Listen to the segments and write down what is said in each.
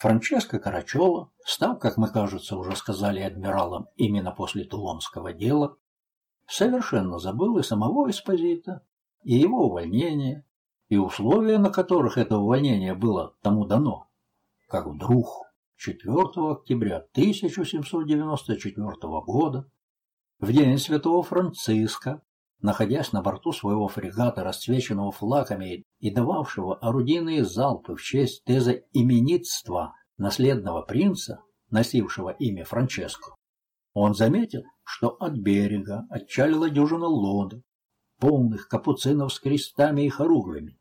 Франческо Карачелло, став, как мы, кажется, уже сказали адмиралом именно после Тулонского дела, совершенно забыл и самого Эспозита, и его увольнение, и условия, на которых это увольнение было тому дано. Как вдруг 4 октября 1794 года, в день Святого Франциска, находясь на борту своего фрегата, расцвеченного флагами и дававшего орудийные залпы в честь теза именитства наследного принца, носившего имя Франческо, он заметил, что от берега отчалила дюжина лодок, полных капуцинов с крестами и хоругвями.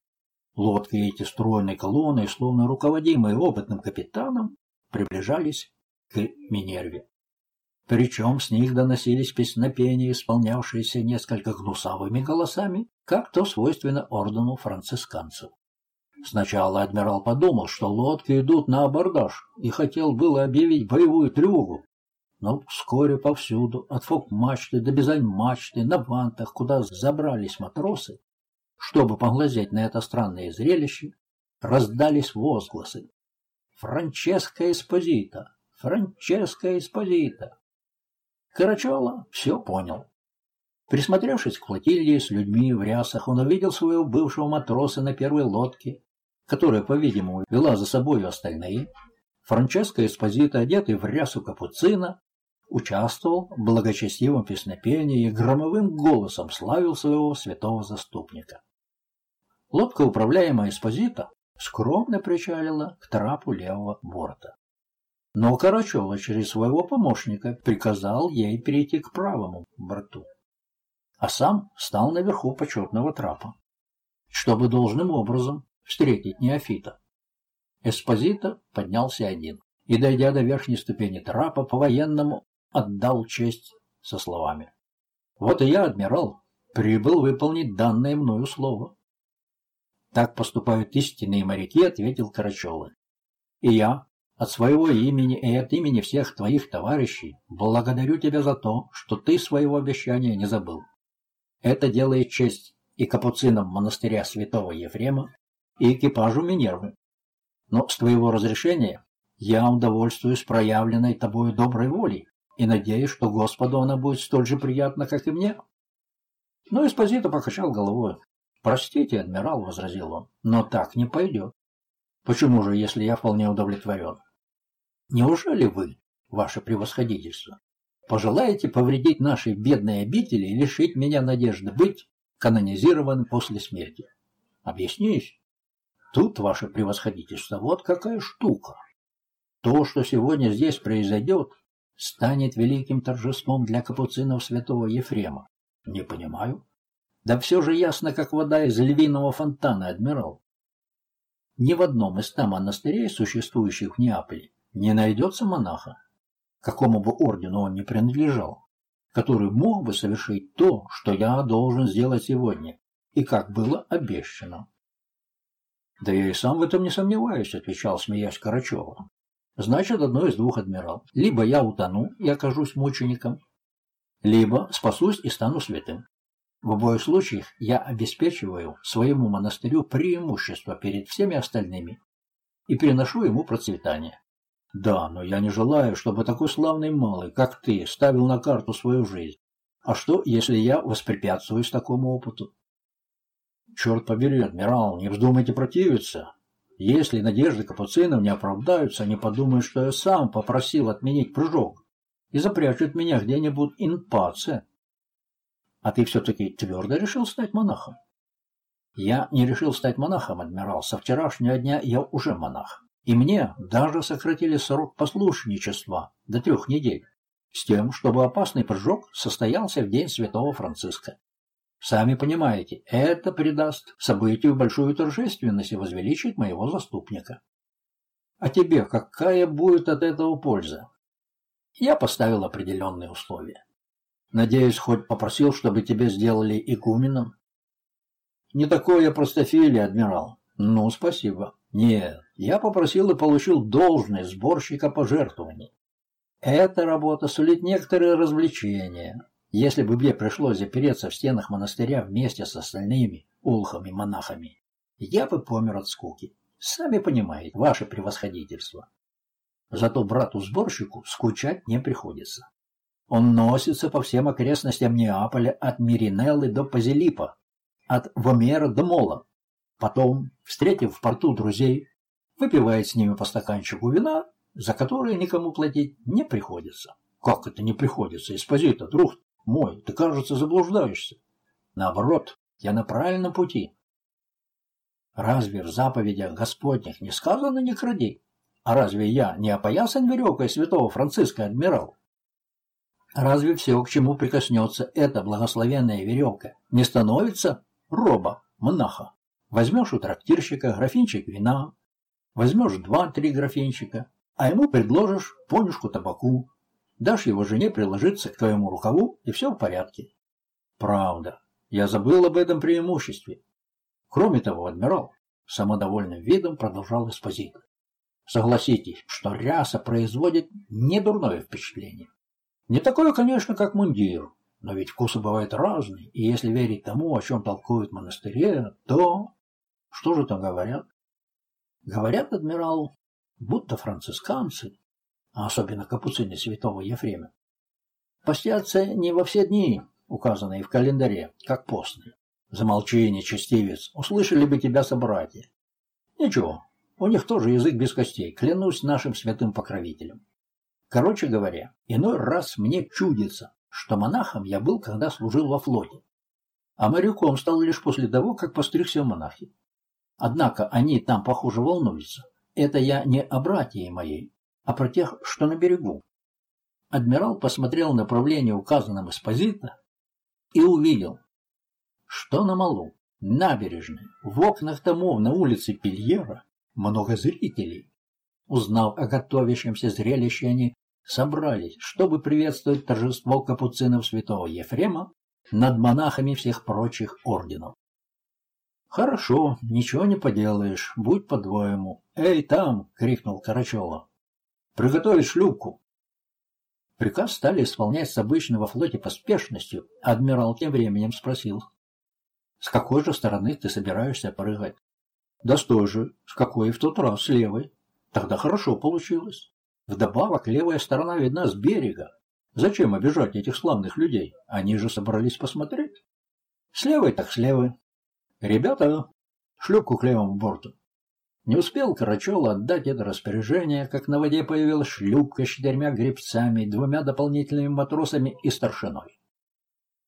Лодки эти стройной колонной, словно руководимые опытным капитаном, приближались к Минерве. Причем с них доносились песнопения, исполнявшиеся несколько гнусавыми голосами, как то свойственно ордену францисканцев. Сначала адмирал подумал, что лодки идут на абордаж, и хотел было объявить боевую тревогу. Но вскоре повсюду, от фок-мачты до бизань-мачты, на вантах, куда забрались матросы, чтобы поглазеть на это странное зрелище, раздались возгласы. «Франческо Эспозита! Франческо Эспозита!» Карачола все понял. Присмотревшись к флотилии с людьми в рясах, он увидел своего бывшего матроса на первой лодке, которая, по-видимому, вела за собой остальные. Франческо Эспозита, одетый в рясу капуцина, участвовал в благочестивом песнопении и громовым голосом славил своего святого заступника. Лодка, управляемая Эспозита, скромно причалила к трапу левого борта. Но Карачева через своего помощника приказал ей перейти к правому борту, а сам стал наверху почетного трапа, чтобы должным образом встретить неофита. Эспозита поднялся один и, дойдя до верхней ступени трапа, по-военному отдал честь со словами. «Вот и я, адмирал, прибыл выполнить данное мною слово». «Так поступают истинные моряки», — ответил Карачева. «И я, от своего имени и от имени всех твоих товарищей благодарю тебя за то, что ты своего обещания не забыл. Это делает честь и капуцинам монастыря святого Ефрема, и экипажу Минервы. Но с твоего разрешения я удовольствуюсь проявленной тобою доброй волей и надеюсь, что Господу она будет столь же приятна, как и мне. Но Эспозито покачал головой. «Простите, адмирал», — возразил он, — «но так не пойдет. Почему же, если я вполне удовлетворен? Неужели вы, ваше превосходительство, пожелаете повредить нашей бедной обители и лишить меня надежды быть канонизированным после смерти? Объяснись. Тут, ваше превосходительство, вот какая штука. То, что сегодня здесь произойдет, станет великим торжеством для капуцинов святого Ефрема. Не понимаю. Да все же ясно, как вода из львиного фонтана, адмирал. Ни в одном из ста монастырей, существующих в Неаполе, не найдется монаха, какому бы ордену он ни принадлежал, который мог бы совершить то, что я должен сделать сегодня, и как было обещано. «Да я и сам в этом не сомневаюсь», — отвечал, смеясь Карачева. «Значит, одно из двух, адмирал. Либо я утону и окажусь мучеником, либо спасусь и стану святым. В обоих случаях я обеспечиваю своему монастырю преимущество перед всеми остальными и приношу ему процветание. Да, но я не желаю, чтобы такой славный малый, как ты, ставил на карту свою жизнь. А что, если я воспрепятствуюсь такому опыту? Черт побери, адмирал, не вздумайте противиться. Если надежды капуцинов не оправдаются, они подумают, что я сам попросил отменить прыжок и запрячут меня где-нибудь инпаце. А ты все-таки твердо решил стать монахом? Я не решил стать монахом, адмирал. Со вчерашнего дня я уже монах. И мне даже сократили срок послушничества до трех недель, с тем, чтобы опасный прыжок состоялся в день Святого Франциска. Сами понимаете, это придаст событию большую торжественность и возвеличит моего заступника. А тебе какая будет от этого польза? Я поставил определенные условия. Надеюсь, хоть попросил, чтобы тебе сделали игуменом? Не такой я простофилий, адмирал. Ну, спасибо. Нет, я попросил и получил должность сборщика пожертвований. Эта работа сулит некоторые развлечения. Если бы мне пришлось запереться в стенах монастыря вместе с остальными улхами-монахами, я бы помер от скуки. Сами понимаете, ваше превосходительство. Зато брату-сборщику скучать не приходится. Он носится по всем окрестностям Неаполя от Миринеллы до Пазилипа, от Вомера до Мола. Потом, встретив в порту друзей, выпивает с ними по стаканчику вина, за которое никому платить не приходится. Как это не приходится, Эспозита, друг мой, ты, кажется, заблуждаешься. Наоборот, я на правильном пути. Разве в заповедях Господних не сказано «не кради»? А разве я не опоясан веревкой святого Франциска, адмирал? Разве все, к чему прикоснется эта благословенная веревка, не становится роба, монаха? Возьмешь у трактирщика графинчик вина, возьмешь два-три графинчика, а ему предложишь понюшку табаку, дашь его жене приложиться к твоему рукаву, и все в порядке. Правда, я забыл об этом преимуществе. Кроме того, адмирал самодовольным видом продолжал экспозитор. Согласитесь, что ряса производит недурное впечатление. Не такое, конечно, как мундир, но ведь вкусы бывают разные, и если верить тому, о чем толкуют монастыре, то... Что же там говорят? Говорят, адмирал, будто францисканцы, а особенно капуцины святого Ефрема, постятся не во все дни, указанные в календаре, как постные. Замолчи, нечестивец, услышали бы тебя собратья. Ничего, у них тоже язык без костей, клянусь нашим святым покровителем. Короче говоря, иной раз мне чудится, что монахом я был, когда служил во флоте, а моряком стал лишь после того, как постригся в монахи. Однако они там, похоже, волнуются. Это я не о братье моей, а про тех, что на берегу. Адмирал посмотрел направление указанном эспозита и увидел, что на малу, набережной, в окнах домов на улице Пильера много зрителей. Узнав о готовящемся зрелище, они собрались, чтобы приветствовать торжество капуцинов святого Ефрема над монахами всех прочих орденов. «Хорошо, ничего не поделаешь, будь по-двоему. Эй, там!» — крикнул Карачева. «Приготовить шлюпку!» Приказ стали исполнять с обычной во флоте поспешностью, адмирал тем временем спросил. «С какой же стороны ты собираешься прыгать?» «Да с той же, с какой и в тот раз, с левой. Тогда хорошо получилось. Вдобавок левая сторона видна с берега. Зачем обижать этих славных людей? Они же собрались посмотреть. С левой так с левой. «Ребята, шлюпку к левому борту!» Не успел Карачел отдать это распоряжение, как на воде появилась шлюпка с четырьмя гребцами, двумя дополнительными матросами и старшиной.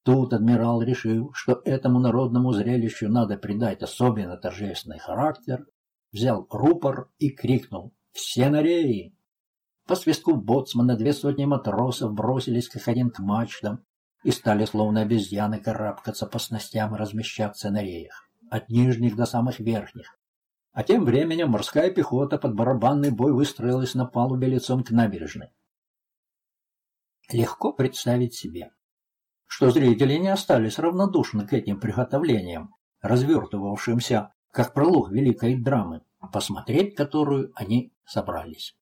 Тут адмирал решил, что этому народному зрелищу надо придать особенно торжественный характер, взял рупор и крикнул «Все на реи!». По свистку боцмана две сотни матросов бросились как один к мачтам, и стали словно обезьяны карабкаться по снастям и размещаться на реях, от нижних до самых верхних. А тем временем морская пехота под барабанный бой выстроилась на палубе лицом к набережной. Легко представить себе, что зрители не остались равнодушны к этим приготовлениям, развертывавшимся как пролог великой драмы, посмотреть которую они собрались.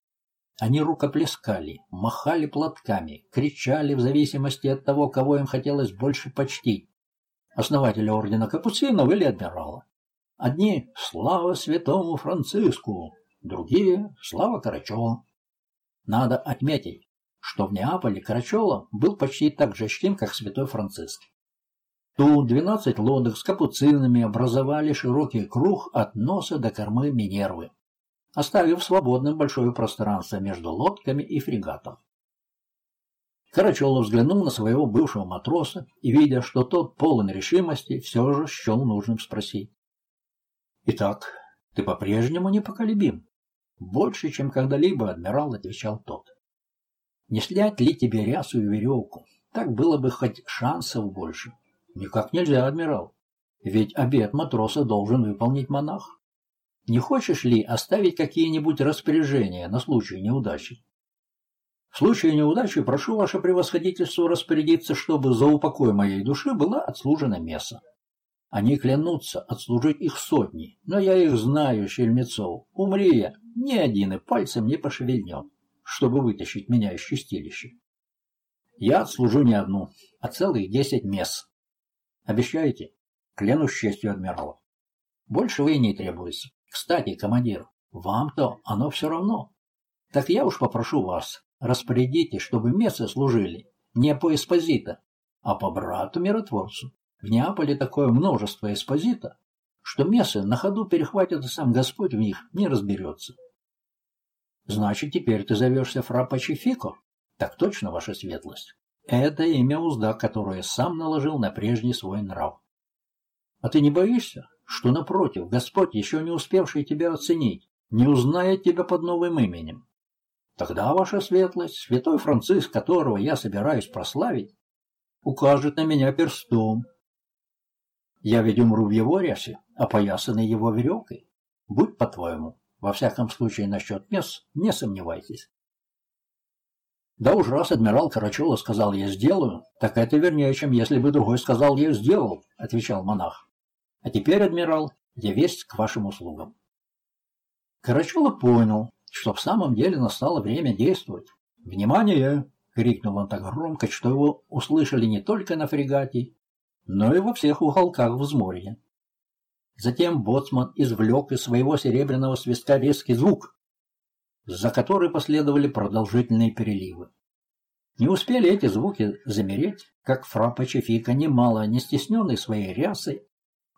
Они рукоплескали, махали платками, кричали в зависимости от того, кого им хотелось больше почтить. Основателя ордена Капуцинов или адмирала. Одни — слава святому Франциску, другие — слава Карачеву. Надо отметить, что в Неаполе Карачева был почти так же чтим, как святой Франциск. Тут двенадцать лодок с капуцинами образовали широкий круг от носа до кормы Минервы оставив свободным большое пространство между лодками и фрегатом. Карачелов взглянул на своего бывшего матроса и, видя, что тот полон решимости, все же счел нужным спросить. «Итак, ты по-прежнему непоколебим?» «Больше, чем когда-либо», — адмирал отвечал тот. «Не снять ли тебе рясу и веревку? Так было бы хоть шансов больше». «Никак нельзя, адмирал. Ведь обед матроса должен выполнить монах». Не хочешь ли оставить какие-нибудь распоряжения на случай неудачи? В случае неудачи прошу ваше превосходительство распорядиться, чтобы за упокой моей души была отслужена месса. Они клянутся отслужить их сотни, но я их знаю, щельмецов. Умри я, ни один и пальцем не пошевельнет, чтобы вытащить меня из чистилища. Я отслужу не одну, а целых десять месс. Обещаете? Клянусь честью адмирала. Больше вы и не требуется. Кстати, командир, вам-то оно все равно. Так я уж попрошу вас, распорядитесь, чтобы мессы служили не по эспозита, а по брату-миротворцу. В Неаполе такое множество эспозита, что мессы на ходу перехватят, и сам Господь в них не разберется. Значит, теперь ты зовешься фра Пачифико? Так точно, ваша светлость. Это имя узда, которое сам наложил на прежний свой нрав. А ты не боишься, что, напротив, Господь, еще не успевший тебя оценить, не узнает тебя под новым именем? Тогда, ваша светлость, святой Франциск, которого я собираюсь прославить, укажет на меня перстом. Я ведь умру в его рясе, опоясанный его веревкой. Будь по-твоему. Во всяком случае, насчет мест не сомневайтесь. Да уж раз адмирал Карачула сказал «я сделаю», так это вернее, чем если бы другой сказал «я сделал», — отвечал монах. А теперь, адмирал, я весть к вашим услугам. Карачула понял, что в самом деле настало время действовать. «Внимание!» — крикнул он так громко, что его услышали не только на фрегате, но и во всех уголках взморья. Затем боцман извлек из своего серебряного свистка резкий звук, за который последовали продолжительные переливы. Не успели эти звуки замереть, как фра Пачефика, немало не стесненный своей рясой,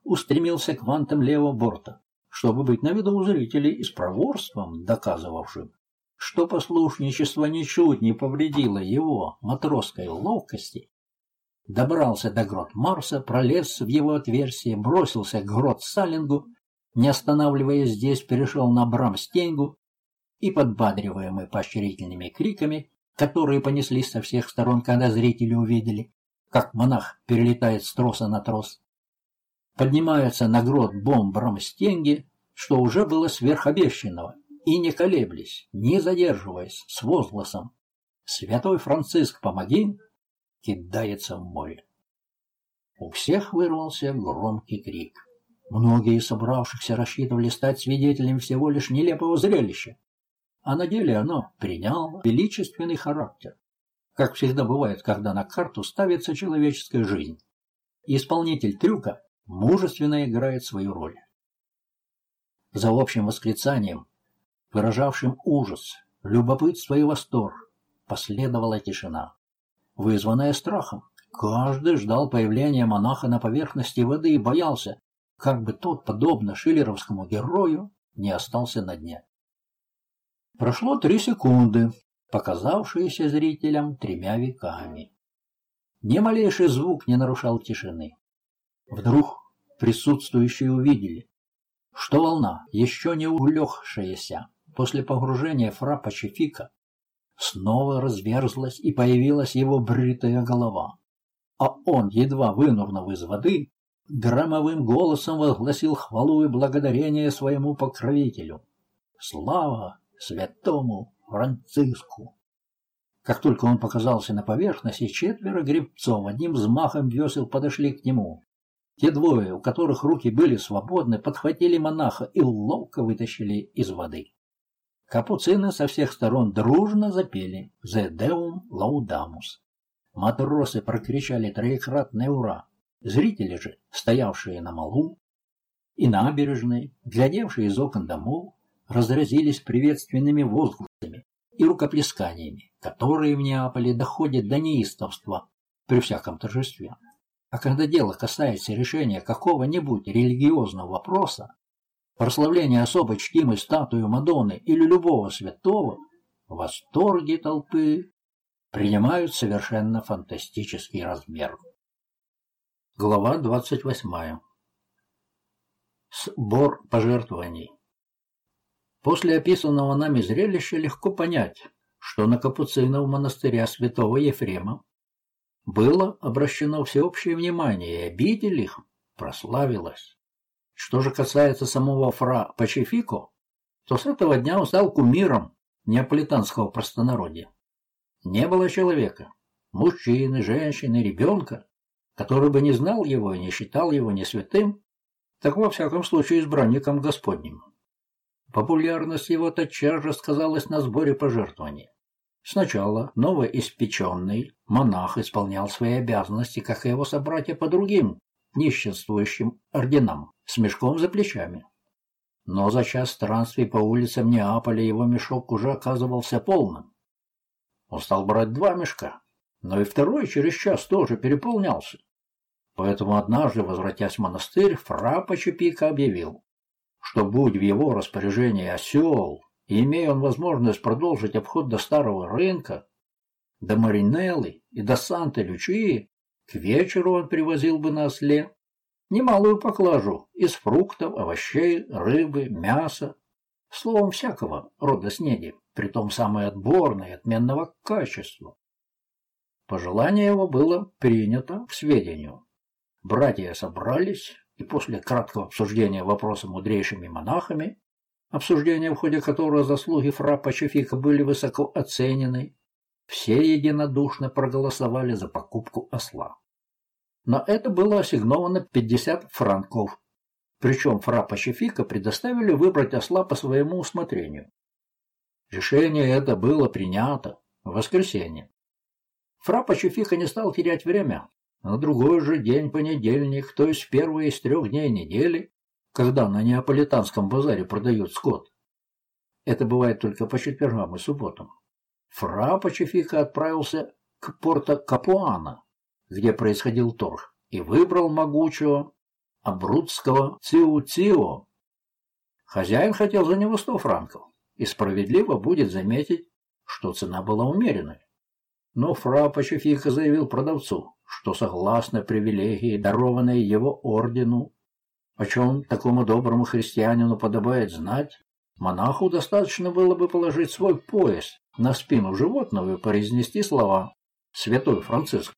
устремился к вантам левого борта, чтобы быть на виду у зрителей и с проворством доказывавшим, что послушничество ничуть не повредило его матросской ловкости, добрался до грот Марса, пролез в его отверстие, бросился к грот Салингу, не останавливаясь здесь, перешел на Брамстенгу и, подбадриваемый поощрительными криками, которые понеслись со всех сторон, когда зрители увидели, как монах перелетает с троса на трос, поднимаются на грот бомбром стенги, что уже было сверхобещанного, и не колеблись, не задерживаясь, с возгласом «Святой Франциск, помоги!» кидается в море. У всех вырвался громкий крик. Многие собравшихся рассчитывали стать свидетелями всего лишь нелепого зрелища, а на деле оно приняло величественный характер, как всегда бывает, когда на карту ставится человеческая жизнь. Исполнитель трюка мужественно играет свою роль. За общим восклицанием, выражавшим ужас, любопытство и восторг, последовала тишина, вызванная страхом. Каждый ждал появления монаха на поверхности воды и боялся, как бы тот, подобно шиллеровскому герою, не остался на дне. Прошло три секунды, показавшиеся зрителям тремя веками. Ни малейший звук не нарушал тишины. Вдруг присутствующие увидели, что волна, еще не улегшаяся после погружения фра Пачефика, снова разверзлась и появилась его бритая голова. А он, едва вынурнув из воды, громовым голосом возгласил хвалу и благодарение своему покровителю. «Слава святому Франциску!» Как только он показался на поверхности, четверо гребцов одним взмахом весел подошли к нему. Те двое, у которых руки были свободны, подхватили монаха и ловко вытащили из воды. Капуцины со всех сторон дружно запели «Зе Деум Лаудамус». Матросы прокричали троекратное «Ура!». Зрители же, стоявшие на малу и набережной, глядевшие из окон домов, разразились приветственными возгласами и рукоплесканиями, которые в Неаполе доходят до неистовства при всяком торжестве. А когда дело касается решения какого-нибудь религиозного вопроса, прославления особо чтимой статуи Мадонны или любого святого, восторги толпы принимают совершенно фантастический размер. Глава 28. Сбор пожертвований. После описанного нами зрелища легко понять, что на капуцинов монастыря святого Ефрема было обращено всеобщее внимание, и обитель их прославилась. Что же касается самого фра Пачефико, то с этого дня он стал кумиром неаполитанского простонародья. Не было человека, мужчины, женщины, ребенка, который бы не знал его и не считал его ни святым, так во всяком случае избранником Господним. Популярность его тотчас же сказалась на сборе пожертвований. Сначала новоиспеченный монах исполнял свои обязанности, как и его собратья по другим нищенствующим орденам, с мешком за плечами. но за час странствий по улицам Неаполя его мешок уже оказывался полным. Он стал брать два мешка, но и второй через час тоже переполнялся. Поэтому однажды, возвратясь в монастырь, фра Почепика объявил, что будь в его распоряжении осел, и имея он возможность продолжить обход до старого рынка, до Маринеллы и до Санта-Лючии, к вечеру он привозил бы на осле немалую поклажу из фруктов, овощей, рыбы, мяса, словом, всякого рода снеди, притом самой отборной отменного качества. Пожелание его было принято к сведению. Братья собрались, и после краткого обсуждения вопроса мудрейшими монахами, обсуждение в ходе которого заслуги фра Пачефика были высоко оценены, все единодушно проголосовали за покупку осла. На это было ассигновано 50 франков, причем фра Пачефика предоставили выбрать осла по своему усмотрению. Решение это было принято в воскресенье. Фра Пачефика не стал терять время. На другой же день, понедельник, то есть первый из трех дней недели, когда на Неаполитанском базаре продают скот. Это бывает только по четвергам и субботам. Фра Пачефика отправился к порто Капуана, где происходил торг, и выбрал могучего абрудского Циу-Цио. Хозяин хотел за него сто франков, и справедливо будет заметить, что цена была умеренной. Но фра Пачефика заявил продавцу, что согласно привилегии, дарованной его ордену, о чем такому доброму христианину подобает знать, монаху достаточно было бы положить свой пояс на спину животного и произнести слова «Святой Франциск»,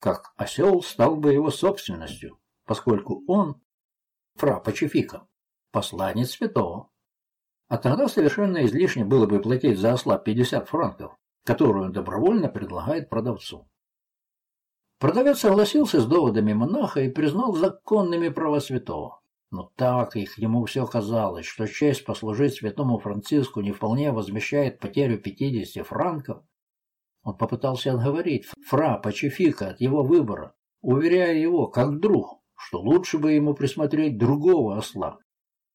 как осел стал бы его собственностью, поскольку он, фра Пачефика, посланец святого. А тогда совершенно излишне было бы платить за осла 50 франков, которую он добровольно предлагает продавцу. Продавец согласился с доводами монаха и признал законными права святого. Но так их ему все казалось, что честь послужить святому Франциску не вполне возмещает потерю 50 франков, он попытался отговорить фра Пачефика от его выбора, уверяя его, как друг, что лучше бы ему присмотреть другого осла,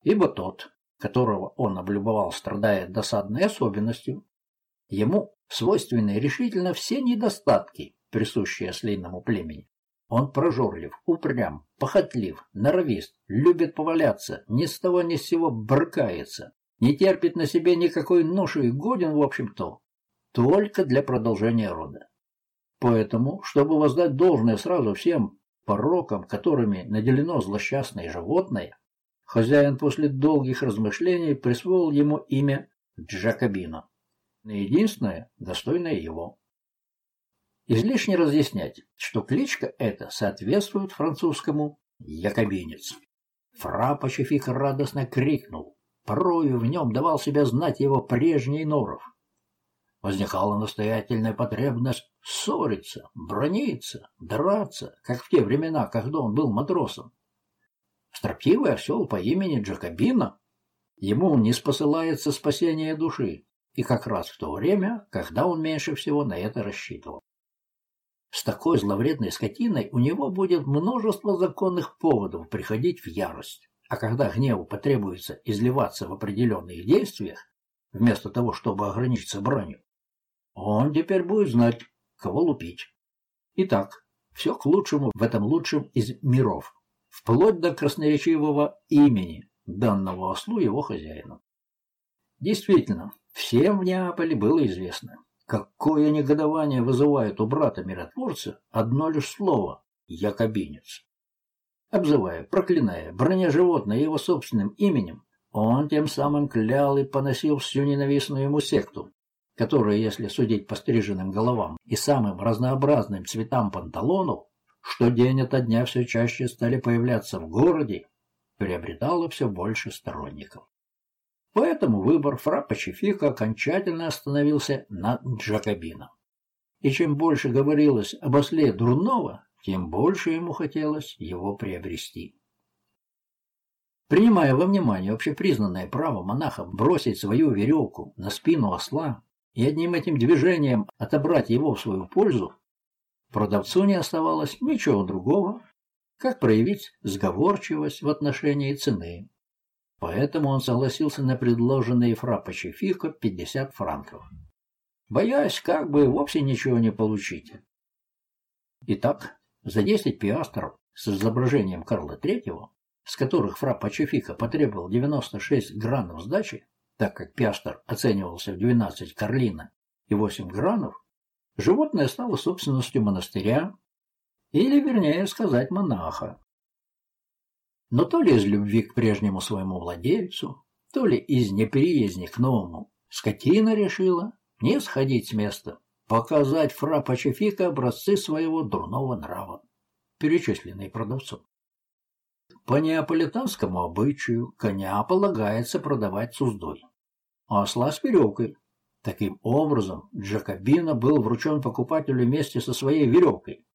ибо тот, которого он облюбовал, страдает досадной особенностью. Ему свойственны решительно все недостатки, присущие ослиному племени. Он прожорлив, упрям, похотлив, норовист, любит поваляться, ни с того ни с сего брыкается, не терпит на себе никакой ноши и годен, в общем-то, только для продолжения рода. Поэтому, чтобы воздать должное сразу всем порокам, которыми наделено злосчастное животное, хозяин после долгих размышлений присвоил ему имя Джакобино, единственное, достойное его. Излишне разъяснять, что кличка эта соответствует французскому «якобинец». Фра Пачефик радостно крикнул. Порою в нем давал себя знать его прежний норов возникала настоятельная потребность ссориться, брониться, драться, как в те времена, когда он был матросом. Строптивый осел по имени Джакобино, ему не спосылается спасение души, и как раз в то время, когда он меньше всего на это рассчитывал. С такой зловредной скотиной у него будет множество законных поводов приходить в ярость, а когда гневу потребуется изливаться в определенных действиях, вместо того, чтобы ограничиться бранью, он теперь будет знать, кого лупить. Итак, все к лучшему в этом лучшем из миров, вплоть до красноречивого имени, данного ослу его хозяину. Действительно, всем в Неаполе было известно, какое негодование вызывает у брата-миротворца одно лишь слово «якобинец». Обзывая, проклиная, броня животное его собственным именем, он тем самым клял и поносил всю ненавистную ему секту, которые, если судить по стриженным головам и самым разнообразным цветам панталонов, что день ото дня все чаще стали появляться в городе, приобретало все больше сторонников. Поэтому выбор фра Пачефика окончательно остановился на Джакобино. И чем больше говорилось об осле дурного, тем больше ему хотелось его приобрести. Принимая во внимание общепризнанное право монаха бросить свою веревку на спину осла, и одним этим движением отобрать его в свою пользу, продавцу не оставалось ничего другого, как проявить сговорчивость в отношении цены. Поэтому он согласился на предложенные фра Пачефико 50 франков, боясь, как бы вовсе ничего не получить. Итак, за 10 пиастров с изображением Карла III, с которых фра Пачефико потребовал 96 гранов сдачи, так как пиастр оценивался в 12 карлина и 8 гранов, животное стало собственностью монастыря, или, вернее сказать, монаха. Но то ли из любви к прежнему своему владельцу, то ли из непереязни к новому, скотина решила не сходить с места, показать фра Пачефика образцы своего дурного нрава, перечисленные продавцом. По неаполитанскому обычаю коня полагается продавать с уздой, а осла с веревкой. Таким образом, Джакобино был вручен покупателю вместе со своей веревкой,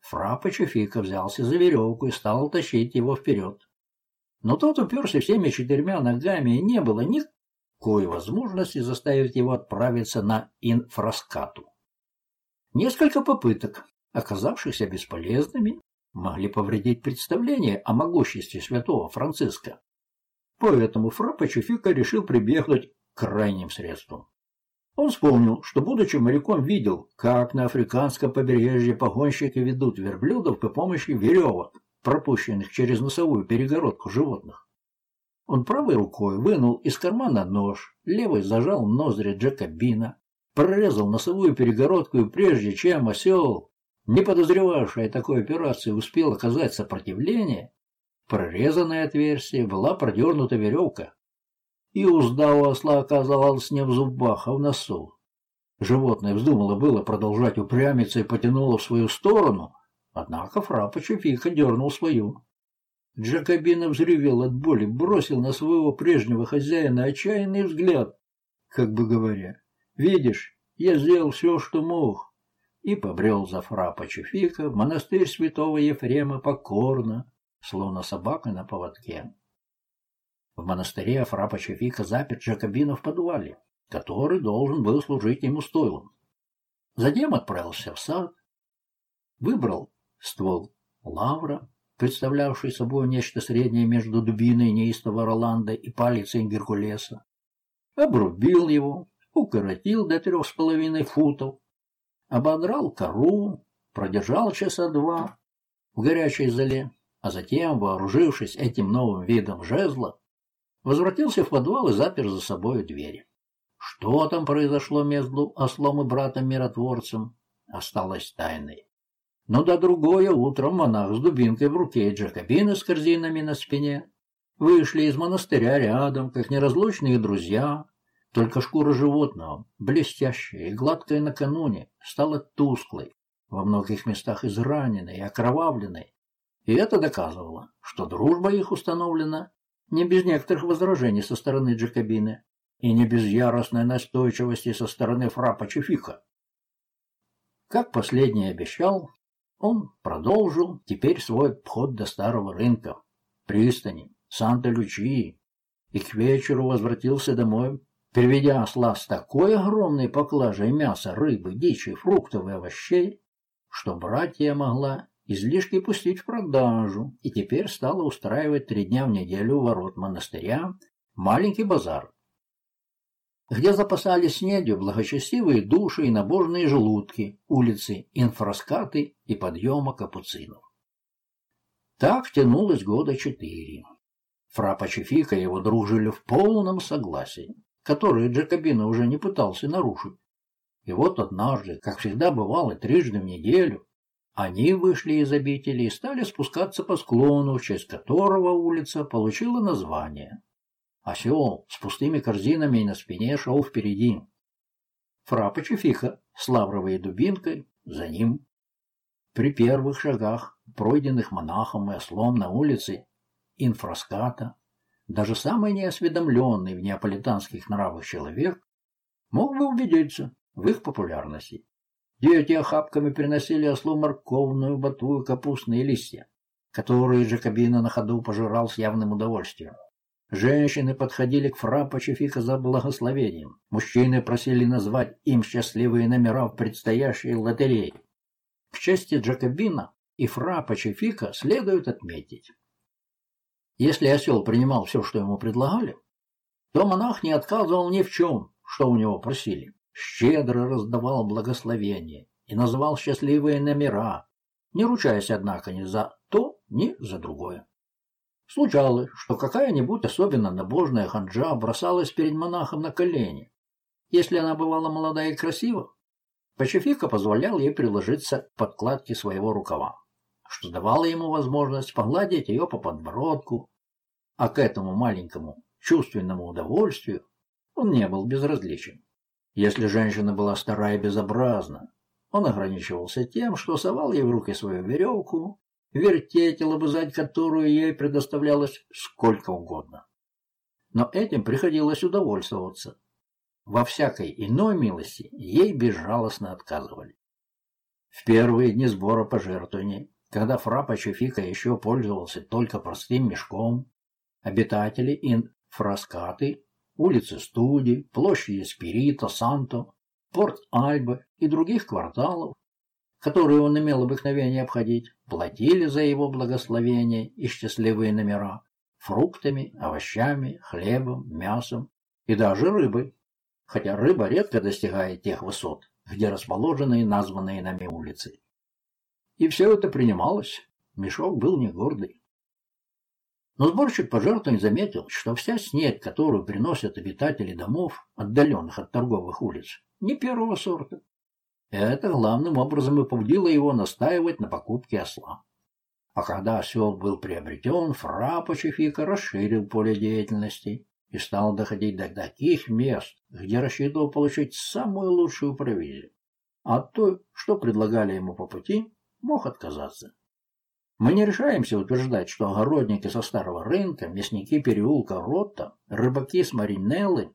Фра Пачефика взялся за веревку и стал тащить его вперед. Но тот уперся всеми четырьмя ногами, и не было никакой возможности заставить его отправиться на инфраскату. Несколько попыток, оказавшихся бесполезными, могли повредить представление о могуществе святого Франциска. Поэтому Фра Пачефика решил прибегнуть к крайним средствам. Он вспомнил, что, будучи моряком, видел, как на африканском побережье погонщики ведут верблюдов при помощи веревок, пропущенных через носовую перегородку животных. Он правой рукой вынул из кармана нож, левой зажал ноздри Джекобина, прорезал носовую перегородку и прежде чем осел, не подозревавший о такой операции, успел оказать сопротивление, прорезанное отверстие была продернута веревка, и узда у осла оказалась не в зубах, а в носу. Животное вздумало было продолжать упрямиться и потянуло в свою сторону, однако фрапа Чапиха дернул свою. Джакобина взревел от боли, бросил на своего прежнего хозяина отчаянный взгляд, как бы говоря, «Видишь, я сделал все, что мог», и побрел за фрапа Чефика в монастырь святого Ефрема покорно, словно собака на поводке. В монастыре Афрапа Чефика запер Джакобина в подвале, который должен был служить ему стойлом. Затем отправился в сад, выбрал ствол лавра, представлявший собой нечто среднее между дубиной неистого Роланда и палицей Геркулеса, обрубил его, укоротил до трех с половиной футов, ободрал кору, продержал часа два в горячей зале, а затем, вооружившись этим новым видом жезла, Возвратился в подвал и запер за собой двери. Что там произошло между ослом и братом-миротворцем, осталось тайной. Но до другое утром монах с дубинкой в руке и джакобины с корзинами на спине вышли из монастыря рядом, как неразлучные друзья. Только шкура животного, блестящая и гладкая накануне, стала тусклой, во многих местах израненной и окровавленной. И это доказывало, что дружба их установлена не без некоторых возражений со стороны Джакобины и не без яростной настойчивости со стороны фрапа Чефика. Как последний обещал, он продолжил теперь свой обход до старого рынка, пристани, Санта-Лючии, и к вечеру возвратился домой, приведя осла с такой огромной поклажей мяса, рыбы, дичи, фруктов и овощей, что братья могла излишки пустить в продажу, и теперь стала устраивать три дня в неделю у ворот монастыря маленький базар, где запасались снедью благочестивые души и набожные желудки, улицы, инфраскаты и подъема капуцинов. Так тянулось года четыре. Фра Пачефика и его друг жили в полном согласии, которое Джакобина уже не пытался нарушить. И вот однажды, как всегда бывало трижды в неделю, они вышли из обители и стали спускаться по склону, в честь которого улица получила название. Осел с пустыми корзинами на спине шел впереди. Фрапа Чефиха с лавровой дубинкой за ним. При первых шагах, пройденных монахом и ослом на улице инфраската, даже самый неосведомленный в неаполитанских нравах человек мог бы убедиться в их популярности. Дети охапками приносили ослу морковную, ботву и капустные листья, которые Джакобина на ходу пожирал с явным удовольствием. Женщины подходили к фра Пачефика за благословением. Мужчины просили назвать им счастливые номера в предстоящей лотерее. К чести Джакобина и фра Пачефика следует отметить, Если осел принимал все, что ему предлагали, то монах не отказывал ни в чем, что у него просили. Щедро раздавал благословения и называл счастливые номера, не ручаясь, однако, ни за то, ни за другое. Случалось, что какая-нибудь особенно набожная ханджа бросалась перед монахом на колени. Если она бывала молода и красива, Пачефика позволял ей приложиться к подкладке своего рукава, что давало ему возможность погладить ее по подбородку, а к этому маленькому чувственному удовольствию он не был безразличен. Если женщина была стара и безобразна, он ограничивался тем, что совал ей в руки свою веревку, вертеть и лобызать которую ей предоставлялось сколько угодно. Но этим приходилось удовольствоваться. Во всякой иной милости ей безжалостно отказывали. В первые дни сбора пожертвований, когда фрапа Чуфика еще пользовался только простым мешком, обитатели инфраскаты улицы Студи, площади Спирита, Санто, порт Альбы и других кварталов, которые он имел обыкновение обходить, платили за его благословение и счастливые номера фруктами, овощами, хлебом, мясом и даже рыбой, хотя рыба редко достигает тех высот, где расположены названные нами улицы. И все это принималось, мешок был не гордый. Но сборщик пожертвований заметил, что вся снедь, которую приносят обитатели домов, отдаленных от торговых улиц, не первого сорта. Это главным образом и побудило его настаивать на покупке осла. А когда осел был приобретен, фра Пачефика расширил поле деятельности и стал доходить до таких мест, где рассчитывал получить самую лучшую провизию. А от той, что предлагали ему по пути, мог отказаться. Мы не решаемся утверждать, что огородники со старого рынка, мясники переулка Ротта, рыбаки с Маринеллы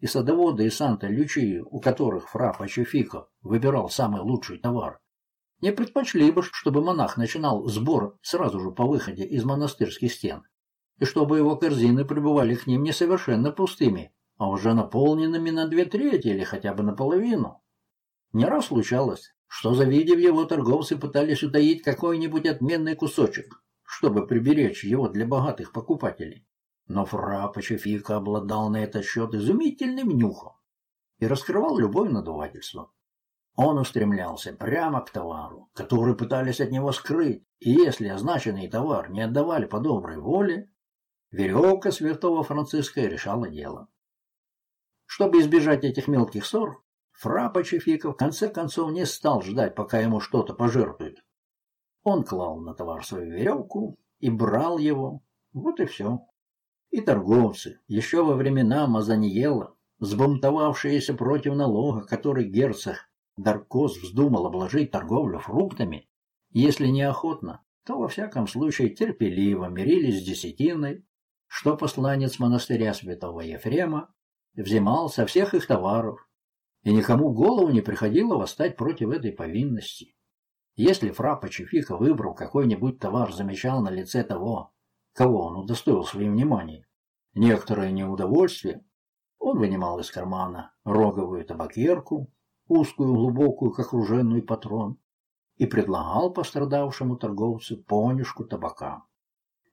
и садоводы из Санта-Лючии, у которых фра Пачефико выбирал самый лучший товар, не предпочли бы, чтобы монах начинал сбор сразу же по выходе из монастырских стен, и чтобы его корзины пребывали к ним не совершенно пустыми, а уже наполненными на две трети или хотя бы наполовину. Не раз случалось, что, завидев его, торговцы пытались утаить какой-нибудь отменный кусочек, чтобы приберечь его для богатых покупателей. Но фра Пачефика обладал на этот счет изумительным нюхом и раскрывал любое надувательство. Он устремлялся прямо к товару, который пытались от него скрыть, и если означенный товар не отдавали по доброй воле, веревка святого Франциска решала дело. Чтобы избежать этих мелких ссор, Фра Пачефика в конце концов не стал ждать, пока ему что-то пожертвуют. Он клал на товар свою веревку и брал его. Вот и все. И торговцы, еще во времена Мазаниела, сбунтовавшиеся против налога, который герцог Даркос вздумал обложить торговлю фруктами, если не охотно, то во всяком случае терпеливо мирились с десятиной, что посланец монастыря святого Ефрема взимал со всех их товаров, и никому в голову не приходило восстать против этой повинности. Если фра Пачефика, выбрал какой-нибудь товар, замечал на лице того, кого он удостоил своим вниманием, некоторое неудовольствие, он вынимал из кармана роговую табакерку, узкую, глубокую, как ружейный патрон, и предлагал пострадавшему торговцу понюшку табака.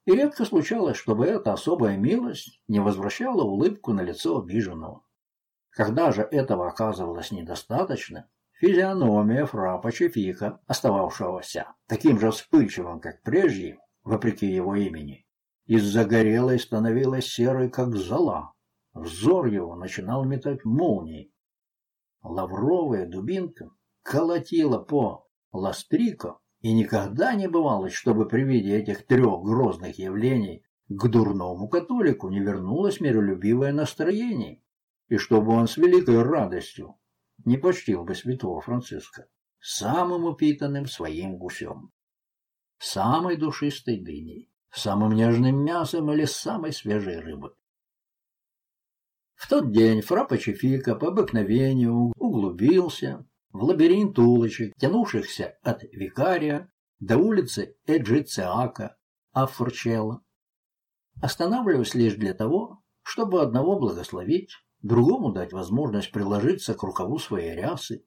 И редко случалось, чтобы эта особая милость не возвращала улыбку на лицо обиженного. Когда же этого оказывалось недостаточно, физиономия фра Пачефика, остававшегося таким же вспыльчивым, как прежде, вопреки его имени, из загорелой становилась серой, как зола. Взор его начинал метать молнии. Лавровая дубинка колотила по ластрико, и никогда не бывало, чтобы при виде этих трех грозных явлений к дурному католику не вернулось миролюбивое настроение и чтобы он с великой радостью не почтил бы святого Франциска самым упитанным своим гусем, самой душистой дыней, самым нежным мясом или самой свежей рыбой. В тот день фра Пачефика по обыкновению углубился в лабиринт улочек, тянувшихся от Викария до улицы Эджициака, Афурчела, останавливаясь лишь для того, чтобы одного благословить, другому дать возможность приложиться к рукаву своей рясы,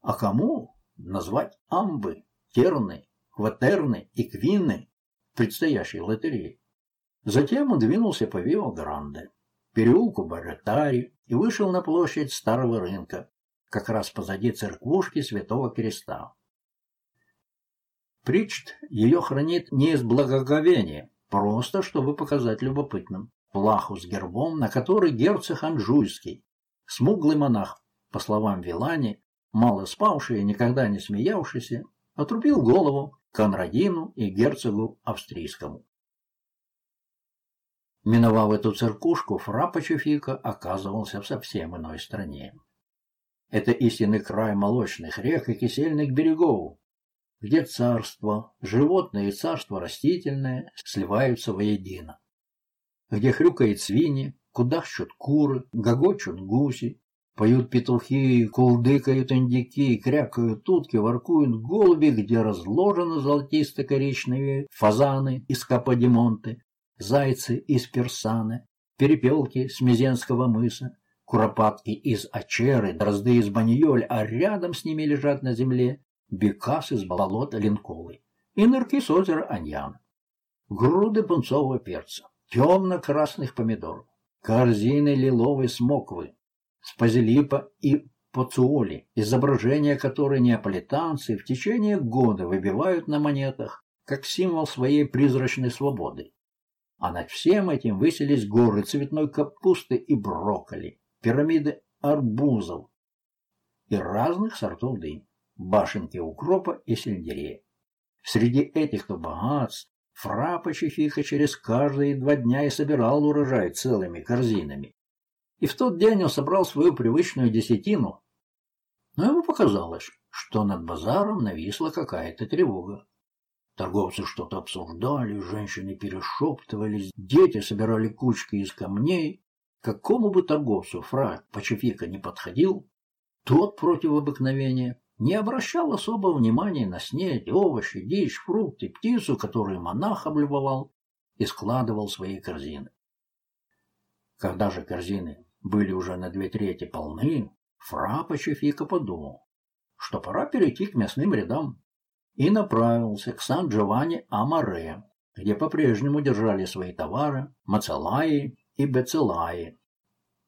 а кому назвать амбы, терны, кватерны и квины предстоящей лотереи. Затем он двинулся по Вио-Гранде, переулку Барретари и вышел на площадь Старого рынка, как раз позади церквушки Святого Креста. Причт ее хранит не из благоговения, просто чтобы показать любопытным. Плаху с гербом, на которой герцог Анжуйский, смуглый монах, по словам Вилани, мало спавший и никогда не смеявшийся, отрубил голову Конрадину и герцогу австрийскому. Миновав эту церкушку, фра Пачефика оказывался в совсем иной стране. Это истинный край молочных рек и кисельных берегов, где царство, животное и царство растительное сливаются воедино, где хрюкает свиньи, кудахчут куры, гогочут гуси, поют петухи, кулдыкают индики, крякают утки, воркуют голуби, где разложены золотисто-коричневые фазаны из Каподимонты, зайцы из Персаны, перепелки с Мизенского мыса, куропатки из Ачеры, дрозды из Баньоль, а рядом с ними лежат на земле бекас из болота Линколы и нырки с озера Аньян. Груды пунцового перца, темно-красных помидоров, корзины лиловой смоквы, спазилипа и поцуоли, изображения которой неаполитанцы в течение года выбивают на монетах как символ своей призрачной свободы. А над всем этим высились горы цветной капусты и брокколи, пирамиды арбузов и разных сортов дынь башенки укропа и сельдерея. Среди этих-то богатств фрапа Чехиха через каждые два дня и собирал урожай целыми корзинами. И в тот день он собрал свою привычную десятину, но ему показалось, что над базаром нависла какая-то тревога. Торговцы что-то обсуждали, женщины перешептывались, дети собирали кучки из камней. Какому бы торговцу фра Пачефика не подходил, тот против обыкновения не обращал особого внимания на снедь, овощи, дичь, фрукты, птицу, которую монах облюбовал и складывал в свои корзины. Когда же корзины были уже на две трети полны, фра Пачефика подумал, что пора перейти к мясным рядам, и направился к Сан-Джованни Амаре, где по-прежнему держали свои товары мацалаи и бецелаи,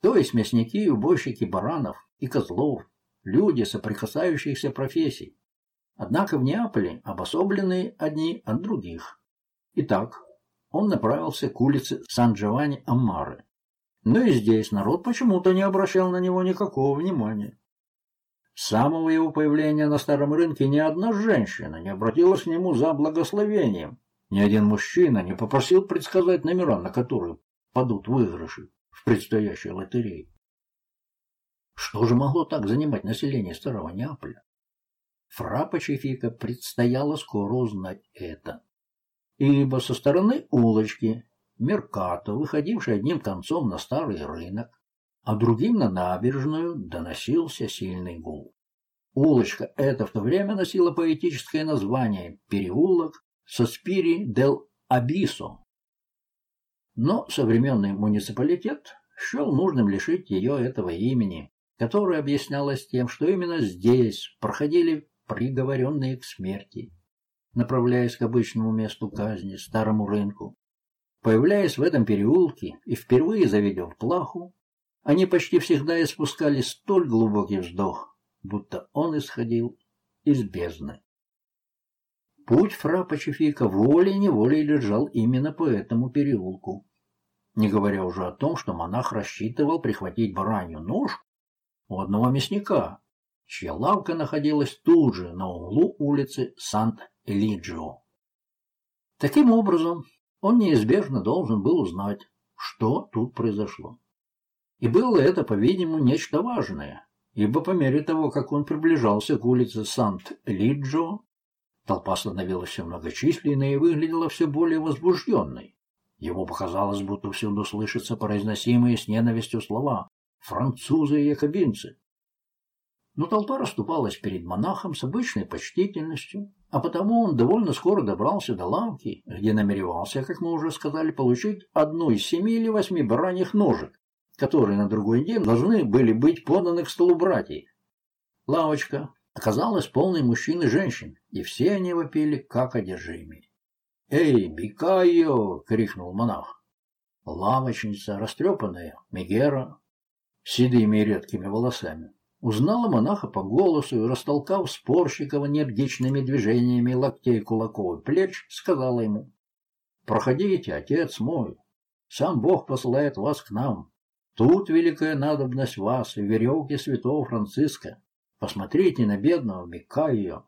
то есть мясники и убойщики баранов и козлов, люди соприкасающихся профессий. Однако в Неаполе обособлены одни от других. Итак, он направился к улице Сан-Джованни-Аммары. Но и здесь народ почему-то не обращал на него никакого внимания. С самого его появления на старом рынке ни одна женщина не обратилась к нему за благословением. Ни один мужчина не попросил предсказать номера, на которые падут выигрыши в предстоящей лотерее. Что же могло так занимать население Старого Неаполя? Фра Пачефика предстояло скоро узнать это. Ибо со стороны улочки Меркато, выходивший одним концом на старый рынок, а другим на набережную, доносился сильный гул. Улочка эта в то время носила поэтическое название «Переулок Соспири дел Абисо». Но современный муниципалитет счел нужным лишить ее этого имени, которое объяснялось тем, что именно здесь проходили приговоренные к смерти, направляясь к обычному месту казни, старому рынку. Появляясь в этом переулке и впервые завидев плаху, они почти всегда испускали столь глубокий вздох, будто он исходил из бездны. Путь фра Пачефика волей-неволей лежал именно по этому переулку. Не говоря уже о том, что монах рассчитывал прихватить баранью ножку у одного мясника, чья лавка находилась тут же на углу улицы Сант-Элиджио. Таким образом, он неизбежно должен был узнать, что тут произошло. И было это, по-видимому, нечто важное, ибо по мере того, как он приближался к улице Сант-Элиджио, толпа становилась все многочисленной и выглядела все более возбужденной. Ему показалось, будто всюду слышатся произносимые с ненавистью слова французы и якобинцы. Но толпа расступалась перед монахом с обычной почтительностью, а потому он довольно скоро добрался до лавки, где намеревался, как мы уже сказали, получить одну из семи или восьми бараньих ножек, которые на другой день должны были быть поданы к столу братьев. Лавочка оказалась полной мужчин и женщин, и все они вопили, как одержимые. «Эй, Бикайо!» — крикнул монах. Лавочница, растрепанная Мегера, седыми и редкими волосами, узнала монаха по голосу и, растолкав спорщикова необдичными движениями локтей кулаков и плеч, сказала ему, «Проходите, отец мой, сам Бог посылает вас к нам. Тут великая надобность вас и веревки святого Франциска. Посмотрите на бедного Микаио».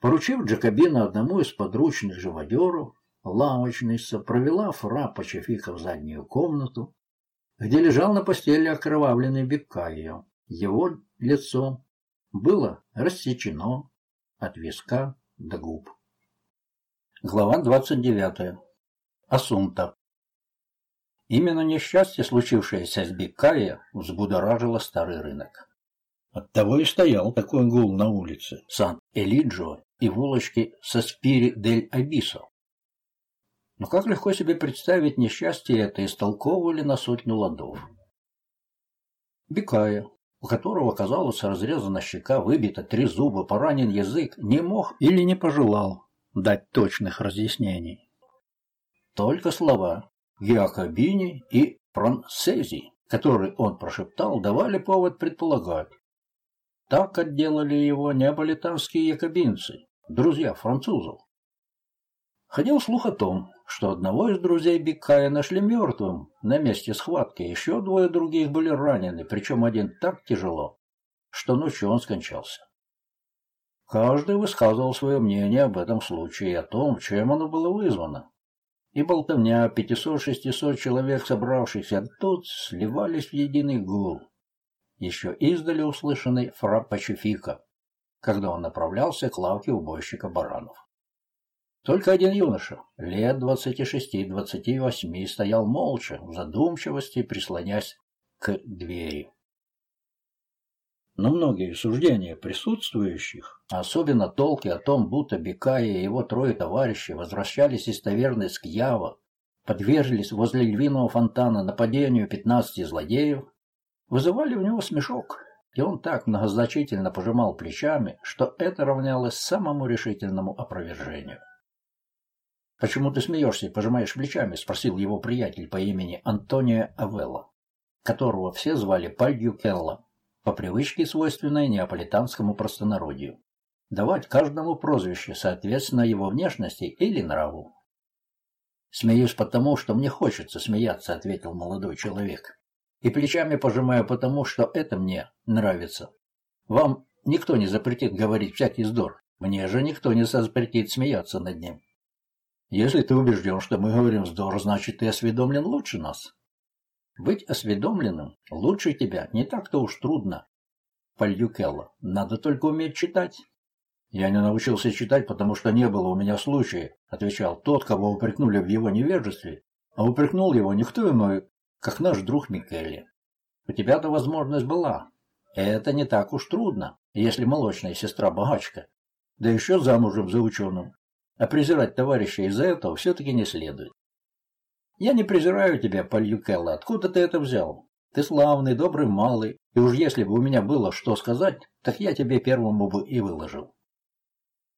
Поручив Джакобина одному из подручных живодеров, лавочница провела фра Пачефика в заднюю комнату, где лежал на постели окровавленный Беккайо. Его лицо было рассечено от виска до губ. Глава 29. Асунта. Именно несчастье, случившееся с Беккайо, взбудоражило старый рынок. Оттого и стоял такой гул на улице Сан-Элиджо и в улочке Саспири-дель-Абисо. Но как легко себе представить несчастье это истолковывали на сотню ладов. Бекая, у которого, казалось, разрезана щека, выбита три зуба, поранен язык, не мог или не пожелал дать точных разъяснений. Только слова «Геокабини» и «Франсези», которые он прошептал, давали повод предполагать. Так отделали его неаполитанские якобинцы, друзья французов. Ходил слух о том, что одного из друзей Бикая нашли мертвым на месте схватки, еще двое других были ранены, причем один так тяжело, что ночью он скончался. Каждый высказывал свое мнение об этом случае и о том, чем оно было вызвано. И болтовня 500-600 человек, собравшихся тут, сливались в единый гул, еще издали услышанный фраппа Чуфика, когда он направлялся к лавке убойщика баранов. Только один юноша, лет двадцати шести-двадцати восьми, стоял молча, в задумчивости, прислонясь к двери. Но многие суждения присутствующих, особенно толки о том, будто Бекая и его трое товарищей возвращались из таверны Скьява, подверглись возле львиного фонтана нападению пятнадцати злодеев, вызывали у него смешок, и он так многозначительно пожимал плечами, что это равнялось самому решительному опровержению. «Почему ты смеешься и пожимаешь плечами?» — спросил его приятель по имени Антонио Авелло, которого все звали Пальдью Келло, по привычке свойственной неаполитанскому простонародью. Давать каждому прозвище соответственно его внешности или нраву. «Смеюсь потому, что мне хочется смеяться», — ответил молодой человек. «И плечами пожимаю потому, что это мне нравится. Вам никто не запретит говорить всякий вздор. Мне же никто не запретит смеяться над ним». Если ты убежден, что мы говорим вздор, значит, ты осведомлен лучше нас. Быть осведомленным лучше тебя не так-то уж трудно. Пальюкелло, надо только уметь читать. Я не научился читать, потому что не было у меня случая, отвечал тот, кого упрекнули в его невежестве, а упрекнул его никто иной, как наш друг Микелли. У тебя-то возможность была. Это не так уж трудно, если молочная сестра богачка, да еще замужем за ученым. А презирать товарища из-за этого все-таки не следует. Я не презираю тебя, Пальюкелла. Откуда ты это взял? Ты славный, добрый, малый. И уж если бы у меня было что сказать, так я тебе первому бы и выложил.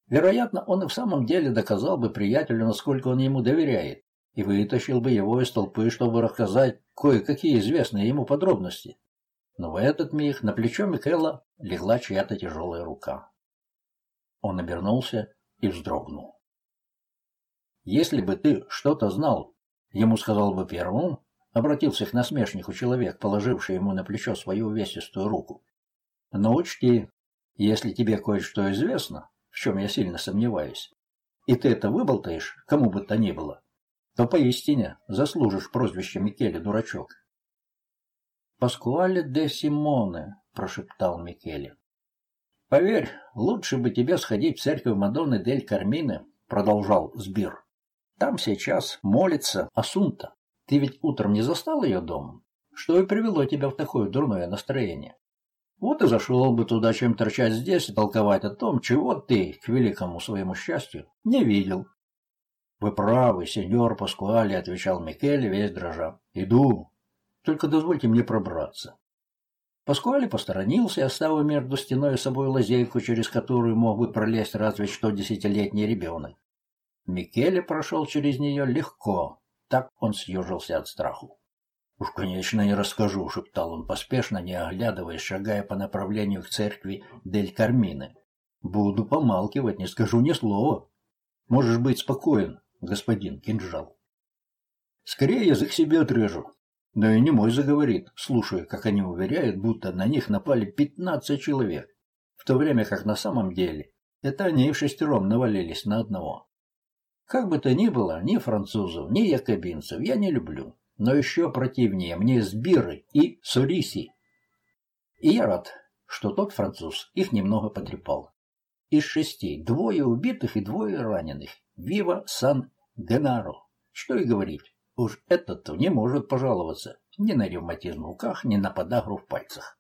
Вероятно, он и в самом деле доказал бы приятелю, насколько он ему доверяет, и вытащил бы его из толпы, чтобы рассказать кое-какие известные ему подробности. Но в этот миг на плечо Микэла легла чья-то тяжелая рука. Он обернулся и вздрогнул. Если бы ты что-то знал, ему сказал бы первым, обратился к насмешнику человек, положивший ему на плечо свою увесистую руку. Но учти, если тебе кое-что известно, в чем я сильно сомневаюсь, и ты это выболтаешь, кому бы то ни было, то поистине заслужишь прозвище Микеле дурачок. «Паскуале де Симоне», — прошептал Микеле. «Поверь, лучше бы тебе сходить в церковь Мадонны дель Кармины», — продолжал Сбир. Там сейчас молится Асунта. Ты ведь утром не застал ее дома? Что и привело тебя в такое дурное настроение? Вот и зашел бы туда, чем торчать здесь и толковать о том, чего ты, к великому своему счастью, не видел. — Вы правы, сеньор Паскуали, — отвечал Микеле, весь дрожа. — Иду. Только дозвольте мне пробраться. Паскуали посторонился, оставив между стеной и собой лазейку, через которую мог бы пролезть разве что десятилетний ребенок. Микеле прошел через нее легко, Так он съежился от страху. «Уж, конечно, не расскажу», — шептал он поспешно, не оглядываясь, шагая по направлению к церкви Дель Кармины. «Буду помалкивать, не скажу ни слова. Можешь быть спокоен, господин кинжал». «Скорее язык себе отрежу». Но и не мой заговорит, слушая, как они уверяют, будто на них напали пятнадцать человек, в то время как на самом деле это они в шестером навалились на одного. Как бы то ни было, ни французов, ни якобинцев я не люблю, но еще противнее мне Сбиры и Суриси. И я рад, что тот француз их немного потрепал. Из шести двое убитых и двое раненых. Вива Сан-Генаро. Что и говорить, уж этот-то не может пожаловаться ни на ревматизм в руках, ни на подагру в пальцах.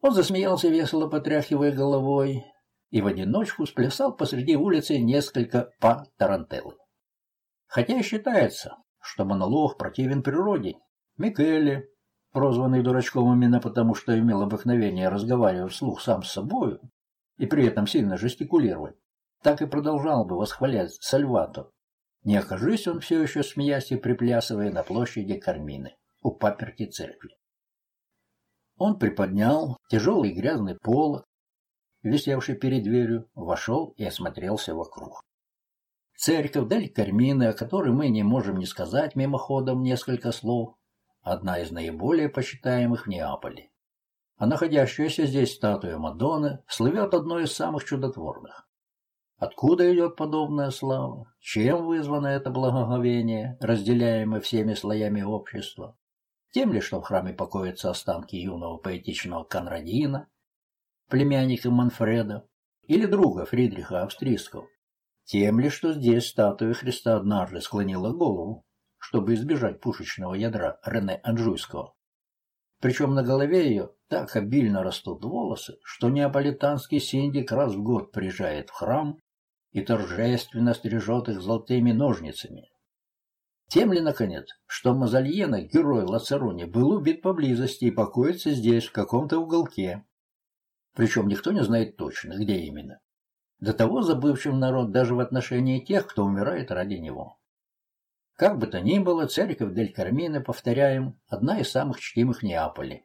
Он засмеялся весело, потряхивая головой, и в одиночку сплясал посреди улицы несколько па тарантеллы. Хотя и считается, что монолог противен природе. Микеле, прозванный дурачком именно потому, что имел обыкновение разговаривать вслух сам с собою и при этом сильно жестикулировать, так и продолжал бы восхвалять Сальвато. Не окажись он все еще смеясь и приплясывая на площади Кармины у паперти церкви. Он приподнял тяжелый грязный полог, висевший перед дверью, вошел и осмотрелся вокруг. Церковь Дель Кармины, о которой мы не можем не сказать мимоходом несколько слов, одна из наиболее почитаемых в Неаполе. А находящаяся здесь статуя Мадонны слывет одной из самых чудотворных. Откуда идет подобная слава? Чем вызвано это благоговение, разделяемое всеми слоями общества? Тем ли, что в храме покоятся останки юного поэтичного Конрадина, племянника Манфреда, или друга Фридриха Австрийского, тем ли, что здесь статуя Христа однажды склонила голову, чтобы избежать пушечного ядра Рене Анжуйского. Причем на голове ее так обильно растут волосы, что неаполитанский синдик раз в год приезжает в храм и торжественно стрижет их золотыми ножницами. Тем ли, наконец, что Мазальена, герой Лацарони, был убит поблизости и покоится здесь, в каком-то уголке. Причем никто не знает точно, где именно. До того забывчив народ даже в отношении тех, кто умирает ради него. Как бы то ни было, церковь Дель Кармины, повторяем, одна из самых чтимых Неаполе.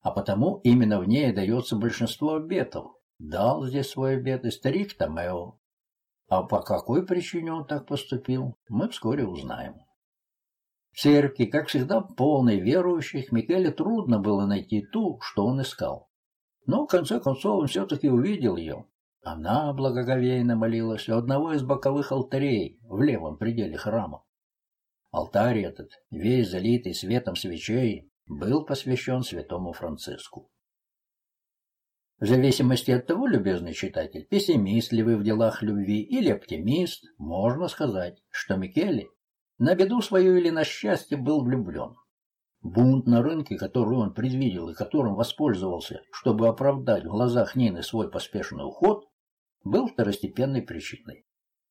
А потому именно в ней дается большинство обетов. Дал здесь свой обет и старик Томео. А по какой причине он так поступил, мы вскоре узнаем. В церкви, как всегда, полной верующих, Микеле трудно было найти ту, что он искал. Но, в конце концов, он все-таки увидел ее, она благоговейно молилась у одного из боковых алтарей в левом пределе храма. Алтарь этот, весь залитый светом свечей, был посвящен святому Франциску. В зависимости от того, любезный читатель, пессимист ли вы в делах любви или оптимист, можно сказать, что Микеле на беду свою или на счастье был влюблен. Бунт на рынке, который он предвидел и которым воспользовался, чтобы оправдать в глазах Нины свой поспешный уход, был второстепенной причиной.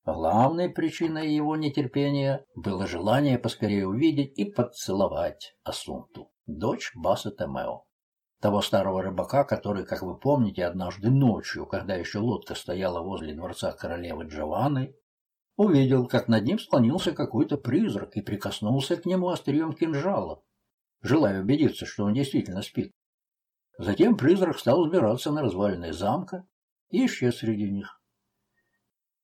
Главной причиной его нетерпения было желание поскорее увидеть и поцеловать Асунту, дочь Баса Томео, того старого рыбака, который, как вы помните, однажды ночью, когда еще лодка стояла возле дворца королевы Джованны, увидел, как над ним склонился какой-то призрак и прикоснулся к нему острием кинжала, желая убедиться, что он действительно спит. Затем призрак стал взбираться на развалины замка и исчез среди них.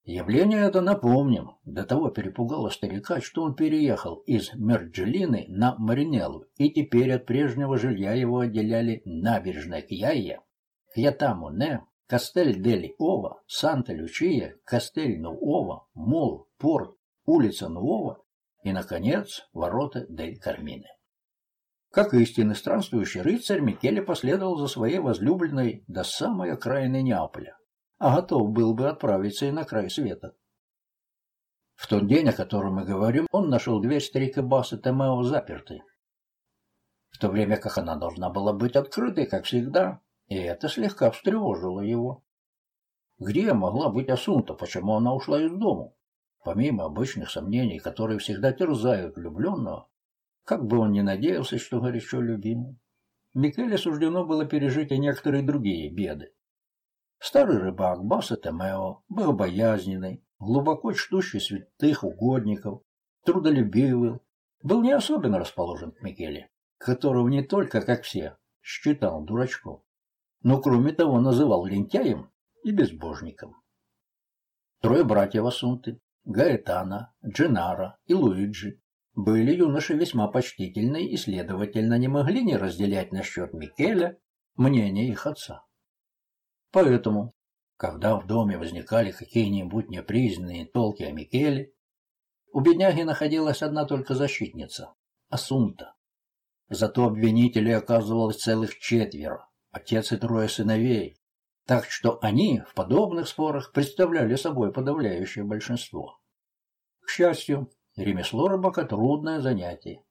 Явление это, напомним, до того перепугало старика, что он переехал из Мерджелины на Маринеллу, и теперь от прежнего жилья его отделяли набережная Кьяйя, Кьятамуне, Кастель-дели-Ова, Санта-Лючия, Кастель-Нуова, Мол, Порт, улица Нуова и, наконец, ворота Дель-Кармины. Как истинный странствующий рыцарь, Микеле последовал за своей возлюбленной до самой окраины Неаполя, а готов был бы отправиться и на край света. В тот день, о котором мы говорим, он нашел дверь старика Баса Томео запертой, в то время как она должна была быть открытой, как всегда, и это слегка встревожило его. Где могла быть Асунта, почему она ушла из дому? Помимо обычных сомнений, которые всегда терзают влюбленного, как бы он ни надеялся, что горячо любим. Микеле суждено было пережить и некоторые другие беды. Старый рыбак Баса был боязненный, глубоко чтущий святых угодников, трудолюбивый, был не особенно расположен к Микеле, которого не только, как все, считал дурачком, но кроме того называл лентяем и безбожником. Трое братьев Асунты, Гаэтана, Дженара и Луиджи, были юноши весьма почтительны и, следовательно, не могли не разделять насчет Микеля мнение их отца. Поэтому, когда в доме возникали какие-нибудь непризнанные толки о Микеле, у бедняги находилась одна только защитница – Асунта. Зато обвинителей оказывалось целых четверо, отец и трое сыновей, так что они в подобных спорах представляли собой подавляющее большинство. К счастью, ремесло рыбака – трудное занятие,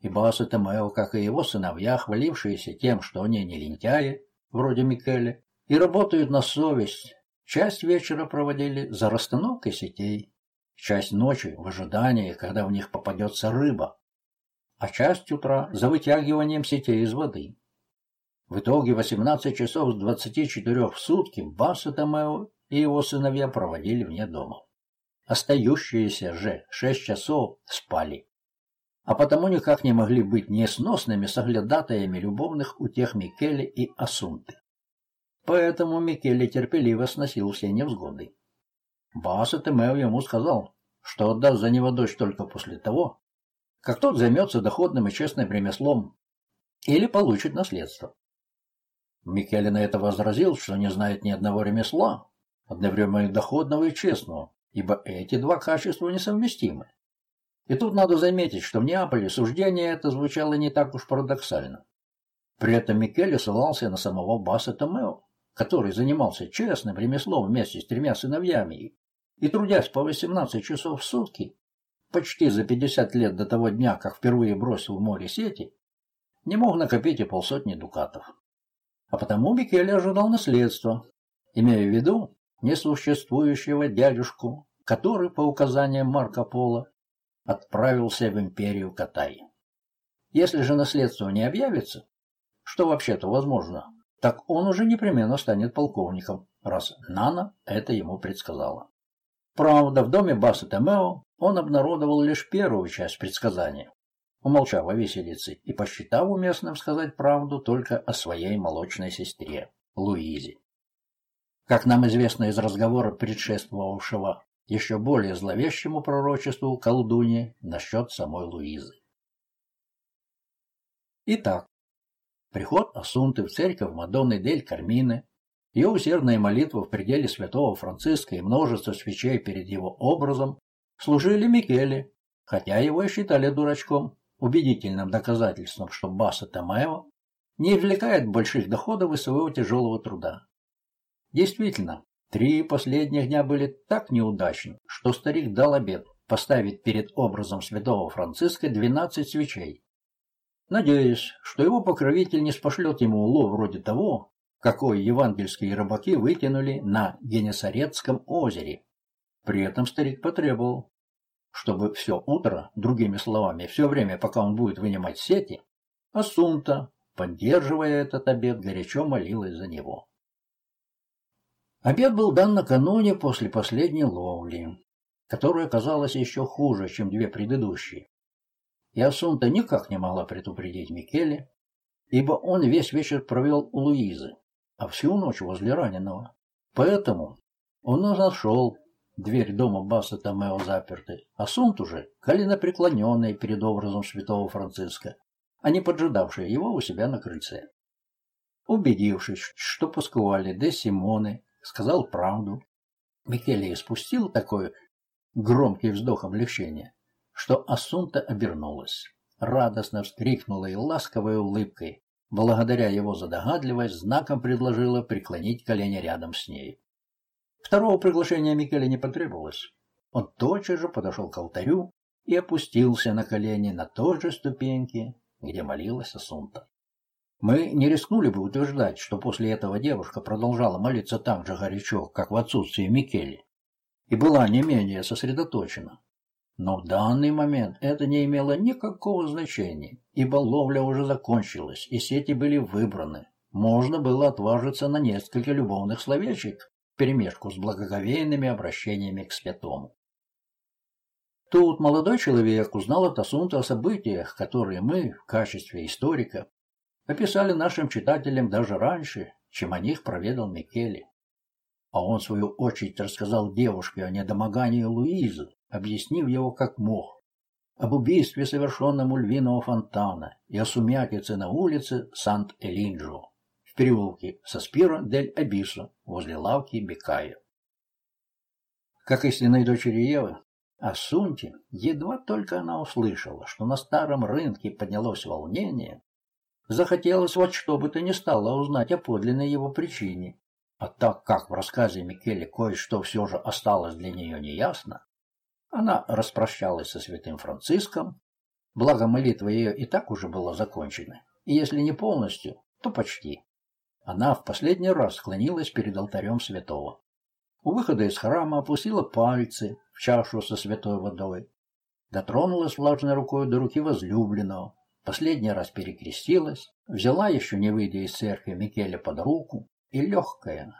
и Баса Томео, как и его сыновья, хвалившиеся тем, что они не лентяи, вроде Микеля, и работают на совесть, часть вечера проводили за расстановкой сетей, часть ночи в ожидании, когда в них попадется рыба, а часть утра за вытягиванием сетей из воды. В итоге 18 часов с 24 в сутки Баса Томео и его сыновья проводили вне дома. Остающиеся же 6 часов спали, а потому никак не могли быть несносными соглядатаями любовных утех Микеле и Асунты. Поэтому Микеле терпеливо сносил все невзгоды. Баса Томео ему сказал, что отдаст за него дочь только после того, как тот займется доходным и честным ремеслом или получит наследство. Микеле на это возразил, что не знает ни одного ремесла, одновременно и доходного, и честного, ибо эти два качества несовместимы. И тут надо заметить, что в Неаполе суждение это звучало не так уж парадоксально. При этом Микеле ссылался на самого Баса Томео, который занимался честным ремеслом вместе с тремя сыновьями и, трудясь по 18 часов в сутки, почти за 50 лет до того дня, как впервые бросил в море сети, не мог накопить и полсотни дукатов. А потому Микеле ожидал наследства, имея в виду несуществующего дядюшку, который, по указаниям Марко Поло, отправился в империю Катай. Если же наследство не объявится, что вообще-то возможно, так он уже непременно станет полковником, раз Нана это ему предсказала. Правда, в доме Баса Томео он обнародовал лишь первую часть предсказания, умолчав о виселице и посчитав уместным сказать правду только о своей молочной сестре, Луизе. Как нам известно из разговора, предшествовавшего еще более зловещему пророчеству колдуни насчет самой Луизы. Итак, приход Асунты в церковь Мадонны дель Кармины ее усердная молитва в пределе святого Франциска и множество свечей перед его образом служили Микеле, хотя его и считали дурачком, убедительным доказательством, что Баса Тамаева не извлекает больших доходов из своего тяжелого труда. Действительно, три последних дня были так неудачны, что старик дал обед поставить перед образом святого Франциска 12 свечей. Надеюсь, что его покровитель не спошлет ему улов вроде того, какой евангельские рыбаки вытянули на Генесарецком озере. При этом старик потребовал, чтобы все утро, другими словами, все время, пока он будет вынимать сети, Асунта, поддерживая этот обед, горячо молилась за него. Обед был дан накануне после последней ловли, которая оказалась еще хуже, чем две предыдущие. И Асунта никак не могла предупредить Микеле, ибо он весь вечер провел у Луизы а всю ночь возле раненого. Поэтому он нашел дверь дома Баса Томео запертой, а Сунт уже коленопреклоненный перед образом святого Франциска, а не поджидавший его у себя на крыльце. Убедившись, что Паскуале де Симоне сказал правду, Микеле испустил такой громкий вздох облегчения, что Асунта обернулась, радостно вскрикнула и ласковой улыбкой благодаря его за догадливость, знаком предложила преклонить колени рядом с ней. Второго приглашения Микеле не потребовалось. Он тотчас же подошел к алтарю и опустился на колени на той же ступеньке, где молилась Асунта. Мы не рискнули бы утверждать, что после этого девушка продолжала молиться так же горячо, как в отсутствии Микеле, и была не менее сосредоточена. Но в данный момент это не имело никакого значения, ибо ловля уже закончилась, и сети были выбраны. Можно было отважиться на несколько любовных словечек, перемешку с благоговейными обращениями к святому. Тут молодой человек узнал от Асунта о событиях, которые мы, в качестве историка, описали нашим читателям даже раньше, чем о них проведал Микеле. А он, в свою очередь, рассказал девушке о недомогании Луизы, объяснив его как мог, об убийстве, совершенном у львиного фонтана, и о сумятице на улице Сант-Элинджо, в переулке Саспира-дель-Абисо, возле лавки Бекая. Как истинной дочери Евы, Асунте, едва только она услышала, что на старом рынке поднялось волнение, захотелось вот что бы то ни стало узнать о подлинной его причине. А так как в рассказе Микеле кое-что все же осталось для нее неясно, она распрощалась со святым Франциском, благо молитва ее и так уже была закончена, и если не полностью, то почти. Она в последний раз склонилась перед алтарем святого. У выхода из храма опустила пальцы в чашу со святой водой, дотронулась влажной рукой до руки возлюбленного, последний раз перекрестилась, взяла еще не выйдя из церкви Микеля под руку и легкая,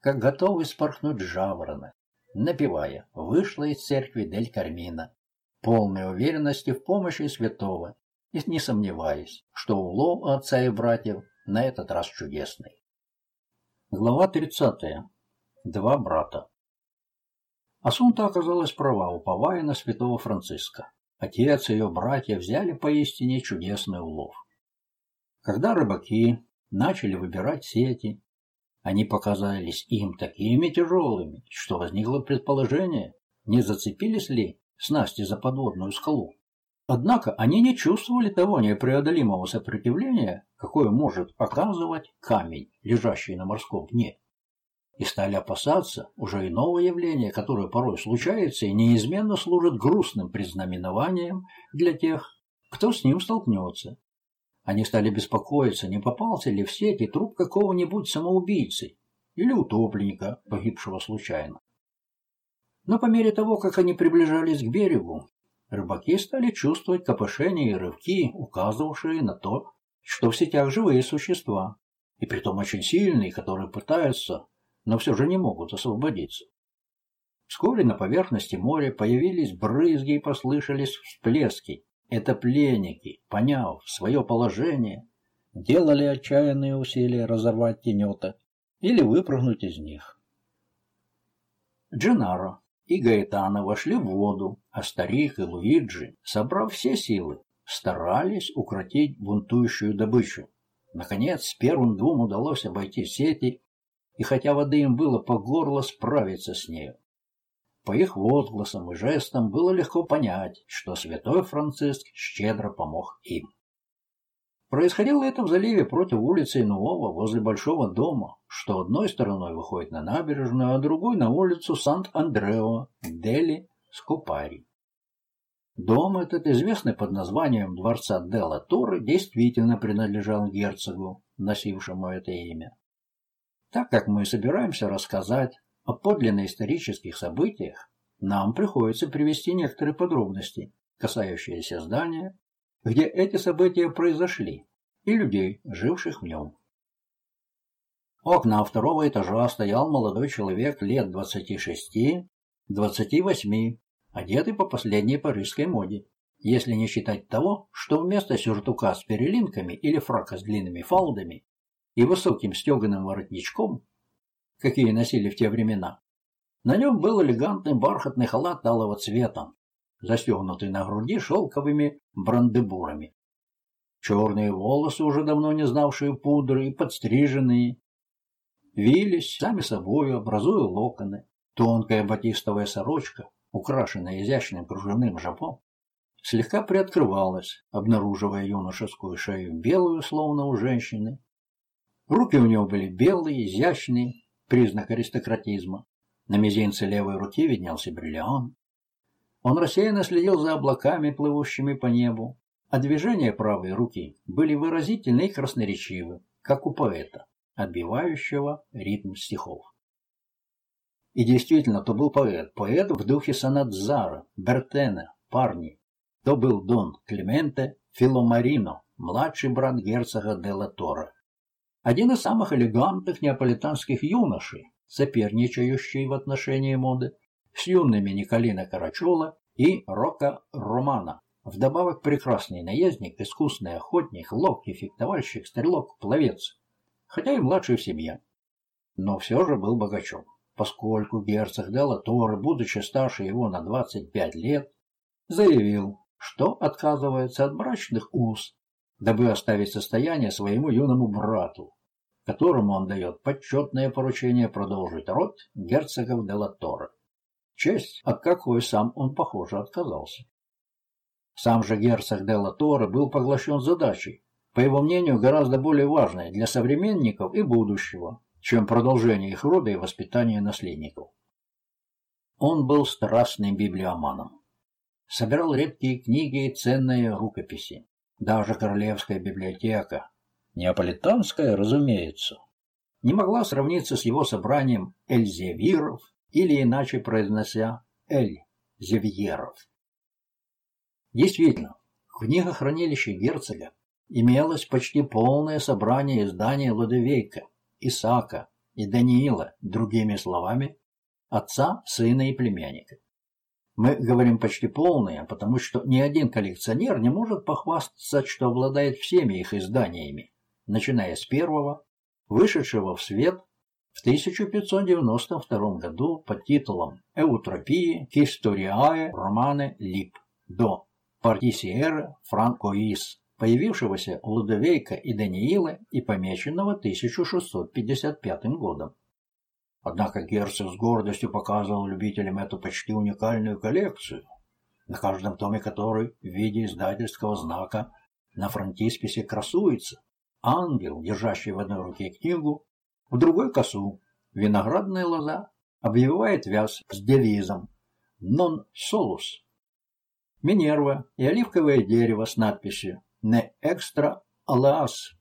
как готовый спорхнуть жаворонок, напевая, вышла из церкви Дель Кармина, полной уверенности в помощи святого и не сомневаясь, что улов отца и братьев на этот раз чудесный. Глава 30. Два брата. Асунта оказалась права, уповая на святого Франциска. Отец и ее братья взяли поистине чудесный улов. Когда рыбаки начали выбирать сети, они показались им такими тяжелыми, что возникло предположение, не зацепились ли снасти за подводную скалу. Однако они не чувствовали того непреодолимого сопротивления, какое может оказывать камень, лежащий на морском дне. И стали опасаться уже иного явления, которое порой случается и неизменно служит грустным предзнаменованием для тех, кто с ним столкнется. Они стали беспокоиться, не попался ли в сети труп какого-нибудь самоубийцы или утопленника, погибшего случайно. Но по мере того, как они приближались к берегу, рыбаки стали чувствовать копошения и рывки, указывавшие на то, что в сетях живые существа, и притом очень сильные, которые пытаются, но все же не могут освободиться. Вскоре на поверхности моря появились брызги и послышались всплески, это пленники, поняв свое положение, делали отчаянные усилия разорвать тенета или выпрыгнуть из них. Дженаро и Гаэтана вошли в воду, а старик и Луиджи, собрав все силы, старались укротить бунтующую добычу. Наконец, первым двум удалось обойти сети, и хотя воды им было по горло справиться с нею. По их возгласам и жестам было легко понять, что святой Франциск щедро помог им. Происходило это в заливе против улицы Инуова возле большого дома, что одной стороной выходит на набережную, а другой на улицу Сант-Андрео, Дели, Скупари. Дом этот, известный под названием дворца Делла Торре, действительно принадлежал герцогу, носившему это имя. Так как мы собираемся рассказать о подлинно исторических событиях нам приходится привести некоторые подробности, касающиеся здания, где эти события произошли, и людей, живших в нем. У окна второго этажа стоял молодой человек лет 26-28, одетый по последней парижской моде, если не считать того, что вместо сюртука с перелинками или фрака с длинными фалдами и высоким стеганым воротничком какие носили в те времена. На нем был элегантный бархатный халат алого цвета, застегнутый на груди шелковыми брандебурами. Черные волосы, уже давно не знавшие пудры и подстриженные, вились сами собой, образуя локоны. Тонкая батистовая сорочка, украшенная изящным кружевным жапом, слегка приоткрывалась, обнаруживая юношескую шею белую, словно у женщины. Руки у него были белые, изящные, признак аристократизма. На мизинце левой руки виднелся бриллиант. Он рассеянно следил за облаками, плывущими по небу, а движения правой руки были выразительны и красноречивы, как у поэта, отбивающего ритм стихов. И действительно, то был поэт, поэт в духе Санадзара, Бертена, Парни. То был Дон Клементе Филомарино, младший брат герцога де Торе один из самых элегантных неаполитанских юношей, соперничающий в отношении моды с юными Николина Карачола и Рока Романа. Вдобавок прекрасный наездник, искусный охотник, ловкий фехтовальщик, стрелок, пловец, хотя и младший в семье. Но все же был богачом, поскольку герцог де Латоре, будучи старше его на 25 лет, заявил, что отказывается от брачных уз, дабы оставить состояние своему юному брату, которому он дает почетное поручение продолжить род герцогов де Латоре. Честь, от какой сам он, похоже, отказался. Сам же герцог де Латоре был поглощен задачей, по его мнению, гораздо более важной для современников и будущего, чем продолжение их рода и воспитание наследников. Он был страстным библиоманом. Собирал редкие книги и ценные рукописи. Даже королевская библиотека, неаполитанская, разумеется, не могла сравниться с его собранием эльзевиров или иначе произнося эль-зевьеров. Действительно, в книгохранилище герцога имелось почти полное собрание изданий Лодовейка, Исаака и Даниила, другими словами, отца, сына и племянника. Мы говорим почти полные, потому что ни один коллекционер не может похвастаться, что обладает всеми их изданиями, начиная с первого, вышедшего в свет в 1592 году под титулом «Эутропии Кисториае Романе Лип» до «Партисиеры Франкоис», появившегося у Лудовейка и Даниила и помеченного 1655 годом. Однако герцог с гордостью показывал любителям эту почти уникальную коллекцию, на каждом томе которой в виде издательского знака на фронтисписе красуется ангел, держащий в одной руке книгу, в другой косу, виноградная лоза, обвивает вяз с девизом «Non solus». Минерва и оливковое дерево с надписью «Не extra alas»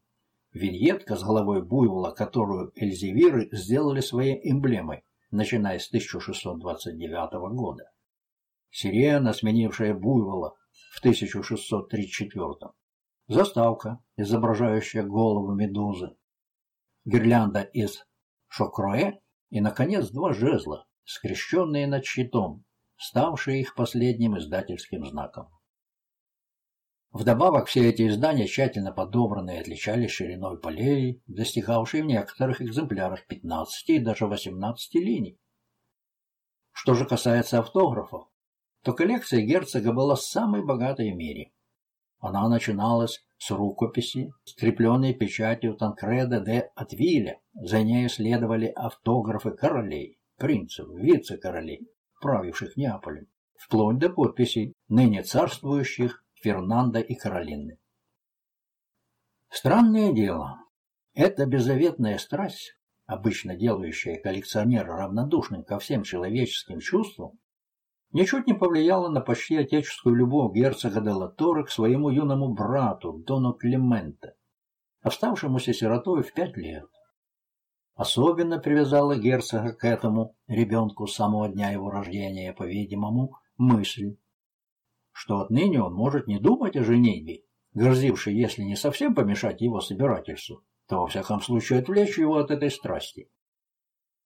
Виньетка с головой буйвола, которую эльзевиры сделали своей эмблемой, начиная с 1629 года. Сирена, сменившая буйвола в 1634. Заставка, изображающая голову медузы. Гирлянда из шокроэ и, наконец, два жезла, скрещенные над щитом, ставшие их последним издательским знаком. Вдобавок, все эти издания тщательно подобраны и отличались шириной полей, достигавшей в некоторых экземплярах 15 и даже 18 линий. Что же касается автографов, то коллекция герцога была самой богатой в мире. Она начиналась с рукописи, скрепленной печатью Танкреда де Атвиля. За ней следовали автографы королей, принцев, вице-королей, правивших Неаполем, вплоть до подписей ныне царствующих Фернандо и Каролины. Странное дело, эта беззаветная страсть, обычно делающая коллекционера равнодушным ко всем человеческим чувствам, ничуть не повлияла на почти отеческую любовь герцога де к своему юному брату, Дону Клименте, оставшемуся сиротой в пять лет. Особенно привязала герцога к этому ребенку с самого дня его рождения, по-видимому, мысль, что отныне он может не думать о женитьбе, грозившей, если не совсем помешать его собирательству, то во всяком случае отвлечь его от этой страсти.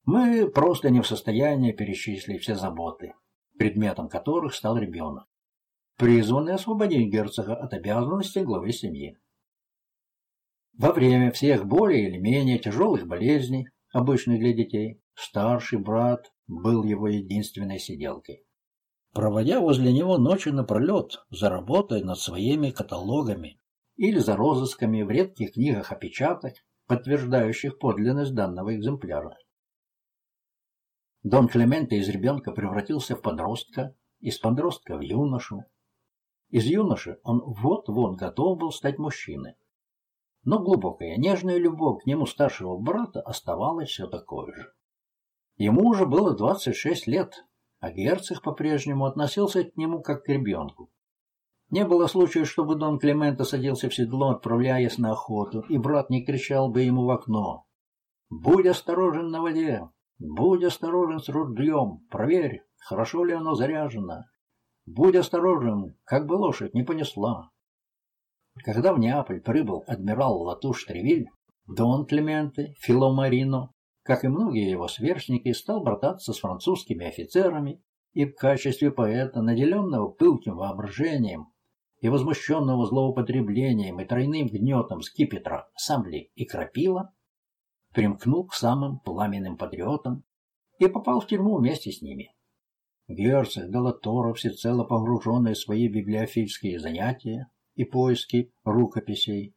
Мы просто не в состоянии перечислить все заботы, предметом которых стал ребенок, призванный освободить герцога от обязанностей главы семьи. Во время всех более или менее тяжелых болезней, обычных для детей, старший брат был его единственной сиделкой проводя возле него ночи напролет за работой над своими каталогами или за розысками в редких книгах опечаток, подтверждающих подлинность данного экземпляра. Дон Клементе из ребенка превратился в подростка, из подростка в юношу. Из юноши он вот-вот готов был стать мужчиной. Но глубокая, нежная любовь к нему старшего брата оставалась все такой же. Ему уже было 26 лет, а герцог по-прежнему относился к нему как к ребенку. Не было случая, чтобы Дон Клименто садился в седло, отправляясь на охоту, и брат не кричал бы ему в окно. «Будь осторожен на воде! Будь осторожен с ружьем! Проверь, хорошо ли оно заряжено! Будь осторожен, как бы лошадь не понесла!» Когда в Неаполь прибыл адмирал Латуш Тревиль, Дон Клименте, Филомарино как и многие его сверстники, стал брататься с французскими офицерами и в качестве поэта, наделенного пылким воображением и возмущенного злоупотреблением и тройным гнетом скипетра, сомли и крапила, примкнул к самым пламенным патриотам и попал в тюрьму вместе с ними. Герцог Галаторов, всецело погруженный в свои библиофильские занятия и поиски рукописей,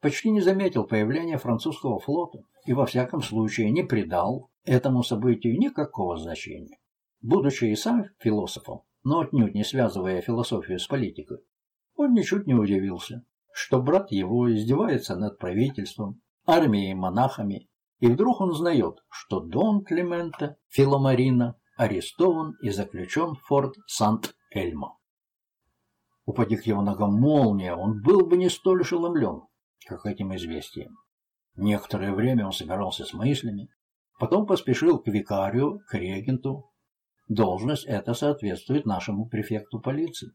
почти не заметил появления французского флота и во всяком случае не придал этому событию никакого значения. Будучи и сам философом, но отнюдь не связывая философию с политикой, он ничуть не удивился, что брат его издевается над правительством, армией, монахами, и вдруг он узнает, что Дон Клименте Филомарина арестован и заключен в форт Сант-Эльмо. Упади к его ногам молния, он был бы не столь ошеломлен, как этим известием. Некоторое время он собирался с мыслями, потом поспешил к викарию, к регенту. Должность эта соответствует нашему префекту полиции.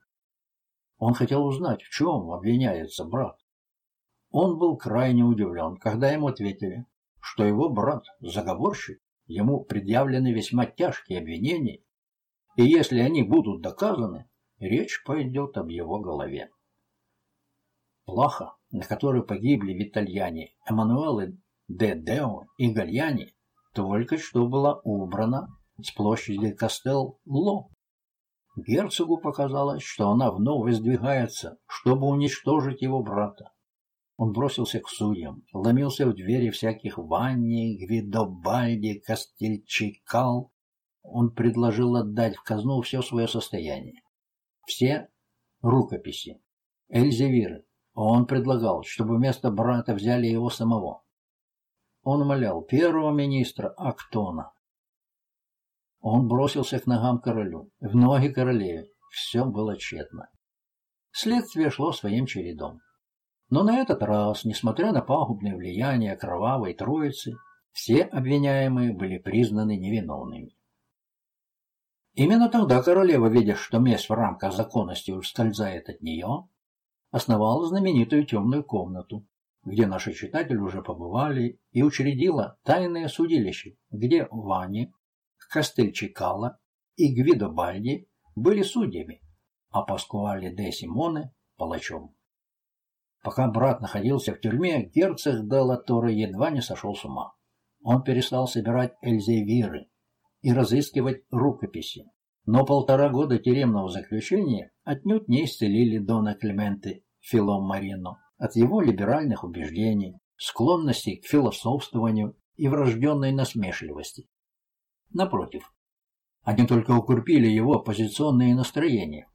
Он хотел узнать, в чем обвиняется брат. Он был крайне удивлен, когда ему ответили, что его брат – заговорщик, ему предъявлены весьма тяжкие обвинения, и если они будут доказаны, речь пойдет об его голове. Плаха, на которой погибли в Итальяне Эммануэле де Део и Гальяни, только что была убрана с площади Кастел-Ло. Герцогу показалось, что она вновь воздвигается, чтобы уничтожить его брата. Он бросился к судьям, ломился в двери всяких Ванни, Гвидобальди, Кастельчикал. Он предложил отдать в казну все свое состояние. Все рукописи, Эльзевиры, он предлагал, чтобы вместо брата взяли его самого. Он умолял первого министра Актона. Он бросился к ногам королю, в ноги королеве. Все было тщетно. Следствие шло своим чередом. Но на этот раз, несмотря на пагубное влияние кровавой троицы, все обвиняемые были признаны невиновными. Именно тогда королева, видя, что месть в рамках законности ускользает от нее, основала знаменитую темную комнату, где наши читатели уже побывали, и учредила тайное судилище, где Вани, Кастельчикала и Гвидо Бальди были судьями, а Паскуале де Симоне – палачом. Пока брат находился в тюрьме, герцог де Латоре едва не сошел с ума. Он перестал собирать эльзевиры и разыскивать рукописи. Но полтора года тюремного заключения отнюдь не исцелили Дона Клименты Филом Марино от его либеральных убеждений, склонности к философствованию и врожденной насмешливости. Напротив, они только укрепили его оппозиционные настроения.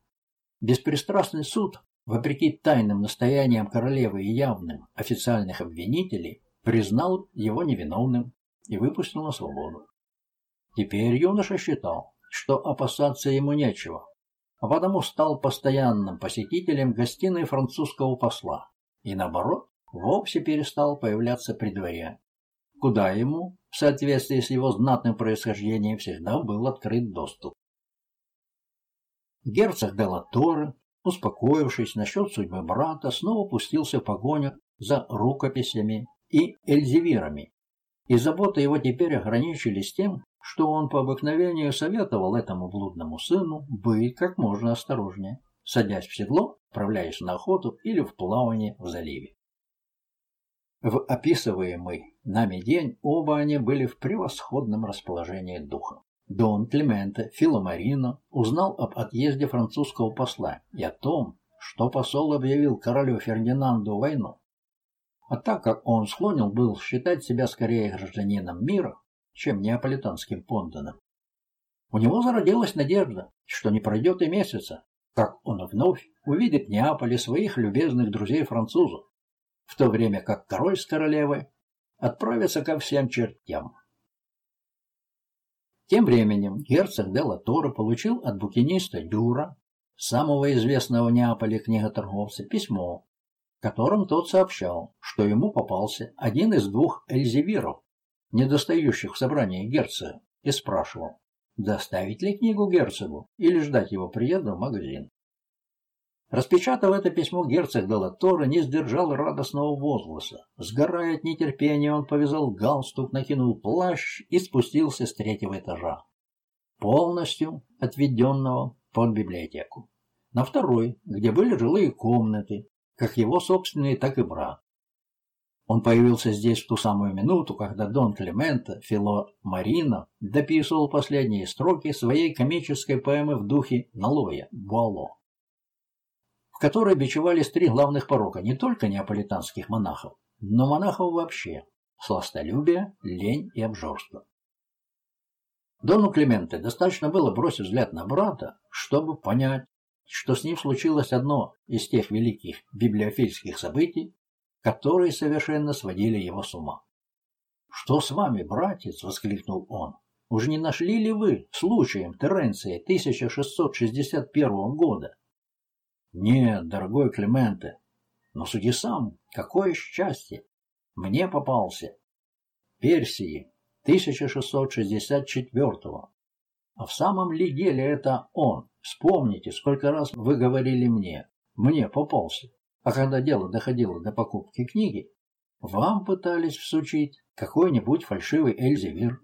Беспристрастный суд, вопреки тайным настояниям королевы и явным официальных обвинителей, признал его невиновным и выпустил на свободу. Теперь юноша считал, что опасаться ему нечего, а потому стал постоянным посетителем гостиной французского посла и, наоборот, вовсе перестал появляться при дворе, куда ему, в соответствии с его знатным происхождением, всегда был открыт доступ. Герцог де Латоре, успокоившись насчет судьбы брата, снова пустился в погоню за рукописями и эльзевирами, и заботы его теперь ограничились тем, что он по обыкновению советовал этому блудному сыну быть как можно осторожнее, садясь в седло, отправляясь на охоту или в плавание в заливе. В описываемый нами день оба они были в превосходном расположении духа. Дон Клименте Филомарино узнал об отъезде французского посла и о том, что посол объявил королю Фердинанду войну. А так как он склонен был считать себя скорее гражданином мира, чем неаполитанским понданом. У него зародилась надежда, что не пройдет и месяца, как он вновь увидит в Неаполе своих любезных друзей-французов, в то время как король с королевой отправятся ко всем чертям. Тем временем герцог де Латоре получил от букиниста Дюра, самого известного в Неаполе книготорговца, письмо, в котором тот сообщал, что ему попался один из двух эльзевиров, недостающих в собрании герцога, и спрашивал, доставить ли книгу герцогу или ждать его приезда в магазин. Распечатав это письмо, герцог Делатора не сдержал радостного возгласа. Сгорая от нетерпения, он повязал галстук, накинул плащ и спустился с третьего этажа. полностью отведенного под библиотеку. На второй, где были жилые комнаты, как его собственные, так и брат. Он появился здесь в ту самую минуту, когда Дон Клименто Фило Марина дописывал последние строки своей комической поэмы в духе Налоя Буало, в которой бичевались три главных порока не только неаполитанских монахов, но монахов вообще – сластолюбие, лень и обжорство. Дону Клименте достаточно было бросить взгляд на брата, чтобы понять, что с ним случилось одно из тех великих библиофильских событий, которые совершенно сводили его с ума. «Что с вами, братец?» — воскликнул он. «Уж не нашли ли вы случаем Теренции 1661 года?» «Нет, дорогой Клименте, но суди сам, какое счастье! Мне попался Персии 1664 А в самом ли деле это он? Вспомните, сколько раз вы говорили мне. Мне попался. А когда дело доходило до покупки книги, вам пытались всучить какой-нибудь фальшивый Эльзевир,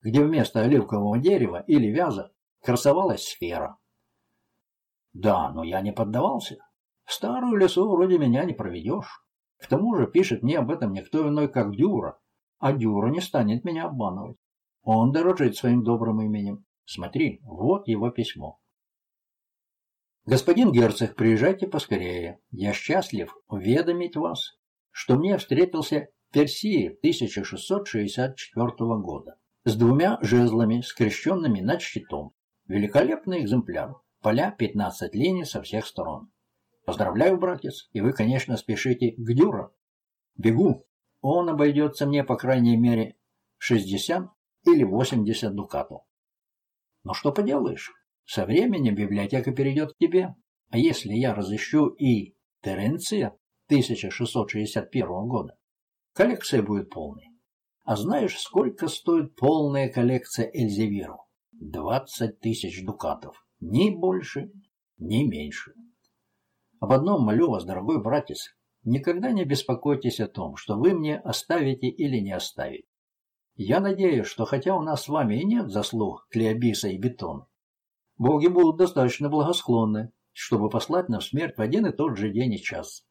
где вместо оливкового дерева или вяза красовалась сфера. Да, но я не поддавался. В старую лесу вроде меня не проведешь. К тому же пишет мне об этом никто иной, как Дюра, а Дюра не станет меня обманывать. Он дорожит своим добрым именем. Смотри, вот его письмо. Господин герцог, приезжайте поскорее. Я счастлив уведомить вас, что мне встретился Персии 1664 года с двумя жезлами, скрещенными над щитом. Великолепный экземпляр. Поля 15 линий со всех сторон. Поздравляю, братец, и вы, конечно, спешите к Дюра. Бегу. Он обойдется мне, по крайней мере, 60 или 80 дукатов. Но что поделаешь? Со временем библиотека перейдет к тебе. А если я разыщу и Теренция 1661 года, коллекция будет полной. А знаешь, сколько стоит полная коллекция Эльзевиру? 20 тысяч дукатов. Ни больше, ни меньше. Об одном молю вас, дорогой братец, никогда не беспокойтесь о том, что вы мне оставите или не оставите. Я надеюсь, что хотя у нас с вами и нет заслуг Клеобиса и Бетона, Боги будут достаточно благосклонны, чтобы послать нам смерть в один и тот же день и час.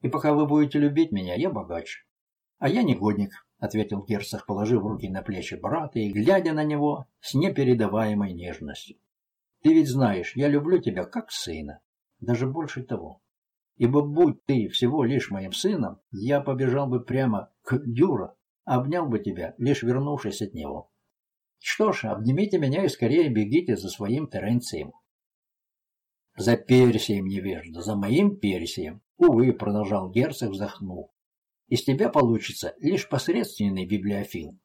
И пока вы будете любить меня, я богач. А я негодник, — ответил герцог, положив руки на плечи брата и глядя на него с непередаваемой нежностью. Ты ведь знаешь, я люблю тебя как сына, даже больше того. Ибо будь ты всего лишь моим сыном, я побежал бы прямо к Дюра, обнял бы тебя, лишь вернувшись от него. Что ж, обнимите меня и скорее бегите за своим Теренцием. За Персием, невежда, за моим Персием. Увы, продолжал герцог, вздохнув. Из тебя получится лишь посредственный библиофил.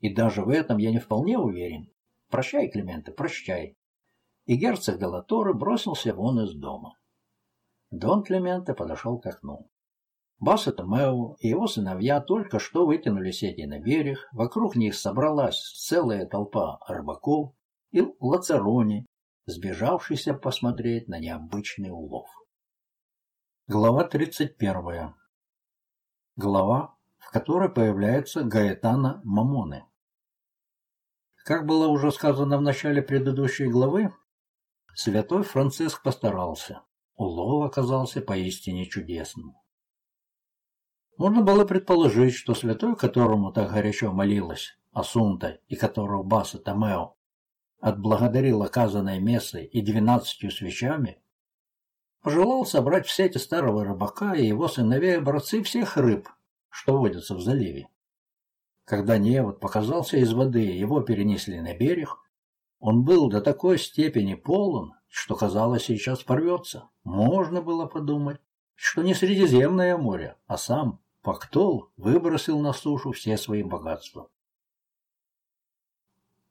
И даже в этом я не вполне уверен. Прощай, Клименте, прощай. И герцог Делаторе бросился вон из дома. Дон Клименте подошел к окну. Баса Томео и его сыновья только что вытянули сети на берег, вокруг них собралась целая толпа рыбаков и лацарони, сбежавшихся посмотреть на необычный улов. Глава 31. Глава, в которой появляется Гаэтана Мамоны. Как было уже сказано в начале предыдущей главы, святой Франциск постарался. Улов оказался поистине чудесным. Можно было предположить, что святой, которому так горячо молилась Асунта и которого Баса Томео отблагодарил оказанной мессой и двенадцатью свечами, пожелал собрать в сети старого рыбака и его сыновей образцы всех рыб, что водятся в заливе. Когда невод показался из воды, его перенесли на берег, он был до такой степени полон, что казалось, сейчас порвется. Можно было подумать, что не Средиземное море, а сам Пактол выбросил на сушу все свои богатства.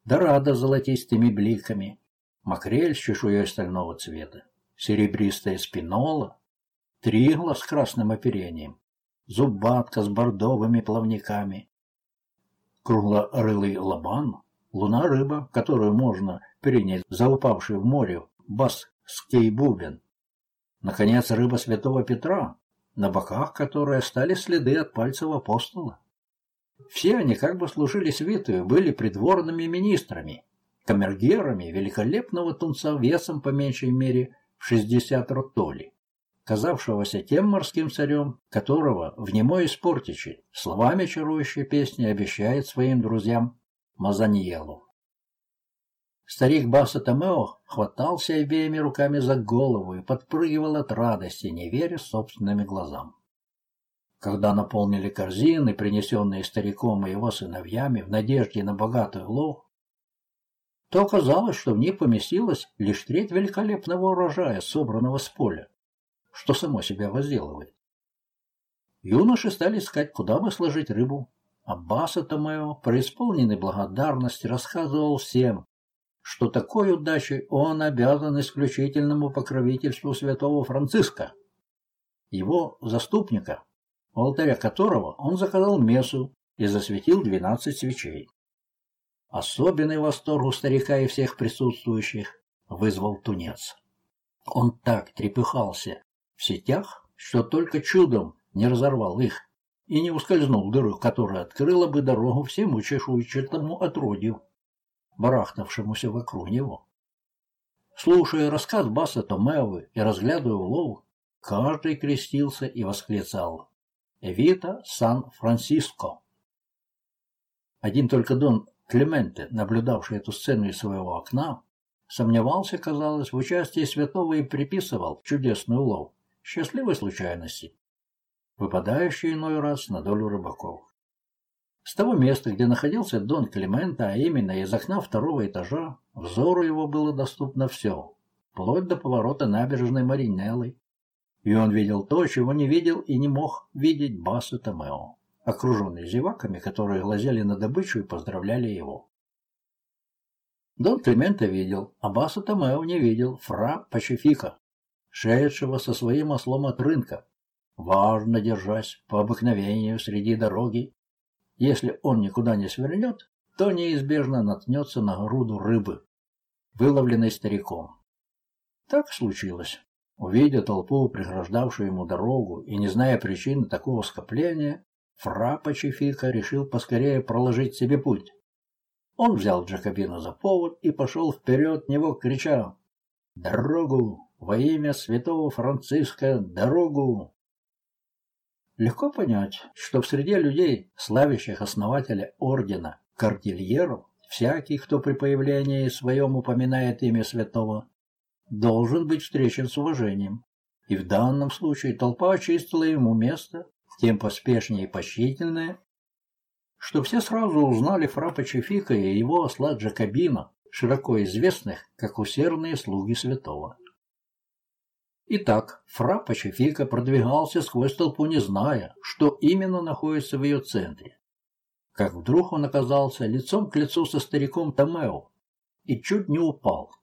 Дорада с золотистыми бликами, макрель с чешуей стального цвета, серебристая спинола, тригла с красным оперением, зубатка с бордовыми плавниками, круглорылый лобан, луна-рыба, которую можно принять за упавший в море басский бубен, наконец, рыба святого Петра, на боках которой стали следы от пальцев апостола. Все они как бы служили святую, были придворными министрами, камергерами великолепного тунца весом по меньшей мере в 60 ротоли, казавшегося тем морским царем, которого в немой испортичи словами чарующей песни обещает своим друзьям Мазаньелу. Старик Баса Томео хватался обеими руками за голову и подпрыгивал от радости, не веря собственными глазам. Когда наполнили корзины, принесенные стариком и его сыновьями в надежде на богатый улов, то оказалось, что в них поместилась лишь треть великолепного урожая, собранного с поля, что само себя возделывает. Юноши стали искать, куда бы сложить рыбу. Аббаса Томео, преисполненный благодарности, рассказывал всем, что такой удачей он обязан исключительному покровительству святого Франциска, его заступника, у алтаря которого он заказал мессу и засветил двенадцать свечей. Особенный восторг у старика и всех присутствующих вызвал тунец. Он так трепыхался в сетях, что только чудом не разорвал их и не ускользнул в дыру, которая открыла бы дорогу всему чешуйчатому отродью барахтавшемуся вокруг него. Слушая рассказ Баса Томеовы и разглядывая улов, каждый крестился и восклицал «Эвита Сан-Франциско». Один только Дон Клементе, наблюдавший эту сцену из своего окна, сомневался, казалось, в участии святого и приписывал чудесный улов счастливой случайности, выпадающей иной раз на долю рыбаков. С того места, где находился Дон Климента, а именно из окна второго этажа, взору его было доступно все, вплоть до поворота набережной Маринеллы. И он видел то, чего не видел и не мог видеть Басу Томео, окруженный зеваками, которые глазели на добычу и поздравляли его. Дон Климента видел, а Басу Томео не видел фра Пачефика, шедшего со своим ослом от рынка, важно держась по обыкновению среди дороги если он никуда не свернет, то неизбежно наткнется на груду рыбы, выловленной стариком. Так случилось. Увидя толпу, преграждавшую ему дорогу, и не зная причины такого скопления, Фра Пачефика решил поскорее проложить себе путь. Он взял Джакобина за повод и пошел вперед него, крича «Дорогу! Во имя святого Франциска! Дорогу!» Легко понять, что в среде людей, славящих основателя ордена Кордильеров, всякий, кто при появлении своем упоминает имя святого, должен быть встречен с уважением. И в данном случае толпа очистила ему место, тем поспешнее и почтительное, что все сразу узнали фра Пачефика и его осла Джакобима, широко известных как усердные слуги святого. Итак, фра Пачефика продвигался сквозь толпу, не зная, что именно находится в ее центре. Как вдруг он оказался лицом к лицу со стариком Томео и чуть не упал,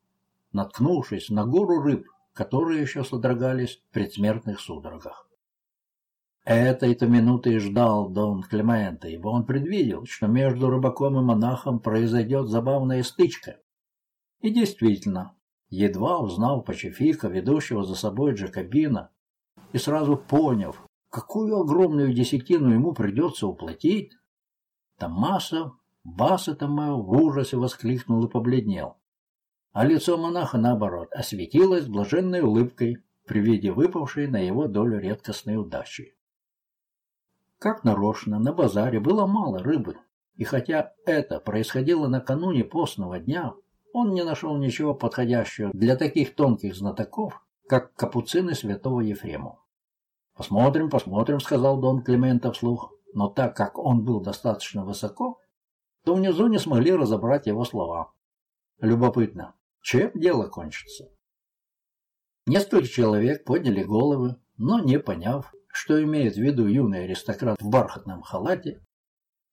наткнувшись на гору рыб, которые еще содрогались в предсмертных судорогах. Этой-то минуты и ждал Дон Клемента, ибо он предвидел, что между рыбаком и монахом произойдет забавная стычка. И действительно, едва узнав Пачефика, ведущего за собой Джакобина, и сразу поняв, какую огромную десятину ему придется уплатить, Томаса, Баса Томео в ужасе воскликнул и побледнел. А лицо монаха, наоборот, осветилось блаженной улыбкой при виде выпавшей на его долю редкостной удачи. Как нарочно, на базаре было мало рыбы, и хотя это происходило накануне постного дня, он не нашел ничего подходящего для таких тонких знатоков, как капуцины святого Ефрема. «Посмотрим, посмотрим», — сказал Дон Климента вслух, но так как он был достаточно высоко, то внизу не смогли разобрать его слова. Любопытно, чем дело кончится? Несколько человек подняли головы, но не поняв, что имеет в виду юный аристократ в бархатном халате,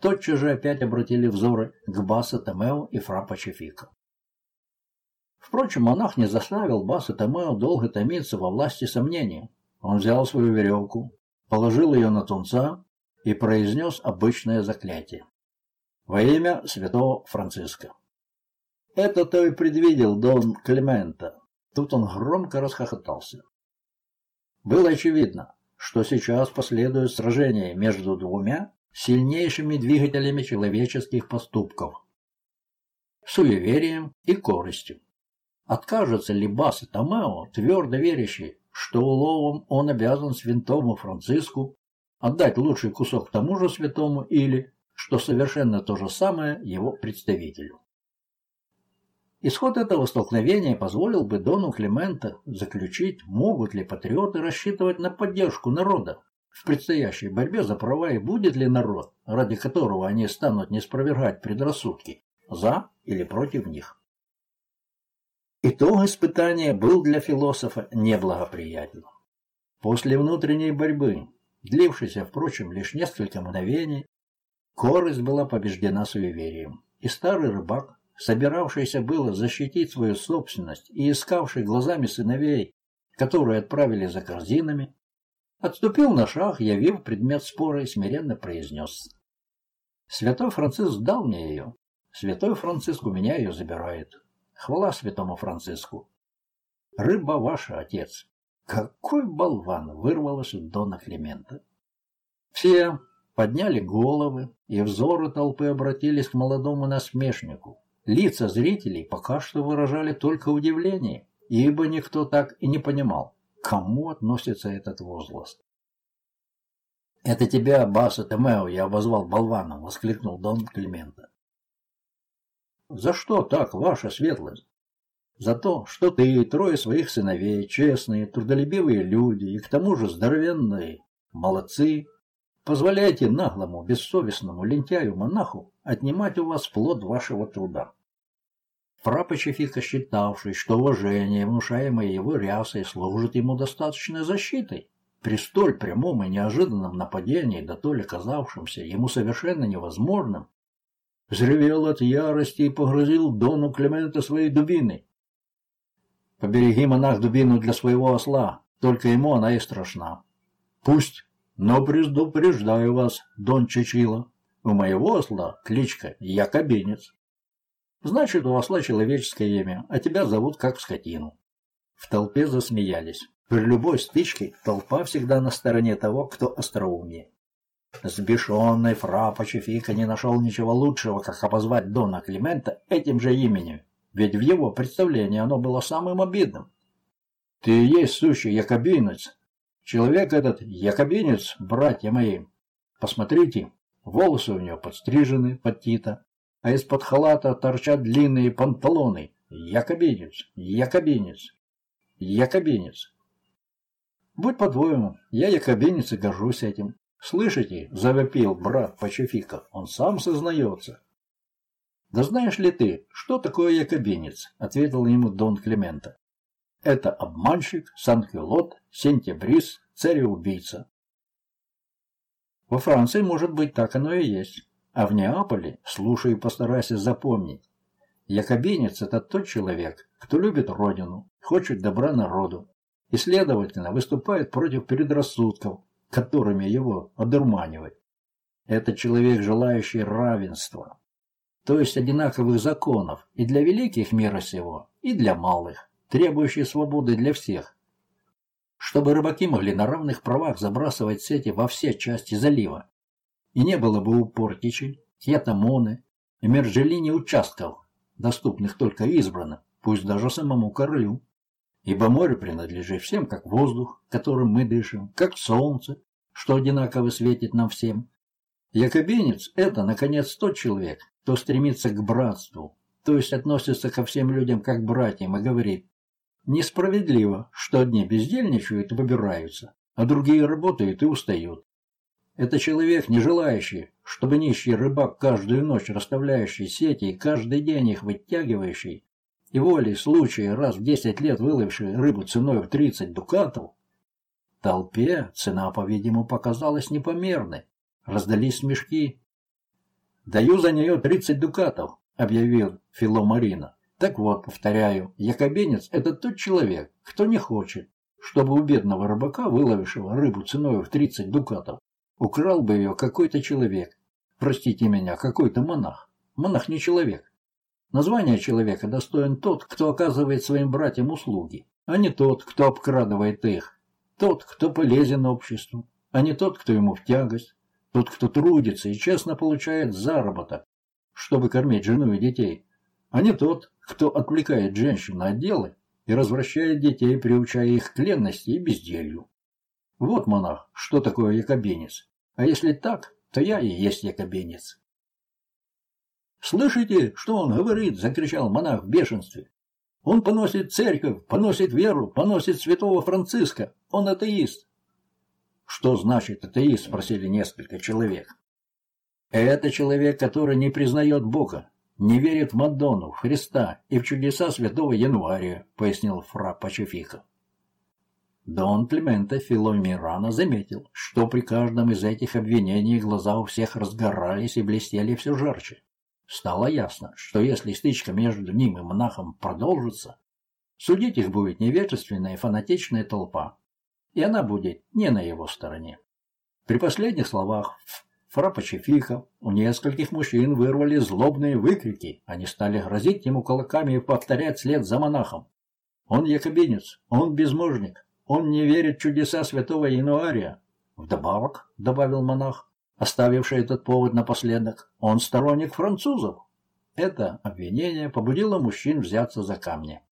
тотчас же опять обратили взоры к Баса Томео и Фра Пачефика. Впрочем, монах не заставил Баса Томео долго томиться во власти сомнения. Он взял свою веревку, положил ее на тунца и произнес обычное заклятие. Во имя святого Франциска. Это-то и предвидел Дон Климента. Тут он громко расхохотался. Было очевидно, что сейчас последует сражение между двумя сильнейшими двигателями человеческих поступков суеверием и коростью. Откажется ли Бас Томео, твердо верящий, что уловом он обязан святому Франциску отдать лучший кусок тому же святому или, что совершенно то же самое, его представителю. Исход этого столкновения позволил бы Дону Климента заключить, могут ли патриоты рассчитывать на поддержку народа в предстоящей борьбе за права и будет ли народ, ради которого они станут не спровергать предрассудки, за или против них. Итог испытания был для философа неблагоприятен. После внутренней борьбы, длившейся, впрочем, лишь несколько мгновений, корость была побеждена суеверием, и старый рыбак, собиравшийся было защитить свою собственность и искавший глазами сыновей, которые отправили за корзинами, отступил на шаг, явив предмет спора и смиренно произнес. «Святой Франциск дал мне ее. Святой Франциск у меня ее забирает. Хвала святому Франциску. Рыба ваша, отец. Какой болван вырвалось у Дона Климента. Все подняли головы, и взоры толпы обратились к молодому насмешнику. Лица зрителей пока что выражали только удивление, ибо никто так и не понимал, кому относится этот возглас. «Это тебя, Баса Томео, я обозвал болваном!» — воскликнул Дон Климента. За что так, ваша светлость? За то, что ты и трое своих сыновей, честные, трудолюбивые люди и к тому же здоровенные, молодцы, позволяете наглому, бессовестному лентяю-монаху отнимать у вас плод вашего труда. Фрапочефика, считавший, что уважение, внушаемое его рясой, служит ему достаточной защитой, при столь прямом и неожиданном нападении, да то ли казавшемся ему совершенно невозможным, взревел от ярости и погрозил Дону Клемента своей дубиной. Побереги, монах, дубину для своего осла, только ему она и страшна. Пусть, но предупреждаю вас, Дон Чичила, у моего осла кличка Якобинец. Значит, у осла человеческое имя, а тебя зовут как скотину. В толпе засмеялись. При любой стычке толпа всегда на стороне того, кто остроумнее. Сбешенный фра Пачефика не нашел ничего лучшего, как обозвать Дона Климента этим же именем, ведь в его представлении оно было самым обидным. «Ты и есть сущий якобинец. Человек этот якобинец, братья мои. Посмотрите, волосы у него подстрижены под тита, а из-под халата торчат длинные панталоны. Якобинец, якобинец, якобинец. Будь по-твоему, я якобинец и горжусь этим. «Слышите?» — завопил брат Пачефика. «Он сам сознается». «Да знаешь ли ты, что такое якобинец?» — ответил ему Дон Климента. «Это обманщик, санкюлот, сентябрис, цареубийца». Во Франции, может быть, так оно и есть. А в Неаполе, слушай и постарайся запомнить, якобинец – это тот человек, кто любит родину, хочет добра народу и, следовательно, выступает против предрассудков, которыми его одурманивать. Это человек, желающий равенства, то есть одинаковых законов и для великих мира сего, и для малых, требующий свободы для всех, чтобы рыбаки могли на равных правах забрасывать сети во все части залива, и не было бы у Портичей, Хетамоны и Мержелини участков, доступных только избранным, пусть даже самому королю ибо море принадлежит всем, как воздух, которым мы дышим, как солнце, что одинаково светит нам всем. Якобинец – это, наконец, тот человек, кто стремится к братству, то есть относится ко всем людям как к братьям и говорит, несправедливо, что одни бездельничают и выбираются, а другие работают и устают. Это человек, не желающий, чтобы нищий рыбак каждую ночь расставляющий сети и каждый день их вытягивающий, и волей случая раз в десять лет выловивший рыбу ценой в тридцать дукатов, толпе цена, по-видимому, показалась непомерной. Раздались смешки. «Даю за нее тридцать дукатов», — объявил Филомарина. «Так вот, повторяю, якобинец — это тот человек, кто не хочет, чтобы у бедного рыбака, выловившего рыбу ценой в тридцать дукатов, украл бы ее какой-то человек. Простите меня, какой-то монах. Монах не человек. Название человека достоин тот, кто оказывает своим братьям услуги, а не тот, кто обкрадывает их. Тот, кто полезен обществу, а не тот, кто ему в тягость. Тот, кто трудится и честно получает заработок, чтобы кормить жену и детей. а не тот, кто отвлекает женщин на дело и развращает детей, приучая их к ленности и безделью. Вот, монах, что такое якобинец. А если так, то я и есть якобинец. «Слышите, что он говорит?» – закричал монах в бешенстве. «Он поносит церковь, поносит веру, поносит святого Франциска. Он атеист». «Что значит атеист?» – спросили несколько человек. «Это человек, который не признает Бога, не верит в Мадонну, в Христа и в чудеса святого Января», – пояснил фра Пачефика. Дон Клименто Филомирана заметил, что при каждом из этих обвинений глаза у всех разгорались и блестели все жарче. Стало ясно, что если стычка между ним и монахом продолжится, судить их будет невежественная и фанатичная толпа, и она будет не на его стороне. При последних словах Фрапачефиха у нескольких мужчин вырвали злобные выкрики. Они стали грозить ему кулаками и повторять след за монахом. Он якобинец, он безможник, он не верит в чудеса святого Януария. Вдобавок, — добавил монах, оставивший этот повод напоследок, — он сторонник французов. Это обвинение побудило мужчин взяться за камни.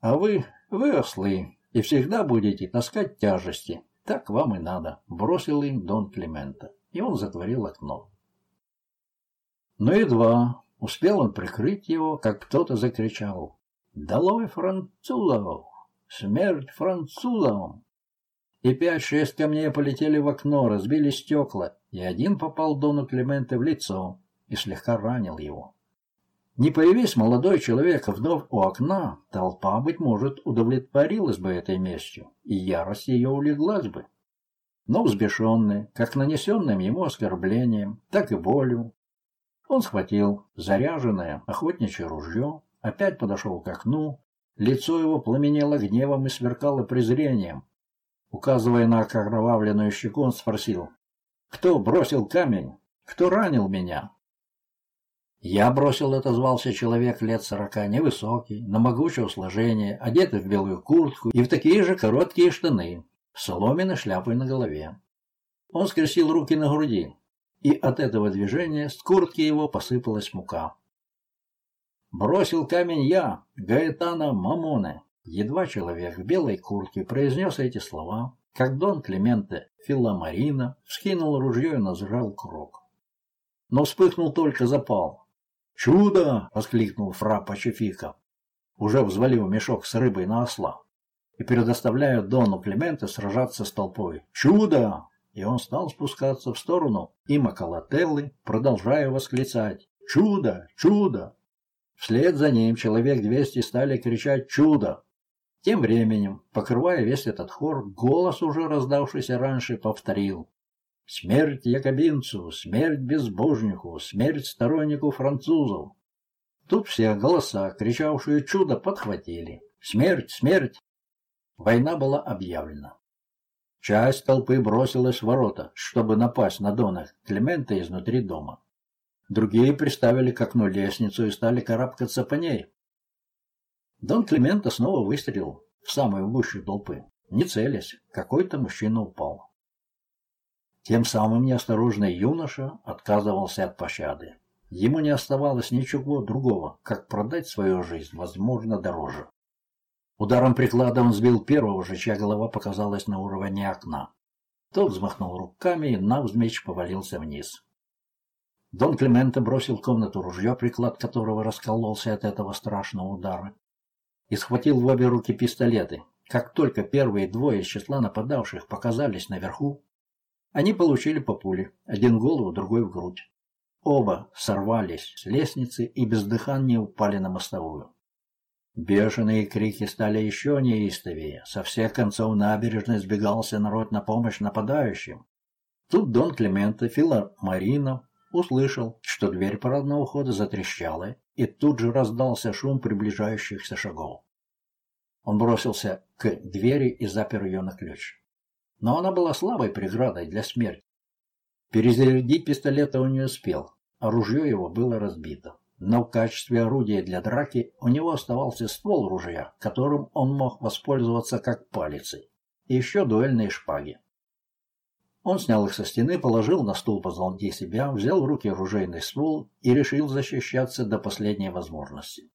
А вы, вы ослы, и всегда будете таскать тяжести. Так вам и надо, — бросил им Дон Климента, и он затворил окно. Но едва успел он прикрыть его, как кто-то закричал «Долой французов!» Смерть французам! И пять-шесть камней полетели в окно, разбили стекла, и один попал Дону Клименте в лицо и слегка ранил его. Не появись молодой человек вновь у окна, толпа, быть может, удовлетворилась бы этой местью, и ярость ее улеглась бы. Но взбешенный, как нанесенным ему оскорблением, так и болью, он схватил заряженное охотничье ружье, опять подошел к окну Лицо его пламенело гневом и сверкало презрением. Указывая на окровавленную щеку, он спросил, «Кто бросил камень? Кто ранил меня?» «Я бросил», — отозвался человек лет сорока, невысокий, на могучего сложения, одетый в белую куртку и в такие же короткие штаны, с соломенной шляпой на голове. Он скрестил руки на груди, и от этого движения с куртки его посыпалась мука. Бросил камень я, Гаэтана Мамоне. Едва человек в белой куртке произнес эти слова, как Дон Клименте Филомарина вскинул ружье и назрал крок. Но вспыхнул только запал. «Чудо!» — воскликнул фра Пачефика, уже взвалив мешок с рыбой на осла, и предоставляя Дону Клименте сражаться с толпой. «Чудо!» И он стал спускаться в сторону и Макалателлы, продолжая восклицать «Чудо! Чудо!» Вслед за ним человек двести стали кричать «Чудо!». Тем временем, покрывая весь этот хор, голос, уже раздавшийся раньше, повторил «Смерть якобинцу! Смерть безбожнику! Смерть стороннику французов!» Тут все голоса, кричавшие «Чудо!» подхватили. «Смерть! Смерть!» Война была объявлена. Часть толпы бросилась в ворота, чтобы напасть на Дона Климента изнутри дома. Другие приставили к окну лестницу и стали карабкаться по ней. Дон Климента снова выстрелил в самую гущу толпы. Не целясь, какой-то мужчина упал. Тем самым неосторожный юноша отказывался от пощады. Ему не оставалось ничего другого, как продать свою жизнь, возможно, дороже. Ударом приклада он сбил первого же, чья голова показалась на уровне окна. Тот взмахнул руками и навзничь повалился вниз. Дон Клименто бросил в комнату ружье, приклад которого раскололся от этого страшного удара, и схватил в обе руки пистолеты. Как только первые двое из числа нападавших показались наверху, они получили по пуле, один в голову, другой в грудь. Оба сорвались с лестницы и без дыхания упали на мостовую. Бешеные крики стали еще неистовее. Со всех концов набережной сбегался народ на помощь нападающим. Тут Дон Клименто, Фила Марина, услышал, что дверь парадного хода затрещала, и тут же раздался шум приближающихся шагов. Он бросился к двери и запер ее на ключ. Но она была слабой преградой для смерти. Перезарядить пистолета он не успел, а ружье его было разбито. Но в качестве орудия для драки у него оставался ствол ружья, которым он мог воспользоваться как палицей, и еще дуэльные шпаги. Он снял их со стены, положил на стул позади себя, взял в руки оружейный ствол и решил защищаться до последней возможности.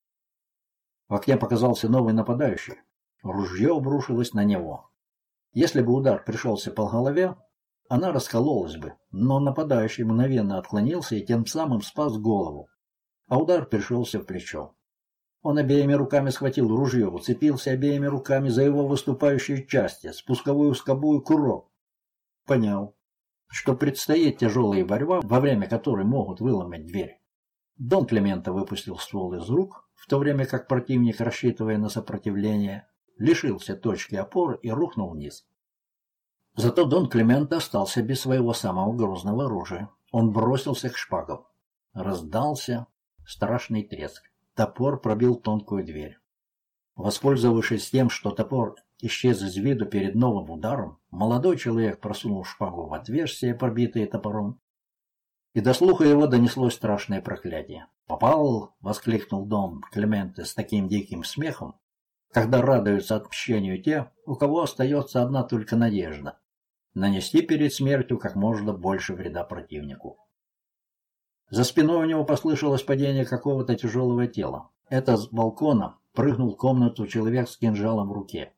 В окне показался новый нападающий. Ружье обрушилось на него. Если бы удар пришелся по голове, она раскололась бы, но нападающий мгновенно отклонился и тем самым спас голову, а удар пришелся в плечо. Он обеими руками схватил ружье, уцепился обеими руками за его выступающие части, спусковую скобу и курок. Понял, что предстоит тяжелая борьба, во время которой могут выломать дверь. Дон Климента выпустил ствол из рук, в то время как противник, рассчитывая на сопротивление, лишился точки опоры и рухнул вниз. Зато Дон Климент остался без своего самого грозного оружия. Он бросился к шпагам. Раздался страшный треск. Топор пробил тонкую дверь. Воспользовавшись тем, что топор исчез из виду перед новым ударом, молодой человек просунул шпагу в отверстие, пробитое топором, и до слуха его донеслось страшное проклятие. «Попал!» — воскликнул Дон Клименте с таким диким смехом, когда радуются отмщению те, у кого остается одна только надежда — нанести перед смертью как можно больше вреда противнику. За спиной у него послышалось падение какого-то тяжелого тела. Это с балкона прыгнул в комнату человек с кинжалом в руке.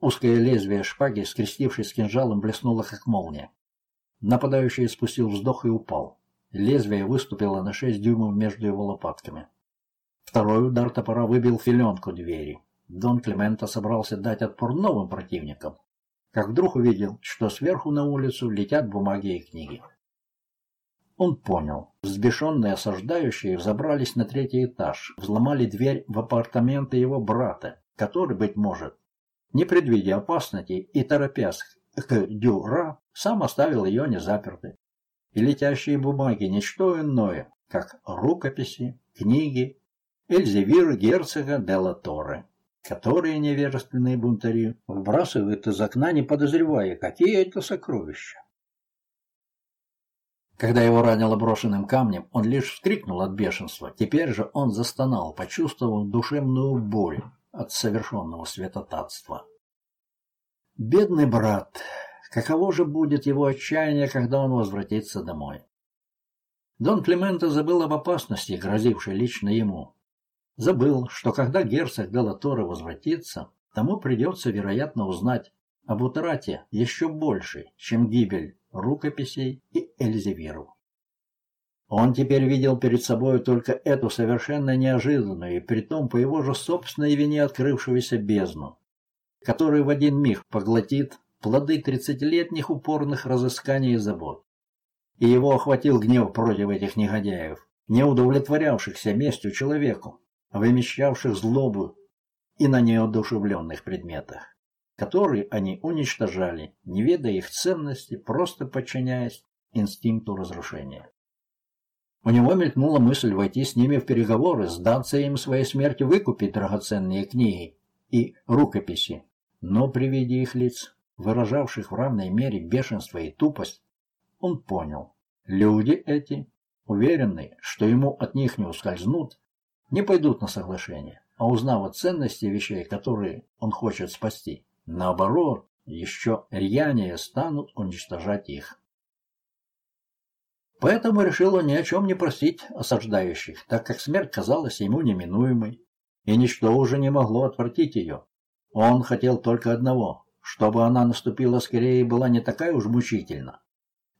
Узкое лезвие шпаги, скрестившись с кинжалом, блеснуло как молния. Нападающий спустил вздох и упал. Лезвие выступило на шесть дюймов между его лопатками. Второй удар топора выбил филенку двери. Дон Климента собрался дать отпор новым противникам, как вдруг увидел, что сверху на улицу летят бумаги и книги. Он понял. Взбешенные осаждающие взобрались на третий этаж, взломали дверь в апартаменты его брата, который, быть может, не предвидя опасности и торопясь к Дюра, сам оставил ее незапертой. И летящие бумаги – ничто иное, как рукописи, книги Эльзевиры герцога де Торре, которые невежественные бунтари выбрасывают из окна, не подозревая, какие это сокровища. Когда его ранило брошенным камнем, он лишь вскрикнул от бешенства. Теперь же он застонал, почувствовал душевную боль от совершенного святотатства. Бедный брат, каково же будет его отчаяние, когда он возвратится домой? Дон Клименто забыл об опасности, грозившей лично ему. Забыл, что когда герцог Делаторе возвратится, тому придется, вероятно, узнать об утрате еще больше, чем гибель рукописей и Эльзевиру. Он теперь видел перед собой только эту совершенно неожиданную и притом по его же собственной вине открывшуюся бездну, которая в один миг поглотит плоды тридцатилетних упорных разысканий и забот. И его охватил гнев против этих негодяев, не удовлетворявшихся местью человеку, вымещавших злобу и на неодушевленных предметах которые они уничтожали, не ведая их ценности, просто подчиняясь инстинкту разрушения. У него мелькнула мысль войти с ними в переговоры, сдаться им своей смерти, выкупить драгоценные книги и рукописи. Но при виде их лиц, выражавших в равной мере бешенство и тупость, он понял, люди эти, уверенные, что ему от них не ускользнут, не пойдут на соглашение, а узнав о ценности вещей, которые он хочет спасти, Наоборот, еще рьянее станут уничтожать их. Поэтому решил он ни о чем не просить осаждающих, так как смерть казалась ему неминуемой, и ничто уже не могло отвратить ее. Он хотел только одного, чтобы она наступила скорее и была не такая уж мучительна.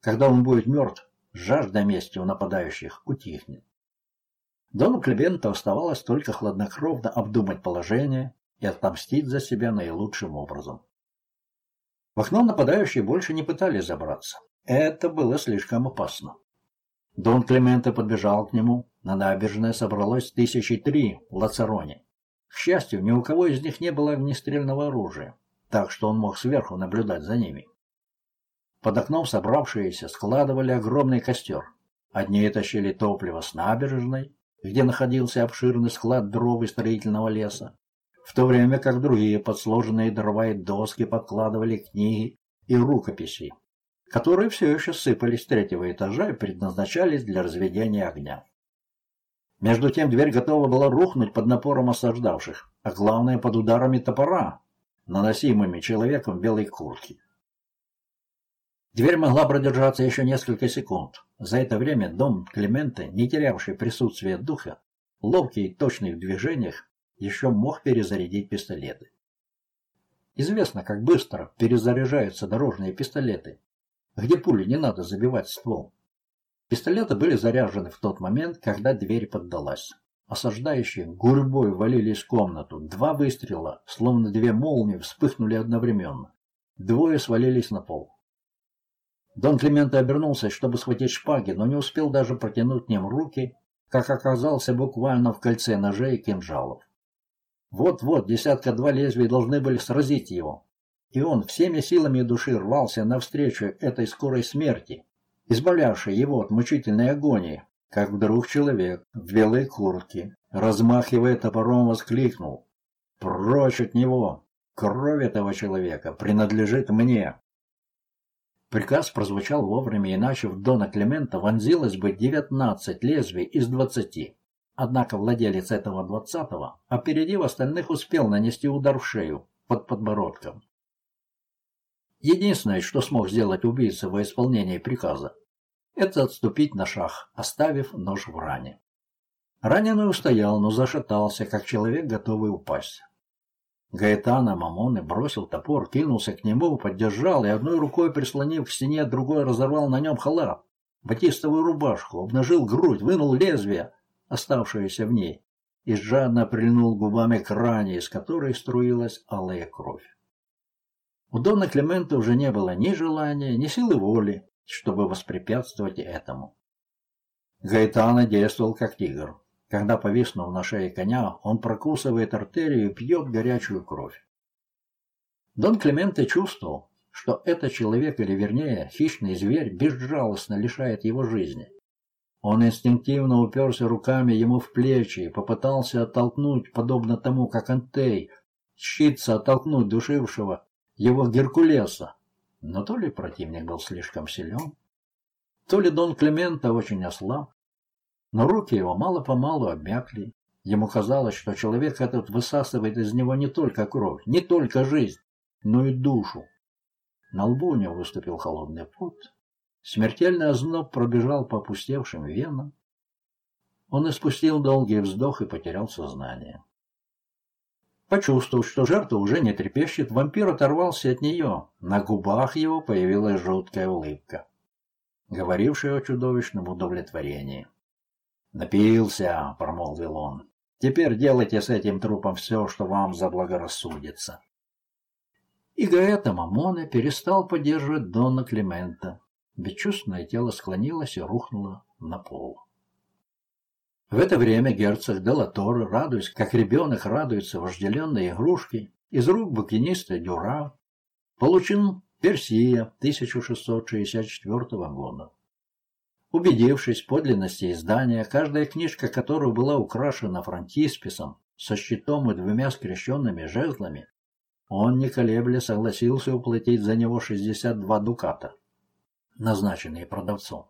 Когда он будет мертв, жажда мести у нападающих утихнет. Дону Клебента оставалось только хладнокровно обдумать положение и отомстить за себя наилучшим образом. В окно нападающие больше не пытались забраться. Это было слишком опасно. Дон Клименте подбежал к нему. На набережной собралось тысячи три в Лацароне. К счастью, ни у кого из них не было огнестрельного оружия, так что он мог сверху наблюдать за ними. Под окном собравшиеся складывали огромный костер. Одни тащили топливо с набережной, где находился обширный склад дров и строительного леса, в то время как другие подсложенные дрова и доски подкладывали книги и рукописи, которые все еще сыпались с третьего этажа и предназначались для разведения огня. Между тем дверь готова была рухнуть под напором осаждавших, а главное под ударами топора, наносимыми человеком в белой куртке. Дверь могла продержаться еще несколько секунд. За это время дом Климента, не терявший присутствия духа, ловкий и точный в движениях, еще мог перезарядить пистолеты. Известно, как быстро перезаряжаются дорожные пистолеты, где пули не надо забивать ствол. Пистолеты были заряжены в тот момент, когда дверь поддалась. Осаждающие гурьбой валились в комнату. Два выстрела, словно две молнии, вспыхнули одновременно. Двое свалились на пол. Дон Клименто обернулся, чтобы схватить шпаги, но не успел даже протянуть ним руки, как оказался буквально в кольце ножей и кинжалов. Вот-вот десятка-два лезвий должны были сразить его, и он всеми силами души рвался навстречу этой скорой смерти, избавлявшей его от мучительной агонии, как вдруг человек в белой куртке, размахивая топором, воскликнул «Прочь от него! Кровь этого человека принадлежит мне!» Приказ прозвучал вовремя, иначе в Дона Климента вонзилось бы 19 лезвий из 20. Однако владелец этого двадцатого, опередив остальных, успел нанести удар в шею под подбородком. Единственное, что смог сделать убийца во исполнении приказа, это отступить на шаг, оставив нож в ране. Раненый устоял, но зашатался, как человек, готовый упасть. Гаэтана Мамоны бросил топор, кинулся к нему, поддержал и одной рукой, прислонив к стене, другой разорвал на нем халат, батистовую рубашку, обнажил грудь, вынул лезвие, оставшееся в ней, и жадно прильнул губами к ране, из которой струилась алая кровь. У Дона Климента уже не было ни желания, ни силы воли, чтобы воспрепятствовать этому. Гаэтана действовал как тигр. Когда, повиснув на шее коня, он прокусывает артерию и пьет горячую кровь. Дон Клименте чувствовал, что этот человек, или вернее, хищный зверь, безжалостно лишает его жизни. Он инстинктивно уперся руками ему в плечи и попытался оттолкнуть, подобно тому, как Антей щится оттолкнуть душившего его Геркулеса. Но то ли противник был слишком силен, то ли Дон Климента очень ослаб, но руки его мало-помалу обмякли. Ему казалось, что человек этот высасывает из него не только кровь, не только жизнь, но и душу. На лбу у него выступил холодный пот. Смертельный озноб пробежал по опустевшим венам. Он испустил долгий вздох и потерял сознание. Почувствовав, что жертва уже не трепещет, вампир оторвался от нее. На губах его появилась жуткая улыбка, говорившая о чудовищном удовлетворении. «Напился», — промолвил он. «Теперь делайте с этим трупом все, что вам заблагорассудится». И Гаэта Мамоне перестал поддерживать Дона Климента. Бесчувственное тело склонилось и рухнуло на пол. В это время герцог Делатор, радуясь, как ребенок радуется вожделенной игрушке, из рук букиниста Дюра, получил Персия 1664 года. Убедившись в подлинности издания, каждая книжка которой была украшена фронтисписом со щитом и двумя скрещенными жезлами, он, не колебля, согласился уплатить за него 62 дуката, назначенные продавцом.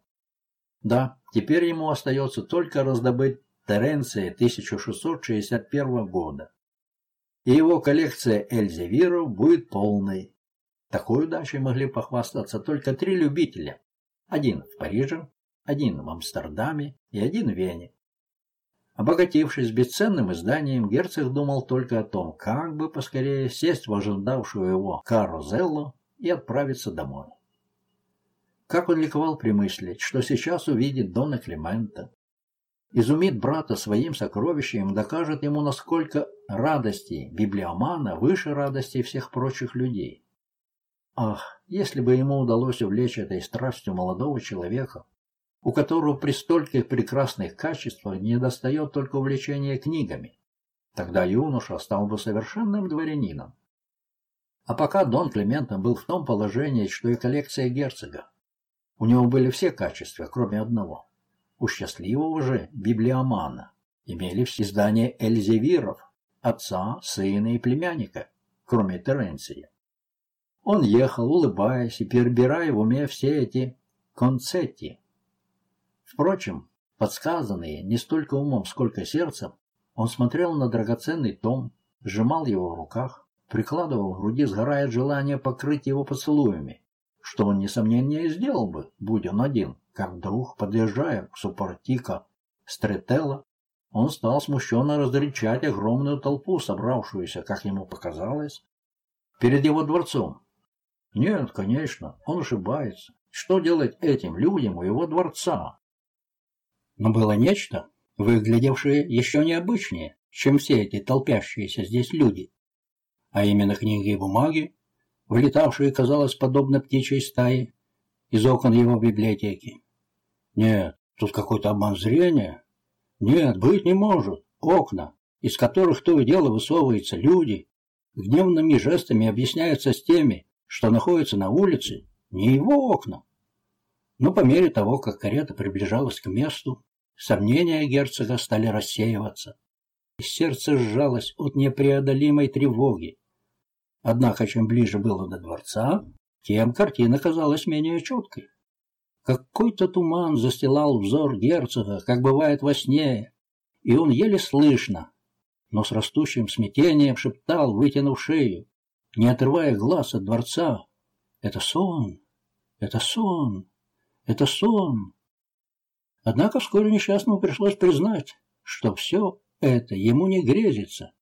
Да, теперь ему остается только раздобыть Теренция 1661 года, и его коллекция Эльзевиров будет полной. Такой удачей могли похвастаться только три любителя. Один в Париже, один в Амстердаме и один в Вене. Обогатившись бесценным изданием, герцог думал только о том, как бы поскорее сесть в ожидавшую его карузеллу и отправиться домой. Как он ликовал при мысли, что сейчас увидит Дона Климента, изумит брата своим сокровищем докажет ему, насколько радости библиомана выше радости всех прочих людей. Ах, если бы ему удалось увлечь этой страстью молодого человека, у которого при стольких прекрасных качествах не достает только увлечения книгами. Тогда юноша стал бы совершенным дворянином. А пока Дон Климента был в том положении, что и коллекция герцога. У него были все качества, кроме одного. У счастливого же библиомана имели все издания Эльзевиров, отца, сына и племянника, кроме Теренции. Он ехал, улыбаясь и перебирая в уме все эти концетти, Впрочем, подсказанные не столько умом, сколько сердцем, он смотрел на драгоценный том, сжимал его в руках, прикладывал к груди, сгорая желание покрыть его поцелуями, что он, несомненно, и сделал бы, будь он один, как вдруг, подъезжая к суппортика Стретелла, он стал смущенно разречать огромную толпу, собравшуюся, как ему показалось, перед его дворцом. Нет, конечно, он ошибается. Что делать этим людям у его дворца? Но было нечто, выглядевшее еще необычнее, чем все эти толпящиеся здесь люди. А именно книги и бумаги, вылетавшие, казалось, подобно птичьей стае из окон его библиотеки. Нет, тут какой-то обман зрения. Нет, быть не может. Окна, из которых то и дело высовываются люди, гневными жестами объясняются с теми, что находятся на улице, не его окна. Но по мере того, как карета приближалась к месту, сомнения герцога стали рассеиваться, и сердце сжалось от непреодолимой тревоги. Однако, чем ближе было до дворца, тем картина казалась менее четкой. Какой-то туман застилал взор герцога, как бывает во сне, и он еле слышно, но с растущим смятением шептал, вытянув шею, не отрывая глаз от дворца. «Это сон! Это сон! Это сон!» Однако вскоре несчастному пришлось признать, что все это ему не грезится,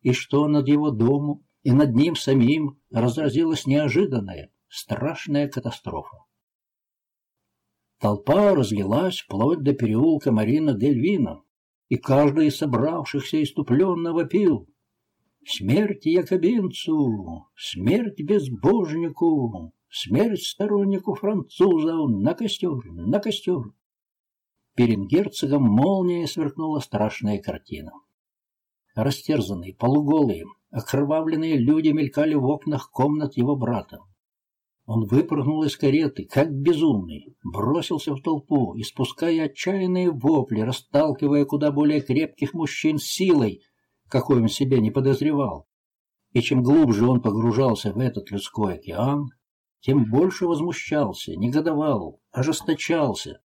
и что над его домом и над ним самим разразилась неожиданная, страшная катастрофа. Толпа разлилась вплоть до переулка Марина дель Вино, и каждый из собравшихся иступленно вопил. Смерть якобинцу, смерть безбожнику, смерть стороннику французов, на костер, на костер. Перед герцогом молнией сверкнула страшная картина. Растерзанные, полуголые, окровавленные люди мелькали в окнах комнат его брата. Он выпрыгнул из кареты, как безумный, бросился в толпу, испуская отчаянные вопли, расталкивая куда более крепких мужчин силой, какой он себе не подозревал. И чем глубже он погружался в этот людской океан, тем больше возмущался, негодовал, ожесточался.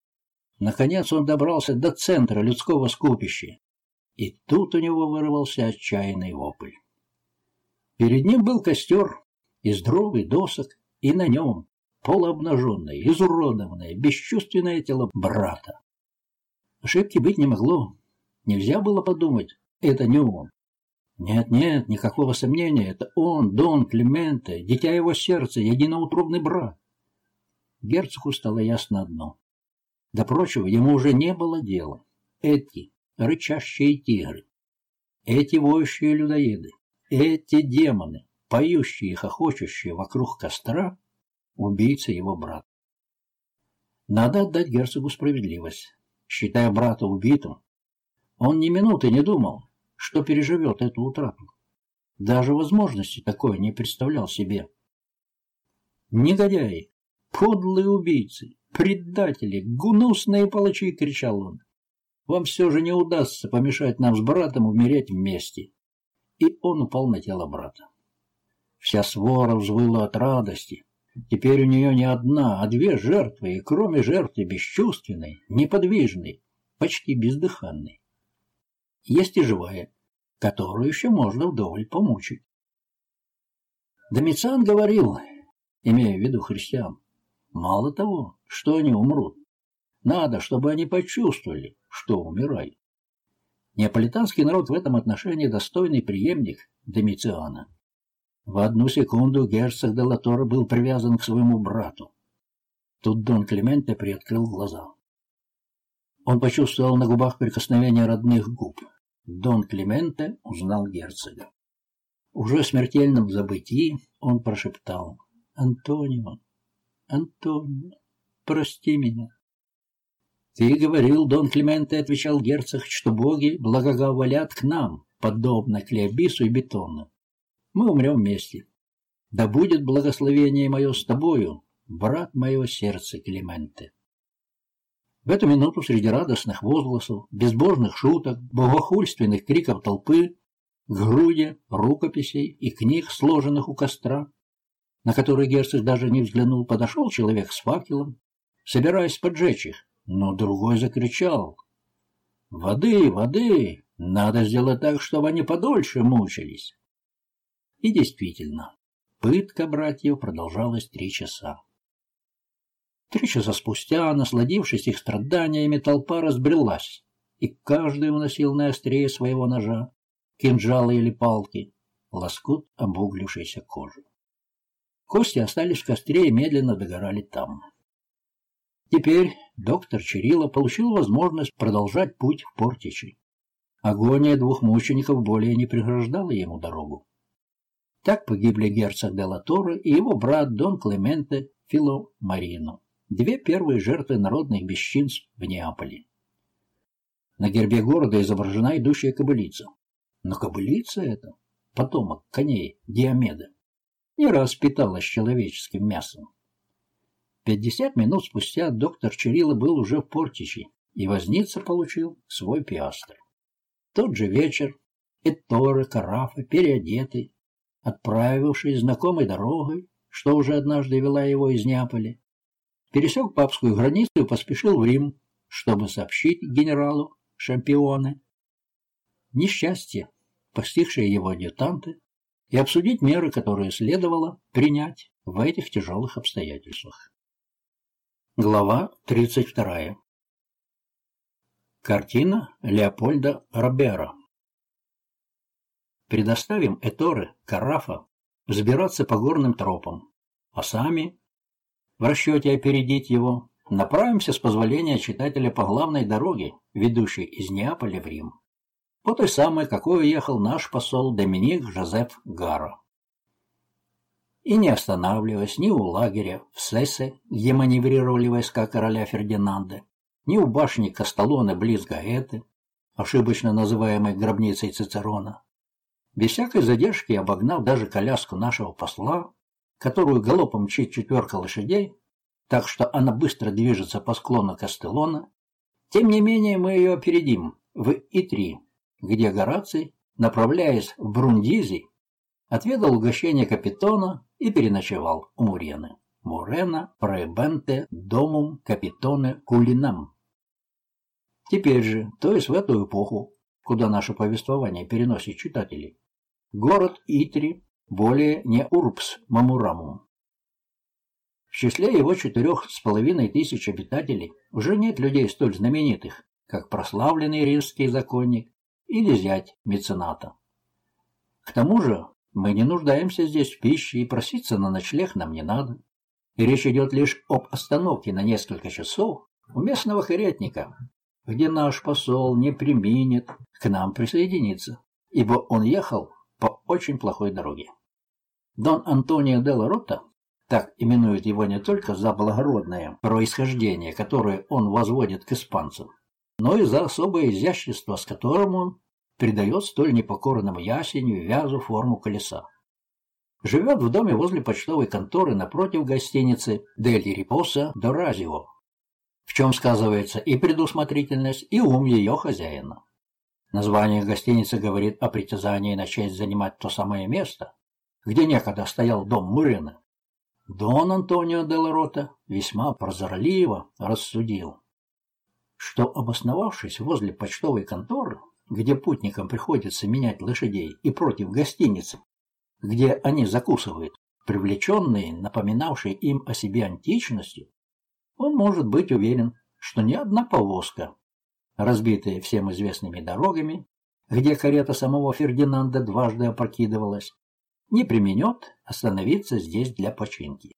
Наконец он добрался до центра людского скопища, и тут у него вырвался отчаянный вопль. Перед ним был костер из дров и досок, и на нем полуобнаженное, изуродованное, бесчувственное тело брата. Ошибки быть не могло. Нельзя было подумать, это не он. Нет-нет, никакого сомнения, это он, Дон Клименте, дитя его сердца, единоутробный брат. Герцогу стало ясно одно. До прочего, ему уже не было дела. Эти рычащие тигры, эти воющие людоеды, эти демоны, поющие и хохочущие вокруг костра, убийца его брата. Надо отдать герцогу справедливость. Считая брата убитым, он ни минуты не думал, что переживет эту утрату. Даже возможности такой не представлял себе. «Негодяи! Подлые убийцы! Предатели! Гнусные палачи!» — кричал он. «Вам все же не удастся помешать нам с братом умереть вместе!» И он упал на тело брата. Вся свора взвыла от радости. Теперь у нее не одна, а две жертвы, и кроме жертвы бесчувственной, неподвижной, почти бездыханной. Есть и живая, которую еще можно вдоволь помучить. Домициан говорил, имея в виду христиан, мало того, что они умрут, надо, чтобы они почувствовали, что умирают. Неаполитанский народ в этом отношении достойный преемник Домициана. В одну секунду герцог де был привязан к своему брату. Тут Дон Клименте приоткрыл глаза. Он почувствовал на губах прикосновение родных губ. Дон Клименте узнал герцога. Уже в смертельном забытии он прошептал «Антонио, Антонио, прости меня». «Ты говорил, Дон Клименте, — отвечал герцог, — что боги благоговолят к нам, подобно Клеобису и Бетону мы умрем вместе. Да будет благословение мое с тобою, брат моего сердца Клименте. В эту минуту среди радостных возгласов, безбожных шуток, богохульственных криков толпы, груди рукописей и книг, сложенных у костра, на которые герцог даже не взглянул, подошел человек с факелом, собираясь поджечь их, но другой закричал «Воды, воды! Надо сделать так, чтобы они подольше мучились!» И действительно, пытка братьев продолжалась три часа. Три часа спустя, насладившись их страданиями, толпа разбрелась, и каждый уносил на острие своего ножа, кинжалы или палки, лоскут обуглившейся кожи. Кости остались в костре и медленно догорали там. Теперь доктор Чирило получил возможность продолжать путь в Портичи. Агония двух мучеников более не преграждала ему дорогу. Так погибли герцог де Латоре и его брат Дон Клементе Фило Марино, две первые жертвы народных бесчинств в Неаполе. На гербе города изображена идущая кобылица. Но кобылица это потомок коней Диомеда, не раз питалась человеческим мясом. Пятьдесят минут спустя доктор Чирилла был уже в Портичи, и возница получил свой пиастр. Тот же вечер Эторе, Карафа, переодетый, отправившись знакомой дорогой, что уже однажды вела его из Неаполя, пересек папскую границу и поспешил в Рим, чтобы сообщить генералу Шампионе несчастье, постигшее его адъютанты, и обсудить меры, которые следовало принять в этих тяжелых обстоятельствах. Глава 32. Картина Леопольда Робера предоставим Эторе, Карафа взбираться по горным тропам, а сами, в расчете опередить его, направимся с позволения читателя по главной дороге, ведущей из Неаполя в Рим, по той самой, какой уехал наш посол Доминик Жозеф Гаро. И не останавливаясь ни у лагеря в Сессе, где маневрировали войска короля Фердинанда, ни у башни Касталоне близ Гаэты, ошибочно называемой гробницей Цицерона, без всякой задержки обогнав даже коляску нашего посла, которую галопом мчит четверка лошадей, так что она быстро движется по склону Кастеллона, тем не менее мы ее опередим в И-3, где Гораций, направляясь в Брундизи, отведал угощение капитона и переночевал у Мурены. Мурена проебенте домум капитоне кулинам. Теперь же, то есть в эту эпоху, куда наше повествование переносит читателей, Город Итри более не Урбс Мамураму. В числе его четырех с половиной тысяч обитателей уже нет людей столь знаменитых, как прославленный римский законник или зять мецената. К тому же мы не нуждаемся здесь в пище и проситься на ночлег нам не надо. И речь идет лишь об остановке на несколько часов у местного каретника, где наш посол не применит к нам присоединиться, ибо он ехал по очень плохой дороге. Дон Антонио де Рота, так именует его не только за благородное происхождение, которое он возводит к испанцам, но и за особое изящество, с которым он придает столь непокорному ясеню вязу форму колеса. Живет в доме возле почтовой конторы напротив гостиницы «Дель Рипоса Доразио», в чем сказывается и предусмотрительность, и ум ее хозяина. Название гостиницы говорит о притязании на честь занимать то самое место, где некогда стоял дом Мурена. Дон Антонио де Ларота весьма прозорливо рассудил, что, обосновавшись возле почтовой конторы, где путникам приходится менять лошадей, и против гостиницы, где они закусывают, привлеченные, напоминавшие им о себе античностью, он может быть уверен, что ни одна повозка разбитые всем известными дорогами, где карета самого Фердинанда дважды опрокидывалась, не применет остановиться здесь для починки.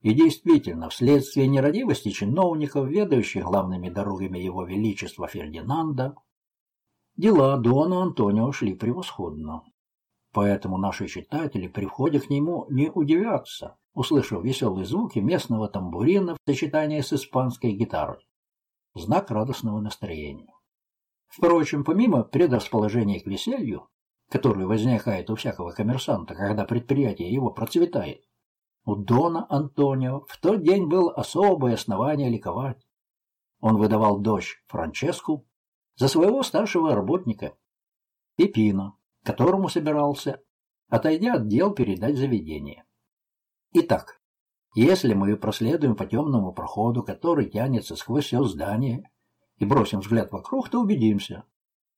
И действительно, вследствие нерадивости чиновников, ведающих главными дорогами его величества Фердинанда, дела Дона Антонио шли превосходно. Поэтому наши читатели при входе к нему не удивятся, услышав веселые звуки местного тамбурина в сочетании с испанской гитарой знак радостного настроения. Впрочем, помимо предрасположения к веселью, которое возникает у всякого коммерсанта, когда предприятие его процветает, у Дона Антонио в тот день было особое основание ликовать. Он выдавал дочь Франческу за своего старшего работника, Пепино, которому собирался, отойдя от дел, передать заведение. Итак, если мы проследуем по темному проходу, который тянется сквозь все здание, и бросим взгляд вокруг, то убедимся,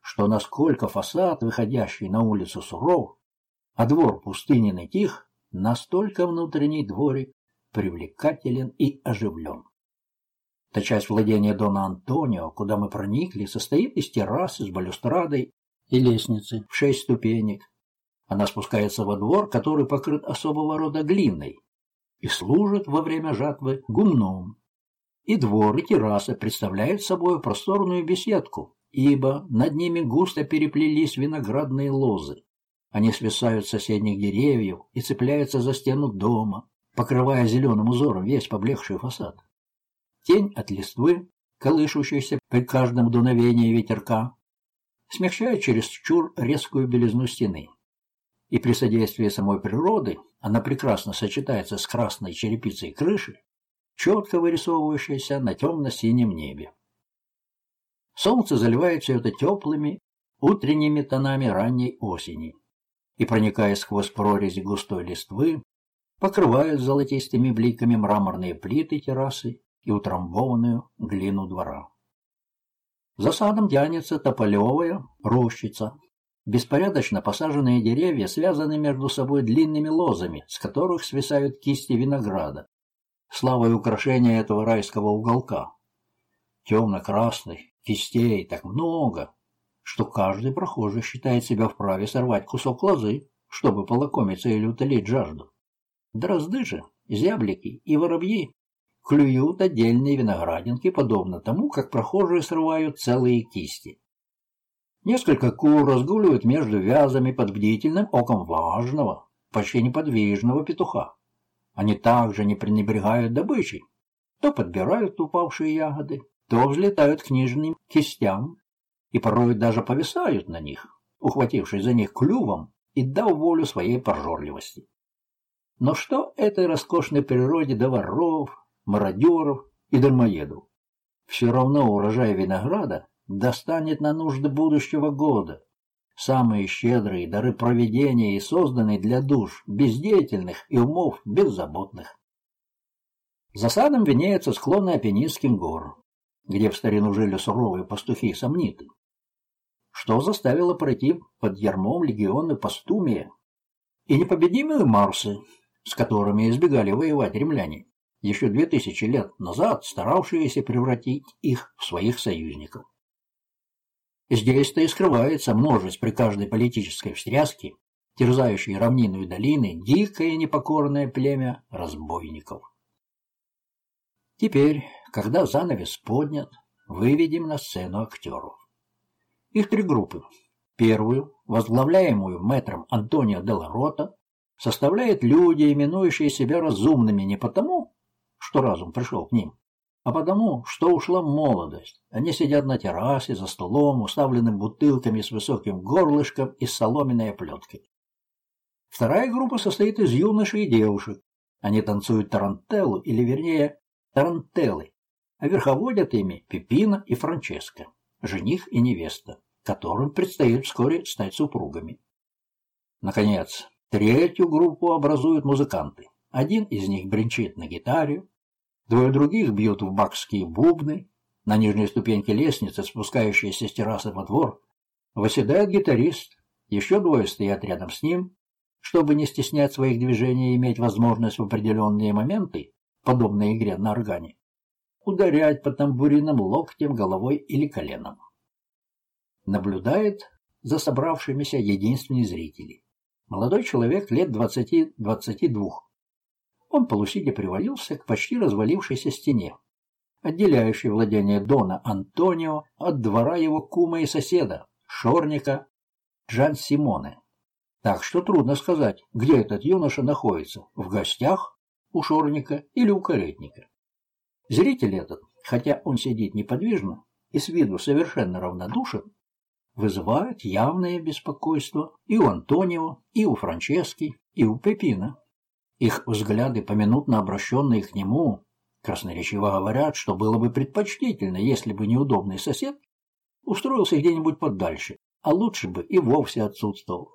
что насколько фасад, выходящий на улицу, суров, а двор пустынен и тих, настолько внутренний дворик привлекателен и оживлен. Та часть владения Дона Антонио, куда мы проникли, состоит из террасы с балюстрадой и лестницы в шесть ступенек. Она спускается во двор, который покрыт особого рода глиной и служит во время жатвы гумном. И двор, и терраса представляют собой просторную беседку, ибо над ними густо переплелись виноградные лозы. Они свисают с соседних деревьев и цепляются за стену дома, покрывая зеленым узором весь поблекший фасад. Тень от листвы, колышущейся при каждом дуновении ветерка, смягчает чересчур резкую белизну стены. И при содействии самой природы она прекрасно сочетается с красной черепицей крыши, четко вырисовывающейся на темно-синем небе. Солнце заливает все это теплыми утренними тонами ранней осени и, проникая сквозь прорези густой листвы, покрывают золотистыми бликами мраморные плиты террасы и утрамбованную глину двора. За садом тянется тополевая рощица. Беспорядочно посаженные деревья связаны между собой длинными лозами, с которых свисают кисти винограда. Слава и украшение этого райского уголка. Темно-красный, кистей так много, что каждый прохожий считает себя вправе сорвать кусок лозы, чтобы полакомиться или утолить жажду. Дрозды же, зяблики и воробьи клюют отдельные виноградинки, подобно тому, как прохожие срывают целые кисти. Несколько кур разгуливают между вязами под бдительным оком важного, почти неподвижного петуха. Они также не пренебрегают добычей. То подбирают упавшие ягоды, то взлетают к нижним кистям и порой даже повисают на них, ухватившись за них клювом и дав волю своей прожорливости. Но что этой роскошной природе до воров, мародеров и дармоедов? Все равно урожай винограда достанет на нужды будущего года. Самые щедрые дары проведения и созданы для душ бездеятельных и умов беззаботных. За садом винеется склоны Апеннинских гор, где в старину жили суровые пастухи-сомниты. Что заставило пройти под ярмом легионы Пастумия и непобедимые Марсы, с которыми избегали воевать римляне, еще две тысячи лет назад старавшиеся превратить их в своих союзников. Здесь-то и скрывается множество при каждой политической встряске, терзающей равнину и долины, дикое непокорное племя разбойников. Теперь, когда занавес поднят, выведем на сцену актеров. Их три группы. Первую, возглавляемую мэтром Антонио де Рота, составляют люди, именующие себя разумными не потому, что разум пришел к ним, а потому, что ушла молодость. Они сидят на террасе, за столом, уставленным бутылками с высоким горлышком и соломенной оплеткой. Вторая группа состоит из юношей и девушек. Они танцуют тарантеллу, или вернее, тарантеллы, а верховодят ими Пепина и Франческо, жених и невеста, которым предстоит вскоре стать супругами. Наконец, Третью группу образуют музыканты. Один из них бренчит на гитаре, двое других бьют в бакские бубны. На нижней ступеньке лестницы, спускающейся с террасы во двор, восседает гитарист, еще двое стоят рядом с ним, чтобы не стеснять своих движений и иметь возможность в определенные моменты, подобной игре на органе, ударять по тамбуринам локтем, головой или коленом. Наблюдает за собравшимися единственный зритель. Молодой человек лет двадцати-двадцати двух. Он полусидя привалился к почти развалившейся стене, отделяющей владение Дона Антонио от двора его кума и соседа, шорника Джан Симоне. Так что трудно сказать, где этот юноша находится, в гостях у шорника или у каретника. Зритель этот, хотя он сидит неподвижно и с виду совершенно равнодушен, вызывают явное беспокойство и у Антонио, и у Франчески, и у Пепина. Их взгляды, поминутно обращенные к нему, красноречиво говорят, что было бы предпочтительно, если бы неудобный сосед устроился где-нибудь подальше, а лучше бы и вовсе отсутствовал.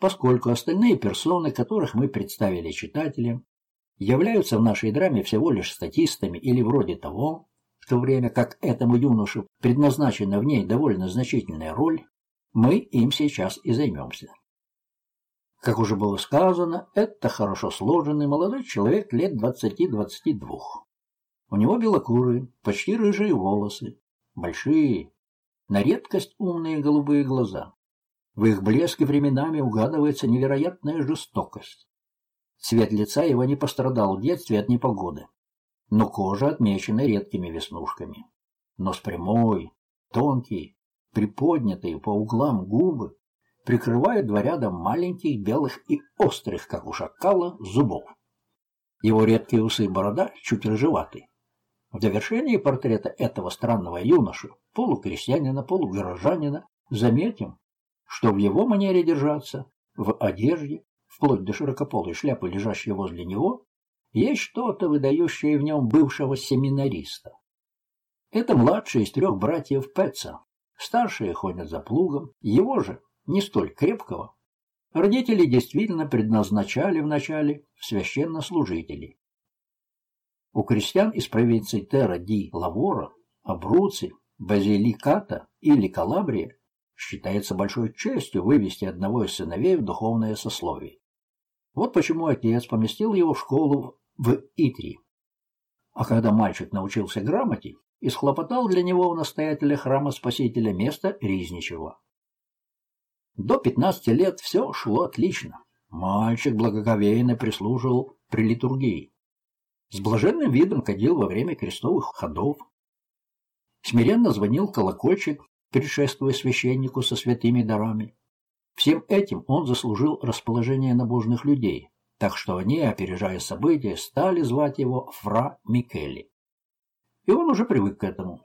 Поскольку остальные персоны, которых мы представили читателям, являются в нашей драме всего лишь статистами или вроде того, в то время как этому юноше предназначена в ней довольно значительная роль, мы им сейчас и займемся. Как уже было сказано, это хорошо сложенный молодой человек лет 20-22. У него белокурые, почти рыжие волосы, большие, на редкость умные голубые глаза. В их блеске временами угадывается невероятная жестокость. Цвет лица его не пострадал в детстве от непогоды, но кожа отмечена редкими веснушками. Нос прямой, тонкий, приподнятые по углам губы прикрывают два ряда маленьких белых и острых, как у шакала, зубов. Его редкие усы и борода чуть рыжеваты. В довершении портрета этого странного юноши, полукрестьянина, полугорожанина, заметим, что в его манере держаться, в одежде, вплоть до широкополой шляпы, лежащей возле него, есть что-то, выдающее в нем бывшего семинариста. Это младший из трех братьев Пэтса. Старшие ходят за плугом, его же, не столь крепкого, родители действительно предназначали вначале священнослужителей. У крестьян из провинций Терра-ди-Лавора, Абруци, Базиликата или Калабрия считается большой честью вывести одного из сыновей в духовное сословие. Вот почему отец поместил его в школу в Итри. А когда мальчик научился грамоте, исхлопотал для него у настоятеля храма Спасителя место Ризничего. До 15 лет все шло отлично. Мальчик благоговейно прислуживал при литургии. С блаженным видом ходил во время крестовых ходов. Смиренно звонил колокольчик, предшествуя священнику со святыми дарами. Всем этим он заслужил расположение набожных людей, так что они, опережая события, стали звать его Фра Микели. И он уже привык к этому.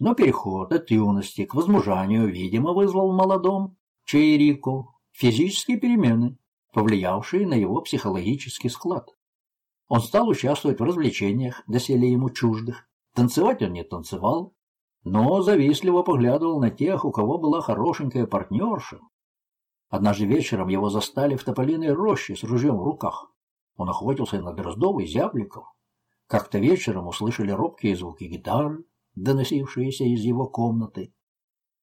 Но переход от юности к возмужанию, видимо, вызвал молодом Чейрико физические перемены, повлиявшие на его психологический склад. Он стал участвовать в развлечениях, доселе ему чуждых. Танцевать он не танцевал, но завистливо поглядывал на тех, у кого была хорошенькая партнерша, Однажды вечером его застали в тополиной роще с ружьем в руках. Он охотился на Дроздова и Зябликов. Как-то вечером услышали робкие звуки гитары, доносившиеся из его комнаты.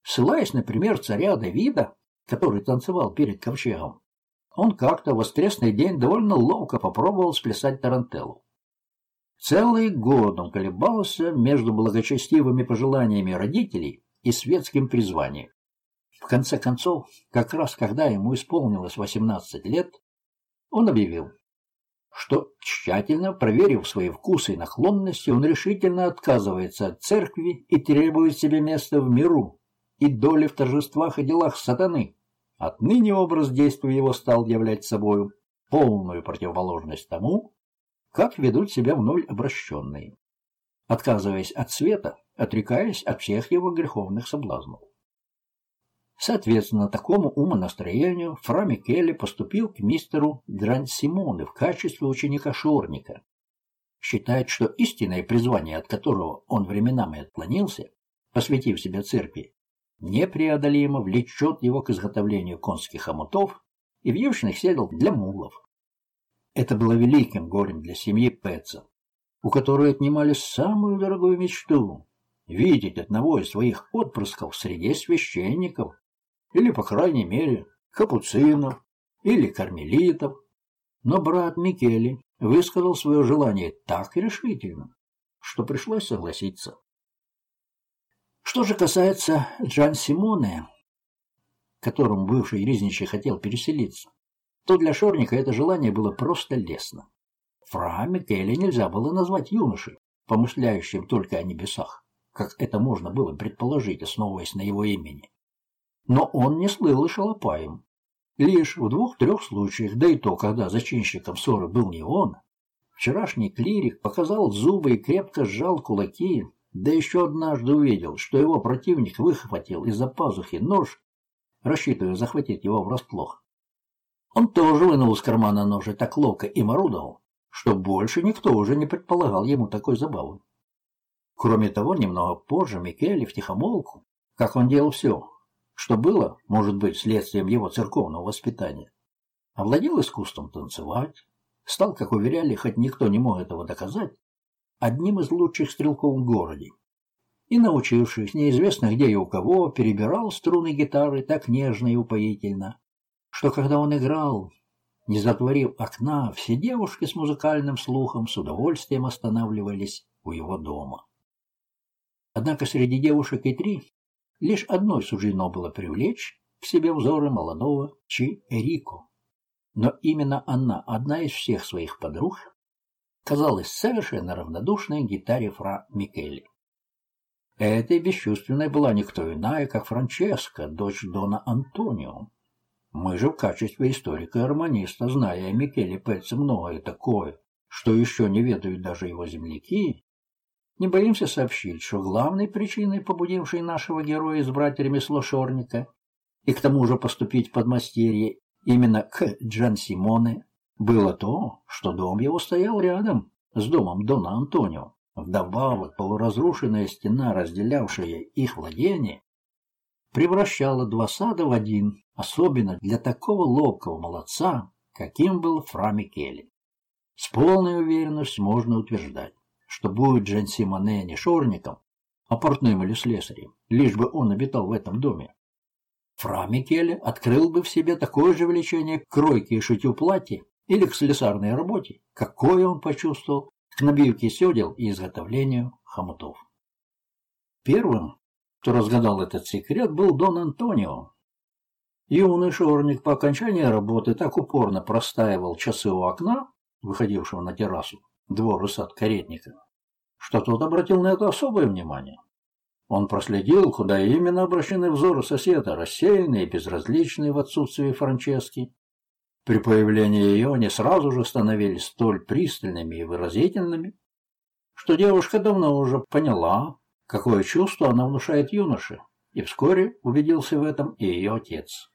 Ссылаясь на пример царя Давида, который танцевал перед ковчегом, он как-то в воскресный день довольно ловко попробовал сплясать тарантеллу. Целый год он колебался между благочестивыми пожеланиями родителей и светским призванием. В конце концов, как раз когда ему исполнилось 18 лет, он объявил, что, тщательно проверив свои вкусы и наклонности, он решительно отказывается от церкви и требует себе места в миру и доли в торжествах и делах сатаны. Отныне образ действия его стал являть собою полную противоположность тому, как ведут себя вновь обращенные, отказываясь от света, отрекаясь от всех его греховных соблазнов. Соответственно, такому умонастроению Фра Микеле поступил к мистеру Гранд Симоне в качестве ученика-шорника. Считает, что истинное призвание, от которого он временами отклонился, посвятив себя церкви, непреодолимо влечет его к изготовлению конских хомутов и вьючных седел для мулов. Это было великим горем для семьи Пэтса, у которой отнимали самую дорогую мечту — видеть одного из своих отпрысков среди священников, или, по крайней мере, капуцинов или кармелитов. Но брат Микели высказал свое желание так решительно, что пришлось согласиться. Что же касается Джан Симоне, которому бывший Ризничий хотел переселиться, то для Шорника это желание было просто лестно. Фра Микеле нельзя было назвать юношей, помышляющим только о небесах, как это можно было предположить, основываясь на его имени. Но он не слыл и шалопаем. Лишь в двух-трех случаях, да и то, когда зачинщиком ссоры был не он, вчерашний клирик показал зубы и крепко сжал кулаки, да еще однажды увидел, что его противник выхватил из-за пазухи нож, рассчитывая захватить его врасплох. Он тоже вынул из кармана нож и так ловко им орудовал, что больше никто уже не предполагал ему такой забавы. Кроме того, немного позже Микеле втихомолку, как он делал все, что было, может быть, следствием его церковного воспитания. Овладел искусством танцевать, стал, как уверяли, хоть никто не мог этого доказать, одним из лучших стрелков в городе. И, научившись неизвестно где и у кого, перебирал струны гитары так нежно и упоительно, что когда он играл, не затворив окна, все девушки с музыкальным слухом с удовольствием останавливались у его дома. Однако среди девушек и три лишь одной суждено было привлечь к себе взоры молодого Чи Эрико. Но именно она, одна из всех своих подруг, казалась совершенно равнодушной гитаре Фра Микелли. Этой бесчувственной была никто иная, как Франческа, дочь Дона Антонио. Мы же в качестве историка и армониста, зная о Микеле Петце многое такое, что еще не ведают даже его земляки, не боимся сообщить, что главной причиной, побудившей нашего героя избрать ремесло шорника и к тому же поступить в подмастерье именно к Джан Симоне, было то, что дом его стоял рядом с домом Дона Антонио. Вдобавок, полуразрушенная стена, разделявшая их владение, превращала два сада в один, особенно для такого ловкого молодца, каким был Фра Микеле. С полной уверенностью можно утверждать, что будет Джен Симоне не шорником, а портным или слесарем, лишь бы он обитал в этом доме. Фра Микеле открыл бы в себе такое же влечение к кройке и шитью платья или к слесарной работе, какое он почувствовал к набивке седел и изготовлению хомутов. Первым, кто разгадал этот секрет, был Дон Антонио. Юный шорник по окончании работы так упорно простаивал часы у окна, выходившего на террасу, двор и сад каретника, что тот обратил на это особое внимание. Он проследил, куда именно обращены взоры соседа, рассеянные и безразличные в отсутствии Франчески. При появлении ее они сразу же становились столь пристальными и выразительными, что девушка давно уже поняла, какое чувство она внушает юноше, и вскоре убедился в этом и ее отец.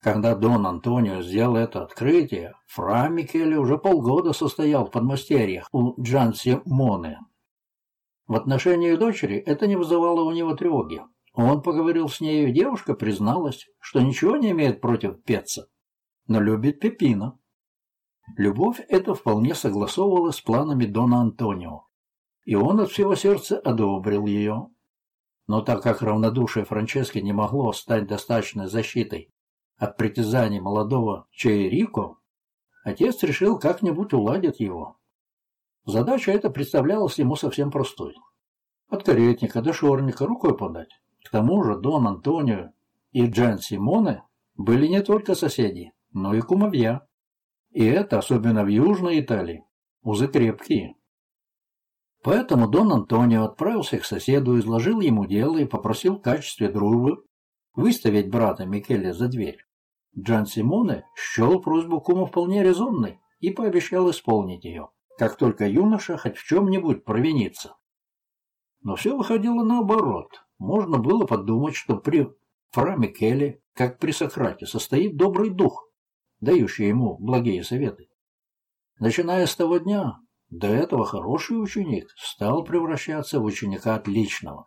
Когда Дон Антонио сделал это открытие, Фра Микеле уже полгода состоял в подмастерьях у Джанси Моне. В отношении дочери это не вызывало у него тревоги. Он поговорил с нею, и девушка призналась, что ничего не имеет против Пеца, но любит Пепина. Любовь эта вполне согласовывалась с планами Дона Антонио, и он от всего сердца одобрил ее. Но так как равнодушие Франчески не могло стать достаточной защитой от притязаний молодого Чейрико, отец решил как-нибудь уладить его. Задача эта представлялась ему совсем простой. От каретника до шорника рукой подать. К тому же Дон Антонио и Джан Симоне были не только соседи, но и кумовья. И это, особенно в Южной Италии, узы крепкие. Поэтому Дон Антонио отправился к соседу, изложил ему дело и попросил в качестве дружбы выставить брата Микеле за дверь. Джан Симоне счел просьбу кума вполне резонной и пообещал исполнить ее, как только юноша хоть в чем-нибудь провинится. Но все выходило наоборот. Можно было подумать, что при Фра Микеле, как при Сократе, состоит добрый дух, дающий ему благие советы. Начиная с того дня, до этого хороший ученик стал превращаться в ученика отличного.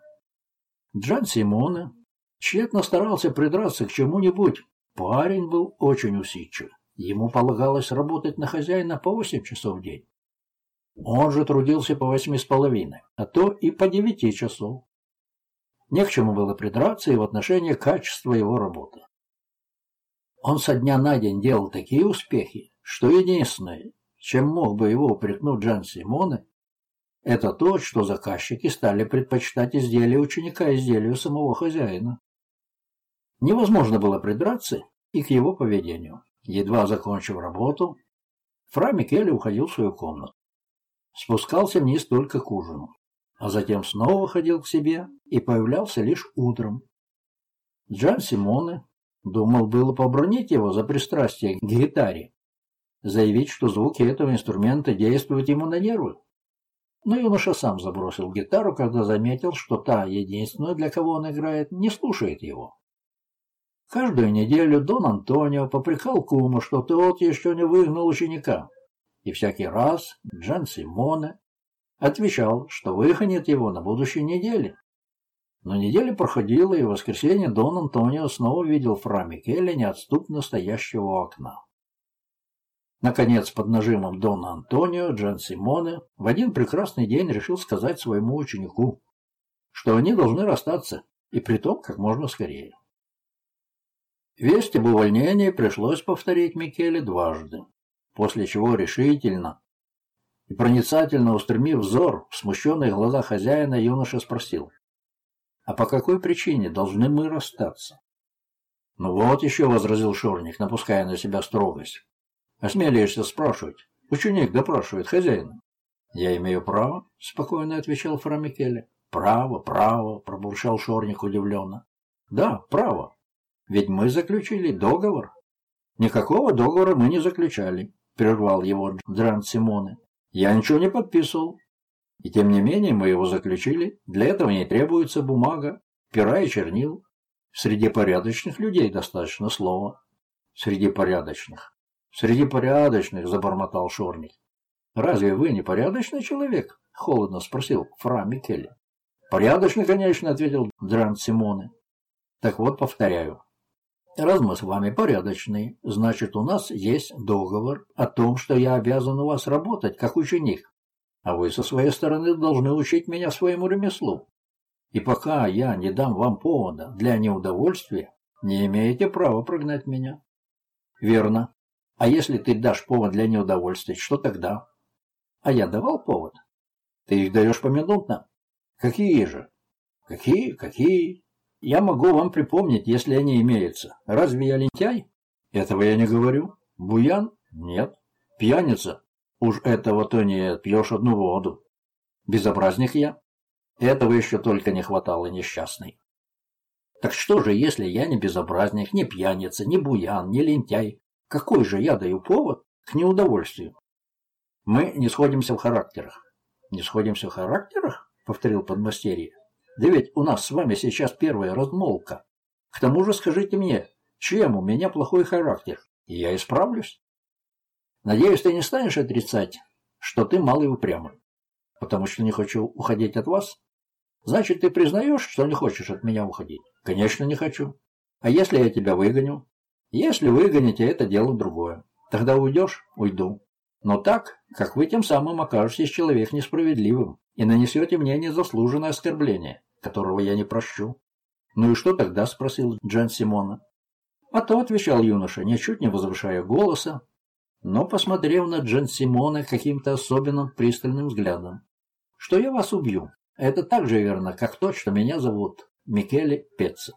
Джан Симоне тщетно старался придраться к чему-нибудь, Парень был очень усидчив. Ему полагалось работать на хозяина по восемь часов в день. Он же трудился по восьми с половиной, а то и по девяти часов. Не к чему было придраться и в отношении качества его работы. Он со дня на день делал такие успехи, что единственное, чем мог бы его упрекнуть Джан Симоне, это то, что заказчики стали предпочитать изделия ученика изделию самого хозяина. Невозможно было придраться и к его поведению. Едва закончив работу, Фра Микеле уходил в свою комнату. Спускался вниз только к ужину, а затем снова ходил к себе и появлялся лишь утром. Джан Симоне думал было побронить его за пристрастие к гитаре, заявить, что звуки этого инструмента действуют ему на нервы. Но юноша сам забросил гитару, когда заметил, что та, единственная, для кого он играет, не слушает его. Каждую неделю Дон Антонио попрекал кума, что тот еще не выгнал ученика. И всякий раз Джан Симоне отвечал, что выгонит его на будущей неделе. Но неделя проходила, и в воскресенье Дон Антонио снова видел Фра Микеле неотступно стоящего окна. Наконец, под нажимом Дона Антонио, Джан Симоне в один прекрасный день решил сказать своему ученику, что они должны расстаться, и при том как можно скорее. Весть об увольнении пришлось повторить Микеле дважды, после чего решительно и проницательно устремив взор в смущенные глаза хозяина, юноша спросил, «А по какой причине должны мы расстаться?» «Ну вот еще», — возразил Шорник, напуская на себя строгость. «Осмелишься спрашивать. Ученик допрашивает хозяина». «Я имею право?» — спокойно отвечал Фра Микеле. «Право, право», — пробурчал Шорник удивленно. «Да, право. Ведь мы заключили договор. Никакого договора мы не заключали, прервал его Дран Симоне. Я ничего не подписывал. И тем не менее мы его заключили. Для этого не требуется бумага, пера и чернил. Среди порядочных людей достаточно слова. Среди порядочных. Среди порядочных, забормотал Шорник. Разве вы не порядочный человек? Холодно спросил Фра Микеле. Порядочный, конечно, ответил Дран Симоне. Так вот, повторяю, Раз мы с вами порядочные, значит, у нас есть договор о том, что я обязан у вас работать как ученик, а вы со своей стороны должны учить меня своему ремеслу. И пока я не дам вам повода для неудовольствия, не имеете права прогнать меня. Верно. А если ты дашь повод для неудовольствия, что тогда? А я давал повод? Ты их даешь поминутно? Какие же? Какие? Какие? Я могу вам припомнить, если они имеются. Разве я лентяй? Этого я не говорю. Буян? Нет. Пьяница? Уж этого-то нет, пьешь одну воду. Безобразник я? Этого еще только не хватало несчастный. Так что же, если я не безобразник, не пьяница, не буян, не лентяй? Какой же я даю повод к неудовольствию? Мы не сходимся в характерах. Не сходимся в характерах? Повторил подмастерье. Да ведь у нас с вами сейчас первая размолвка. К тому же скажите мне, чем у меня плохой характер, и я исправлюсь. Надеюсь, ты не станешь отрицать, что ты малый упрямый, потому что не хочу уходить от вас? Значит, ты признаешь, что не хочешь от меня уходить? Конечно, не хочу. А если я тебя выгоню? Если выгоните, это дело другое. Тогда уйдешь? Уйду. Но так, как вы тем самым окажетесь человек несправедливым и нанесете мне незаслуженное оскорбление которого я не прощу. «Ну и что тогда?» – спросил Джан Симона. А то отвечал юноша, ничуть не возвышая голоса, но посмотрев на Джан Симона каким-то особенным пристальным взглядом. «Что я вас убью? Это так же верно, как то, что меня зовут Микеле Пеца».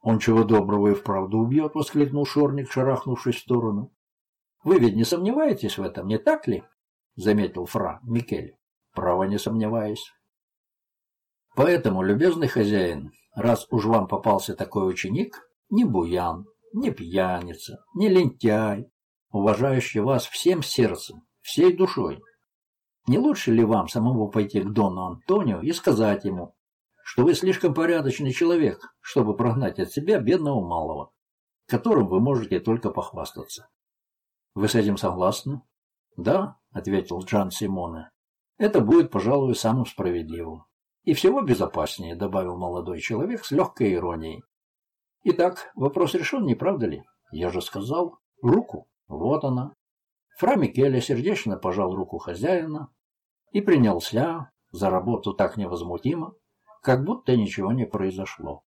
«Он чего доброго и вправду убьет?» — воскликнул Шорник, шарахнувшись в сторону. «Вы ведь не сомневаетесь в этом, не так ли?» — заметил Фра Микеле. «Право не сомневаюсь». Поэтому, любезный хозяин, раз уж вам попался такой ученик, не буян, не пьяница, не лентяй, уважающий вас всем сердцем, всей душой, не лучше ли вам самому пойти к Дону Антонио и сказать ему, что вы слишком порядочный человек, чтобы прогнать от себя бедного малого, которым вы можете только похвастаться? Вы с этим согласны? Да, ответил Джан Симоне. Это будет, пожалуй, самым справедливым. И всего безопаснее, добавил молодой человек с легкой иронией. Итак, вопрос решен, не правда ли? Я же сказал, руку. Вот она. Фра Микеле сердечно пожал руку хозяина и принялся за работу так невозмутимо, как будто ничего не произошло.